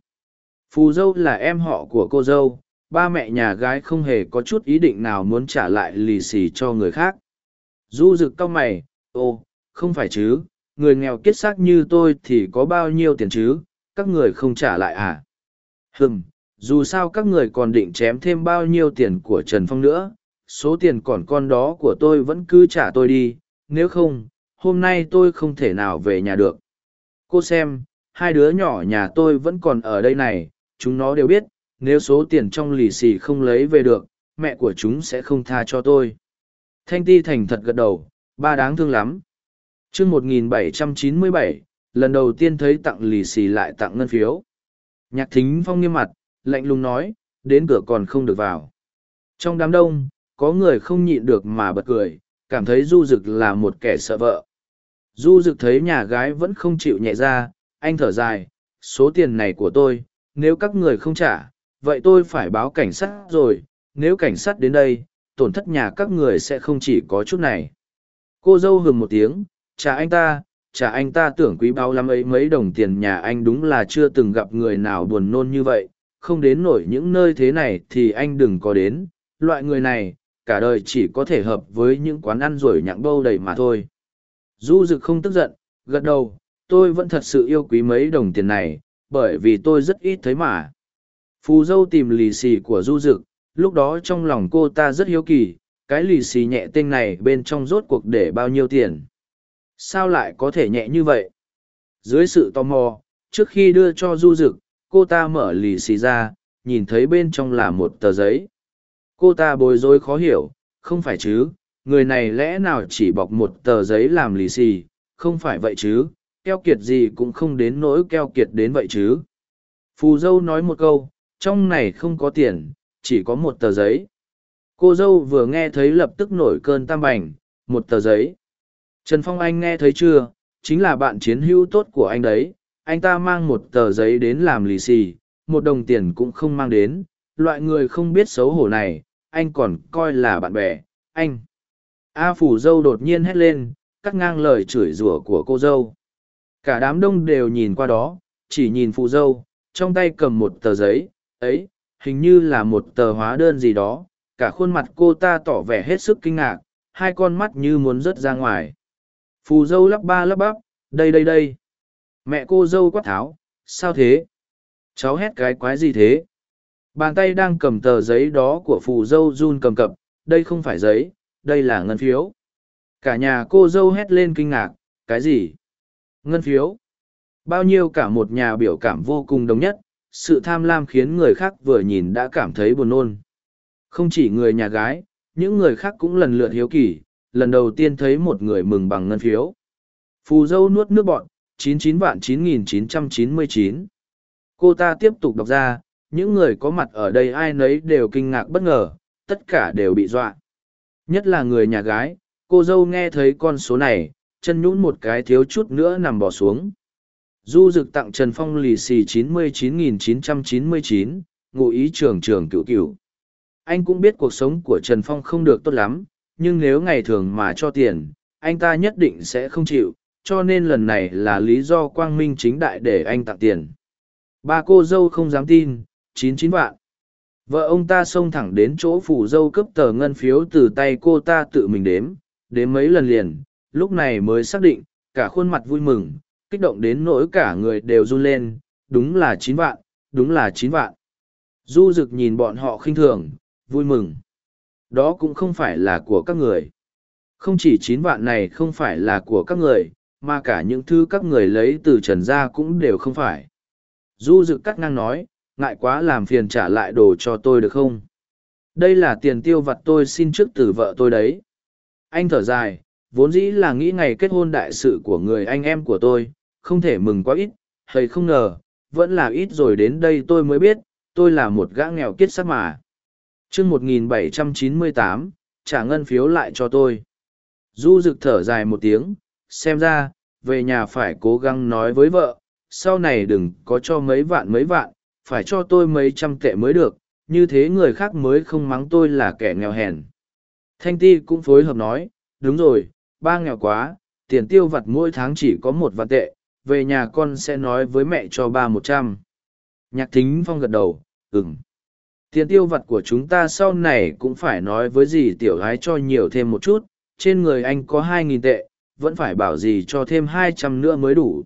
Phù dâu là em họ của cô dâu, ba mẹ nhà gái không hề có chút ý định nào muốn trả lại lì xì cho người khác. Du rực cau mày, ô, không phải chứ, người nghèo kiết xác như tôi thì có bao nhiêu tiền chứ, các người không trả lại à? Hừm, dù sao các người còn định chém thêm bao nhiêu tiền của Trần Phong nữa, số tiền còn con đó của tôi vẫn cứ trả tôi đi, nếu không, hôm nay tôi không thể nào về nhà được. Cô xem, hai đứa nhỏ nhà tôi vẫn còn ở đây này, chúng nó đều biết, nếu số tiền trong lì xì không lấy về được, mẹ của chúng sẽ không tha cho tôi. Thanh ti thành thật gật đầu, ba đáng thương lắm chương 1797, lần đầu tiên thấy tặng lì xì lại tặng ngân phiếu. Nhạc thính phong nghiêm mặt, lạnh lùng nói, đến cửa còn không được vào. Trong đám đông, có người không nhịn được mà bật cười, cảm thấy du dực là một kẻ sợ vợ. Du dực thấy nhà gái vẫn không chịu nhẹ ra, anh thở dài, số tiền này của tôi, nếu các người không trả, vậy tôi phải báo cảnh sát rồi, nếu cảnh sát đến đây, tổn thất nhà các người sẽ không chỉ có chút này. Cô dâu hừng một tiếng, trả anh ta, trả anh ta tưởng quý báo lắm ấy mấy đồng tiền nhà anh đúng là chưa từng gặp người nào buồn nôn như vậy, không đến nổi những nơi thế này thì anh đừng có đến, loại người này, cả đời chỉ có thể hợp với những quán ăn rồi nhặng bâu đầy mà thôi. Du Dực không tức giận, gật đầu, tôi vẫn thật sự yêu quý mấy đồng tiền này, bởi vì tôi rất ít thấy mà. Phù dâu tìm lì xì của Du Dực, lúc đó trong lòng cô ta rất hiếu kỳ, cái lì xì nhẹ tên này bên trong rốt cuộc để bao nhiêu tiền. Sao lại có thể nhẹ như vậy? Dưới sự tò mò, trước khi đưa cho Du Dực, cô ta mở lì xì ra, nhìn thấy bên trong là một tờ giấy. Cô ta bối rối khó hiểu, không phải chứ, người này lẽ nào chỉ bọc một tờ giấy làm lì xì, không phải vậy chứ, keo kiệt gì cũng không đến nỗi keo kiệt đến vậy chứ. Phù dâu nói một câu, trong này không có tiền, chỉ có một tờ giấy. Cô dâu vừa nghe thấy lập tức nổi cơn tam bành, một tờ giấy. Trần Phong Anh nghe thấy chưa, chính là bạn chiến hữu tốt của anh đấy, anh ta mang một tờ giấy đến làm lì xì, một đồng tiền cũng không mang đến, loại người không biết xấu hổ này, anh còn coi là bạn bè, anh. A phủ dâu đột nhiên hét lên, cắt ngang lời chửi rủa của cô dâu. Cả đám đông đều nhìn qua đó, chỉ nhìn phụ dâu, trong tay cầm một tờ giấy, ấy, hình như là một tờ hóa đơn gì đó, cả khuôn mặt cô ta tỏ vẻ hết sức kinh ngạc, hai con mắt như muốn rớt ra ngoài. Phù dâu lắp ba lắp bắp, đây đây đây. Mẹ cô dâu quát tháo, sao thế? Cháu hét cái quái gì thế? Bàn tay đang cầm tờ giấy đó của phù dâu run cầm cập, đây không phải giấy, đây là ngân phiếu. Cả nhà cô dâu hét lên kinh ngạc, cái gì? Ngân phiếu. Bao nhiêu cả một nhà biểu cảm vô cùng đồng nhất, sự tham lam khiến người khác vừa nhìn đã cảm thấy buồn nôn. Không chỉ người nhà gái, những người khác cũng lần lượt hiếu kỳ, lần đầu tiên thấy một người mừng bằng ngân phiếu. Phù dâu nuốt nước bọn, 99 vạn 9999. Cô ta tiếp tục đọc ra, những người có mặt ở đây ai nấy đều kinh ngạc bất ngờ, tất cả đều bị dọa. Nhất là người nhà gái, cô dâu nghe thấy con số này, chân nhũn một cái thiếu chút nữa nằm bỏ xuống. Du dực tặng Trần Phong lì xì 99.999, ngụ ý trường trường cựu cựu. Anh cũng biết cuộc sống của Trần Phong không được tốt lắm, nhưng nếu ngày thường mà cho tiền, anh ta nhất định sẽ không chịu, cho nên lần này là lý do quang minh chính đại để anh tặng tiền. Ba cô dâu không dám tin, chín chín vạn. Vợ ông ta xông thẳng đến chỗ phủ dâu cấp tờ ngân phiếu từ tay cô ta tự mình đếm, đếm mấy lần liền, lúc này mới xác định, cả khuôn mặt vui mừng, kích động đến nỗi cả người đều run lên, đúng là chín vạn, đúng là chín vạn. Du Dực nhìn bọn họ khinh thường, vui mừng. Đó cũng không phải là của các người. Không chỉ chín vạn này không phải là của các người, mà cả những thứ các người lấy từ trần gia cũng đều không phải. Du dực cắt ngang nói, ngại quá làm phiền trả lại đồ cho tôi được không? Đây là tiền tiêu vặt tôi xin trước từ vợ tôi đấy. Anh thở dài, vốn dĩ là nghĩ ngày kết hôn đại sự của người anh em của tôi, không thể mừng quá ít, hay không ngờ, vẫn là ít rồi đến đây tôi mới biết, tôi là một gã nghèo kiết sắc mà chương 1798, trả ngân phiếu lại cho tôi. Du rực thở dài một tiếng, xem ra, về nhà phải cố gắng nói với vợ, sau này đừng có cho mấy vạn mấy vạn, phải cho tôi mấy trăm tệ mới được, như thế người khác mới không mắng tôi là kẻ nghèo hèn. Thanh Ti cũng phối hợp nói, đúng rồi, ba nghèo quá, tiền tiêu vặt mỗi tháng chỉ có một vạn tệ, về nhà con sẽ nói với mẹ cho ba một trăm. Nhạc thính phong gật đầu, ừng Tiền tiêu vặt của chúng ta sau này cũng phải nói với dì tiểu gái cho nhiều thêm một chút, trên người anh có hai nghìn tệ, vẫn phải bảo dì cho thêm hai trăm nữa mới đủ.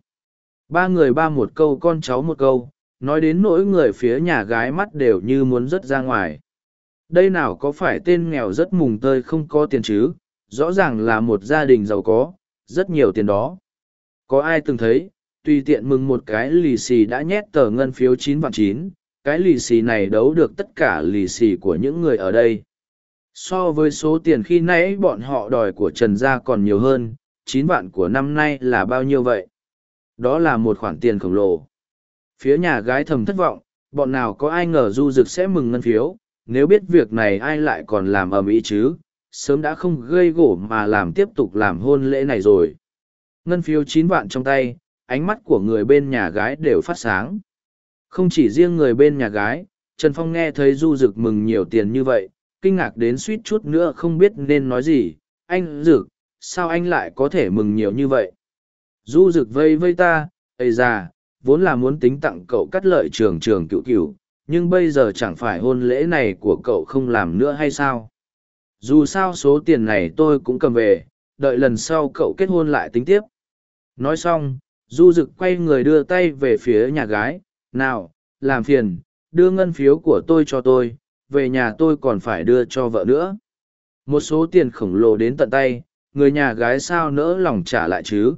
Ba người ba một câu con cháu một câu, nói đến nỗi người phía nhà gái mắt đều như muốn rớt ra ngoài. Đây nào có phải tên nghèo rất mùng tơi không có tiền chứ, rõ ràng là một gia đình giàu có, rất nhiều tiền đó. Có ai từng thấy, tùy tiện mừng một cái lì xì đã nhét tờ ngân phiếu chín vạn chín, cái lì xì này đấu được tất cả lì xì của những người ở đây. So với số tiền khi nãy bọn họ đòi của Trần Gia còn nhiều hơn, chín vạn của năm nay là bao nhiêu vậy? Đó là một khoản tiền khổng lồ. Phía nhà gái thầm thất vọng, bọn nào có ai ngờ du rực sẽ mừng ngân phiếu, nếu biết việc này ai lại còn làm ầm ĩ chứ, sớm đã không gây gỗ mà làm tiếp tục làm hôn lễ này rồi. Ngân phiếu chín vạn trong tay, ánh mắt của người bên nhà gái đều phát sáng. Không chỉ riêng người bên nhà gái, Trần Phong nghe thấy du dực mừng nhiều tiền như vậy, kinh ngạc đến suýt chút nữa không biết nên nói gì. Anh dực, sao anh lại có thể mừng nhiều như vậy? Du dực vây vây ta, ây già, vốn là muốn tính tặng cậu cắt lợi trường trường cựu cựu, nhưng bây giờ chẳng phải hôn lễ này của cậu không làm nữa hay sao? Dù sao số tiền này tôi cũng cầm về, đợi lần sau cậu kết hôn lại tính tiếp. Nói xong, du dực quay người đưa tay về phía nhà gái, nào, làm phiền, đưa ngân phiếu của tôi cho tôi, về nhà tôi còn phải đưa cho vợ nữa. Một số tiền khổng lồ đến tận tay, người nhà gái sao nỡ lòng trả lại chứ?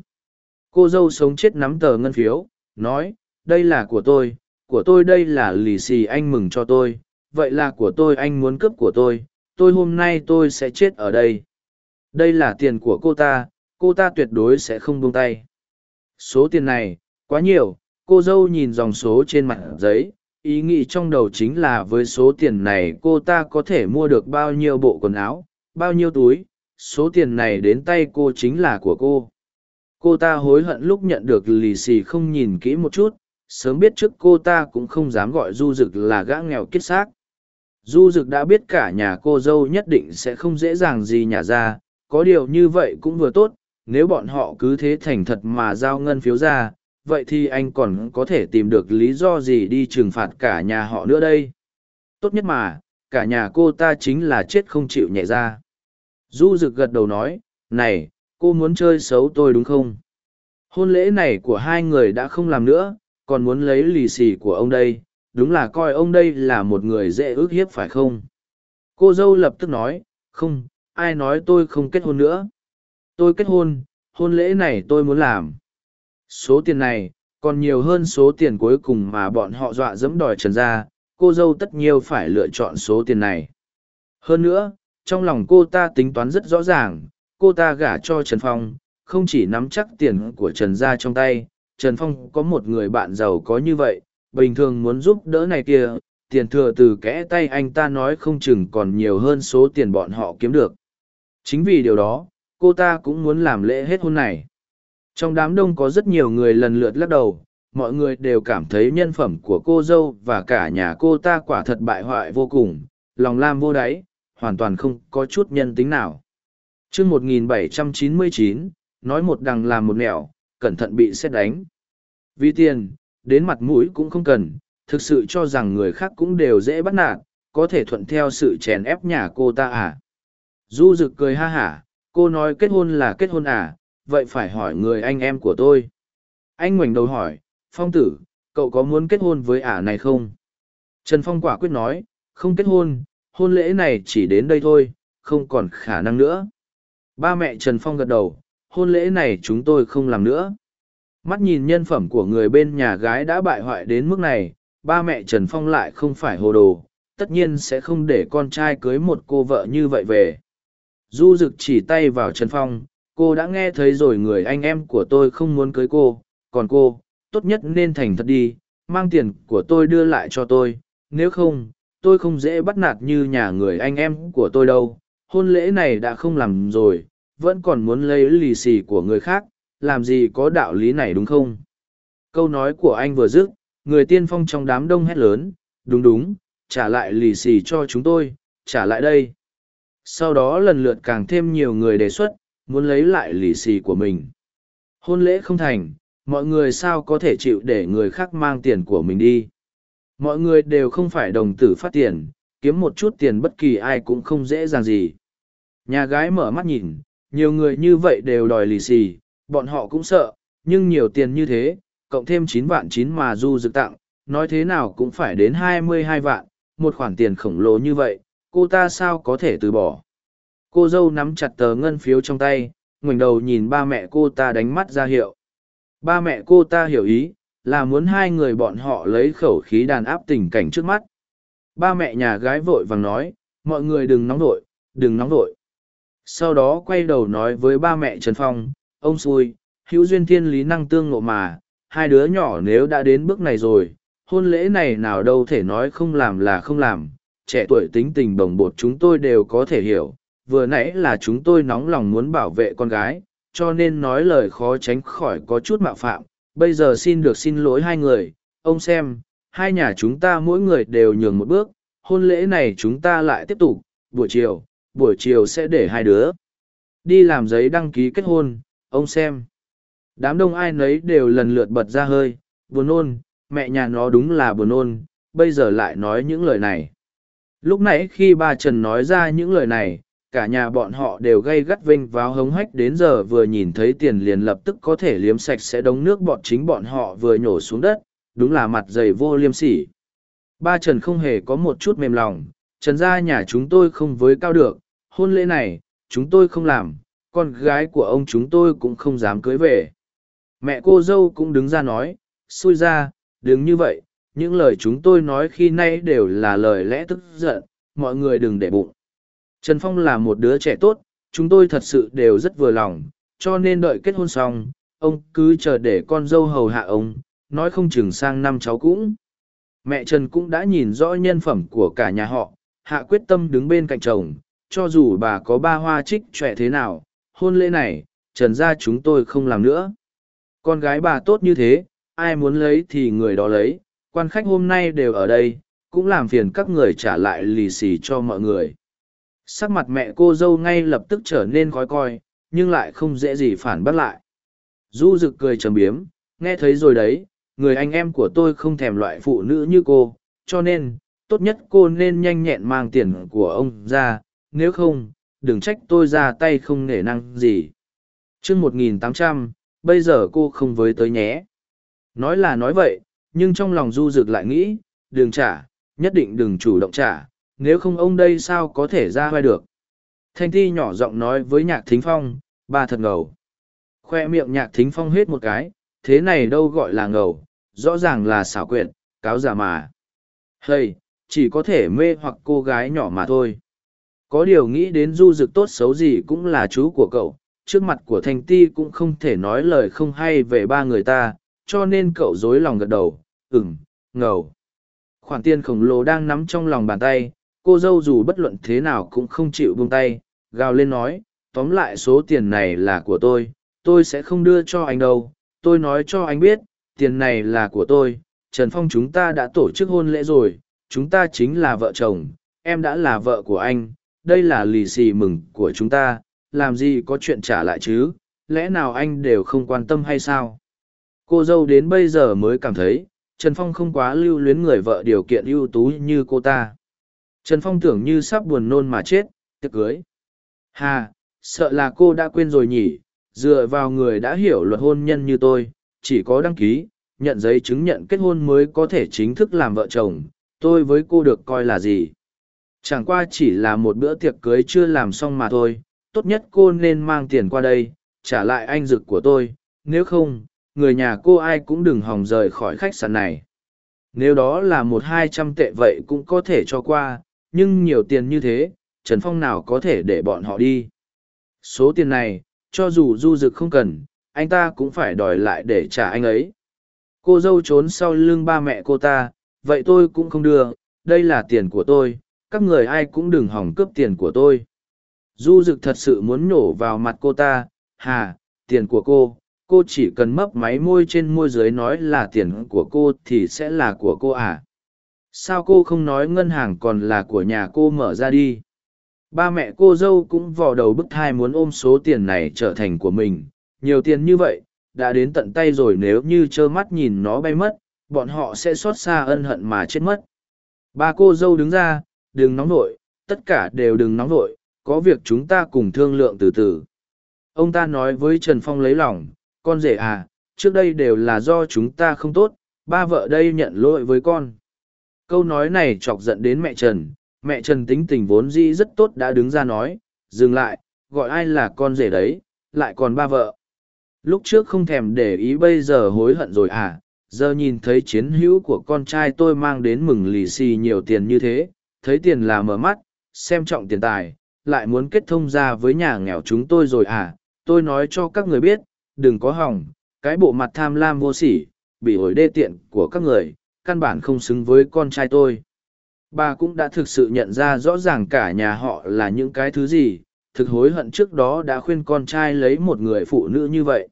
Cô dâu sống chết nắm tờ ngân phiếu, nói, đây là của tôi, của tôi đây là lì xì anh mừng cho tôi, vậy là của tôi anh muốn cướp của tôi, tôi hôm nay tôi sẽ chết ở đây. Đây là tiền của cô ta, cô ta tuyệt đối sẽ không buông tay. Số tiền này, quá nhiều, cô dâu nhìn dòng số trên mặt giấy, ý nghĩ trong đầu chính là với số tiền này cô ta có thể mua được bao nhiêu bộ quần áo, bao nhiêu túi, số tiền này đến tay cô chính là của cô. Cô ta hối hận lúc nhận được lì xì không nhìn kỹ một chút sớm biết trước cô ta cũng không dám gọi du rực là gã nghèo kiết xác. Du rực đã biết cả nhà cô dâu nhất định sẽ không dễ dàng gì nhả ra có điều như vậy cũng vừa tốt nếu bọn họ cứ thế thành thật mà giao ngân phiếu ra vậy thì anh còn có thể tìm được lý do gì đi trừng phạt cả nhà họ nữa đây tốt nhất mà cả nhà cô ta chính là chết không chịu nhẹ ra Du rực gật đầu nói, này, cô muốn chơi xấu tôi đúng không? Hôn lễ này của hai người đã không làm nữa, còn muốn lấy lì xì của ông đây, đúng là coi ông đây là một người dễ ước hiếp phải không? Cô dâu lập tức nói, không, ai nói tôi không kết hôn nữa. Tôi kết hôn, hôn lễ này tôi muốn làm. Số tiền này, còn nhiều hơn số tiền cuối cùng mà bọn họ dọa dẫm đòi trần ra, cô dâu tất nhiên phải lựa chọn số tiền này. Hơn nữa, trong lòng cô ta tính toán rất rõ ràng, cô ta gả cho Trần Phong, không chỉ nắm chắc tiền của Trần gia trong tay, Trần Phong có một người bạn giàu có như vậy, bình thường muốn giúp đỡ này kia, tiền thừa từ kẽ tay anh ta nói không chừng còn nhiều hơn số tiền bọn họ kiếm được. Chính vì điều đó, cô ta cũng muốn làm lễ hết hôn này. Trong đám đông có rất nhiều người lần lượt lắc đầu, mọi người đều cảm thấy nhân phẩm của cô dâu và cả nhà cô ta quả thật bại hoại vô cùng, lòng lam vô đáy, hoàn toàn không có chút nhân tính nào. chương 1799, nói một đằng làm một nẻo, cẩn thận bị xét đánh. Vì tiền, đến mặt mũi cũng không cần, thực sự cho rằng người khác cũng đều dễ bắt nạt, có thể thuận theo sự chèn ép nhà cô ta à. Du rực cười ha hả, cô nói kết hôn là kết hôn à, vậy phải hỏi người anh em của tôi. Anh ngoảnh đầu hỏi, Phong tử, cậu có muốn kết hôn với ả này không? Trần Phong quả quyết nói, không kết hôn, hôn lễ này chỉ đến đây thôi, không còn khả năng nữa. Ba mẹ Trần Phong gật đầu, hôn lễ này chúng tôi không làm nữa. Mắt nhìn nhân phẩm của người bên nhà gái đã bại hoại đến mức này, ba mẹ Trần Phong lại không phải hồ đồ, tất nhiên sẽ không để con trai cưới một cô vợ như vậy về. Du rực chỉ tay vào Trần Phong, cô đã nghe thấy rồi người anh em của tôi không muốn cưới cô, còn cô, tốt nhất nên thành thật đi, mang tiền của tôi đưa lại cho tôi, nếu không, tôi không dễ bắt nạt như nhà người anh em của tôi đâu. Hôn lễ này đã không làm rồi, vẫn còn muốn lấy lì xì của người khác, làm gì có đạo lý này đúng không? Câu nói của anh vừa dứt, người tiên phong trong đám đông hét lớn, đúng đúng, trả lại lì xì cho chúng tôi, trả lại đây. Sau đó lần lượt càng thêm nhiều người đề xuất, muốn lấy lại lì xì của mình. Hôn lễ không thành, mọi người sao có thể chịu để người khác mang tiền của mình đi. Mọi người đều không phải đồng tử phát tiền, kiếm một chút tiền bất kỳ ai cũng không dễ dàng gì. Nhà gái mở mắt nhìn, nhiều người như vậy đều đòi lì xì, bọn họ cũng sợ, nhưng nhiều tiền như thế, cộng thêm chín vạn chín mà du dự tặng, nói thế nào cũng phải đến hai mươi hai vạn, một khoản tiền khổng lồ như vậy, cô ta sao có thể từ bỏ. Cô dâu nắm chặt tờ ngân phiếu trong tay, ngoảnh đầu nhìn ba mẹ cô ta đánh mắt ra hiệu. Ba mẹ cô ta hiểu ý, là muốn hai người bọn họ lấy khẩu khí đàn áp tình cảnh trước mắt. Ba mẹ nhà gái vội vàng nói, mọi người đừng nóng vội, đừng nóng vội. Sau đó quay đầu nói với ba mẹ Trần Phong, ông xui, hữu duyên thiên lý năng tương ngộ mà, hai đứa nhỏ nếu đã đến bước này rồi, hôn lễ này nào đâu thể nói không làm là không làm, trẻ tuổi tính tình bồng bột chúng tôi đều có thể hiểu, vừa nãy là chúng tôi nóng lòng muốn bảo vệ con gái, cho nên nói lời khó tránh khỏi có chút mạo phạm, bây giờ xin được xin lỗi hai người, ông xem, hai nhà chúng ta mỗi người đều nhường một bước, hôn lễ này chúng ta lại tiếp tục, buổi chiều, buổi chiều sẽ để hai đứa đi làm giấy đăng ký kết hôn, ông xem. Đám đông ai nấy đều lần lượt bật ra hơi, buồn nôn, mẹ nhà nó đúng là buồn nôn, bây giờ lại nói những lời này. Lúc nãy khi ba Trần nói ra những lời này, cả nhà bọn họ đều gây gắt vinh váo hống hách đến giờ vừa nhìn thấy tiền liền lập tức có thể liếm sạch sẽ đống nước bọn chính bọn họ vừa nhổ xuống đất, đúng là mặt dày vô liêm sỉ. Ba Trần không hề có một chút mềm lòng, Trần gia nhà chúng tôi không với cao được, hôn lễ này, chúng tôi không làm, con gái của ông chúng tôi cũng không dám cưới về. Mẹ cô dâu cũng đứng ra nói, xui ra, đừng như vậy, những lời chúng tôi nói khi nay đều là lời lẽ tức giận, mọi người đừng để bụng. Trần Phong là một đứa trẻ tốt, chúng tôi thật sự đều rất vừa lòng, cho nên đợi kết hôn xong, ông cứ chờ để con dâu hầu hạ ông, nói không chừng sang năm cháu cũng. Mẹ Trần cũng đã nhìn rõ nhân phẩm của cả nhà họ, hạ quyết tâm đứng bên cạnh chồng, cho dù bà có ba hoa trích trẻ thế nào, hôn lễ này, Trần ra chúng tôi không làm nữa. Con gái bà tốt như thế, ai muốn lấy thì người đó lấy, quan khách hôm nay đều ở đây, cũng làm phiền các người trả lại lì xì cho mọi người sắc mặt mẹ cô dâu ngay lập tức trở nên khói coi nhưng lại không dễ gì phản bác lại du rực cười trầm biếm nghe thấy rồi đấy người anh em của tôi không thèm loại phụ nữ như cô cho nên tốt nhất cô nên nhanh nhẹn mang tiền của ông ra nếu không đừng trách tôi ra tay không nể năng gì. chương một nghìn tám trăm bây giờ cô không với tới nhé. Nói là nói vậy, nhưng trong lòng du rực lại nghĩ, đừng trả, nhất định đừng chủ động trả, nếu không ông đây sao có thể ra vai được. Thanh Thi nhỏ giọng nói với nhạc thính phong, ba thật ngầu. Khoe miệng nhạc thính phong hết một cái, thế này đâu gọi là ngầu, rõ ràng là xảo quyệt, cáo giả mà. hay chỉ có thể mê hoặc cô gái nhỏ mà thôi. Có điều nghĩ đến du dực tốt xấu gì cũng là chú của cậu, trước mặt của Thanh Ti cũng không thể nói lời không hay về ba người ta, cho nên cậu dối lòng gật đầu, ừm, ngầu. Khoản tiền khổng lồ đang nắm trong lòng bàn tay, cô dâu dù bất luận thế nào cũng không chịu buông tay, gào lên nói, tóm lại số tiền này là của tôi, tôi sẽ không đưa cho anh đâu, tôi nói cho anh biết, tiền này là của tôi, Trần Phong chúng ta đã tổ chức hôn lễ rồi, chúng ta chính là vợ chồng, em đã là vợ của anh, đây là lì xì mừng của chúng ta, làm gì có chuyện trả lại chứ, lẽ nào anh đều không quan tâm hay sao? Cô dâu đến bây giờ mới cảm thấy, Trần Phong không quá lưu luyến người vợ điều kiện ưu tú như cô ta. Trần Phong tưởng như sắp buồn nôn mà chết, tiệc cưới. Hà, sợ là cô đã quên rồi nhỉ, dựa vào người đã hiểu luật hôn nhân như tôi, chỉ có đăng ký, nhận giấy chứng nhận kết hôn mới có thể chính thức làm vợ chồng, tôi với cô được coi là gì. Chẳng qua chỉ là một bữa tiệc cưới chưa làm xong mà thôi, tốt nhất cô nên mang tiền qua đây, trả lại anh dực của tôi, nếu không, người nhà cô ai cũng đừng hòng rời khỏi khách sạn này. Nếu đó là một hai trăm tệ vậy cũng có thể cho qua, nhưng nhiều tiền như thế, Trần Phong nào có thể để bọn họ đi. Số tiền này, cho dù du dực không cần, anh ta cũng phải đòi lại để trả anh ấy. Cô dâu trốn sau lưng ba mẹ cô ta, vậy tôi cũng không đưa, đây là tiền của tôi, các người ai cũng đừng hỏng cướp tiền của tôi. Du dực thật sự muốn nhổ vào mặt cô ta, hà, tiền của cô, cô chỉ cần mấp máy môi trên môi dưới nói là tiền của cô thì sẽ là của cô à. Sao cô không nói ngân hàng còn là của nhà cô mở ra đi? Ba mẹ cô dâu cũng vò đầu bức thai muốn ôm số tiền này trở thành của mình. Nhiều tiền như vậy, đã đến tận tay rồi nếu như trơ mắt nhìn nó bay mất, bọn họ sẽ xót xa ân hận mà chết mất. Ba cô dâu đứng ra, đừng nóng nổi, tất cả đều đừng nóng nổi, có việc chúng ta cùng thương lượng từ từ. Ông ta nói với Trần Phong lấy lòng, con rể à, trước đây đều là do chúng ta không tốt, ba vợ đây nhận lỗi với con. Câu nói này chọc giận đến mẹ Trần, mẹ Trần tính tình vốn dĩ rất tốt đã đứng ra nói, dừng lại, gọi ai là con rể đấy, lại còn ba vợ. Lúc trước không thèm để ý bây giờ hối hận rồi à, giờ nhìn thấy chiến hữu của con trai tôi mang đến mừng lì xì nhiều tiền như thế, thấy tiền là mở mắt, xem trọng tiền tài, lại muốn kết thông ra với nhà nghèo chúng tôi rồi à, tôi nói cho các người biết, đừng có hỏng, cái bộ mặt tham lam vô sỉ, bị ổi đê tiện của các người, căn bản không xứng với con trai tôi. Bà cũng đã thực sự nhận ra rõ ràng cả nhà họ là những cái thứ gì, thực hối hận trước đó đã khuyên con trai lấy một người phụ nữ như vậy.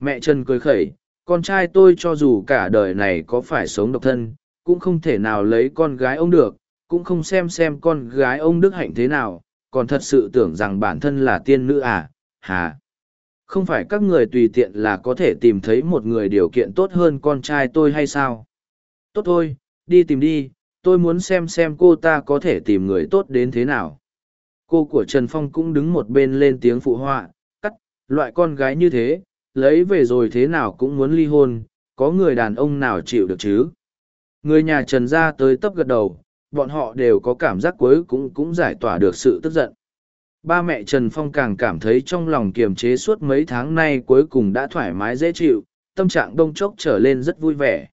Mẹ Trần cười khẩy, con trai tôi cho dù cả đời này có phải sống độc thân, cũng không thể nào lấy con gái ông được, cũng không xem xem con gái ông đức hạnh thế nào, còn thật sự tưởng rằng bản thân là tiên nữ à, hà. Không phải các người tùy tiện là có thể tìm thấy một người điều kiện tốt hơn con trai tôi hay sao? Tốt thôi, đi tìm đi, tôi muốn xem xem cô ta có thể tìm người tốt đến thế nào. Cô của Trần Phong cũng đứng một bên lên tiếng phụ họa, cắt, loại con gái như thế, lấy về rồi thế nào cũng muốn ly hôn, có người đàn ông nào chịu được chứ. Người nhà Trần ra tới tấp gật đầu, bọn họ đều có cảm giác cuối cũng cũng giải tỏa được sự tức giận. Ba mẹ Trần Phong càng cảm thấy trong lòng kiềm chế suốt mấy tháng nay cuối cùng đã thoải mái dễ chịu, tâm trạng đông chốc trở lên rất vui vẻ.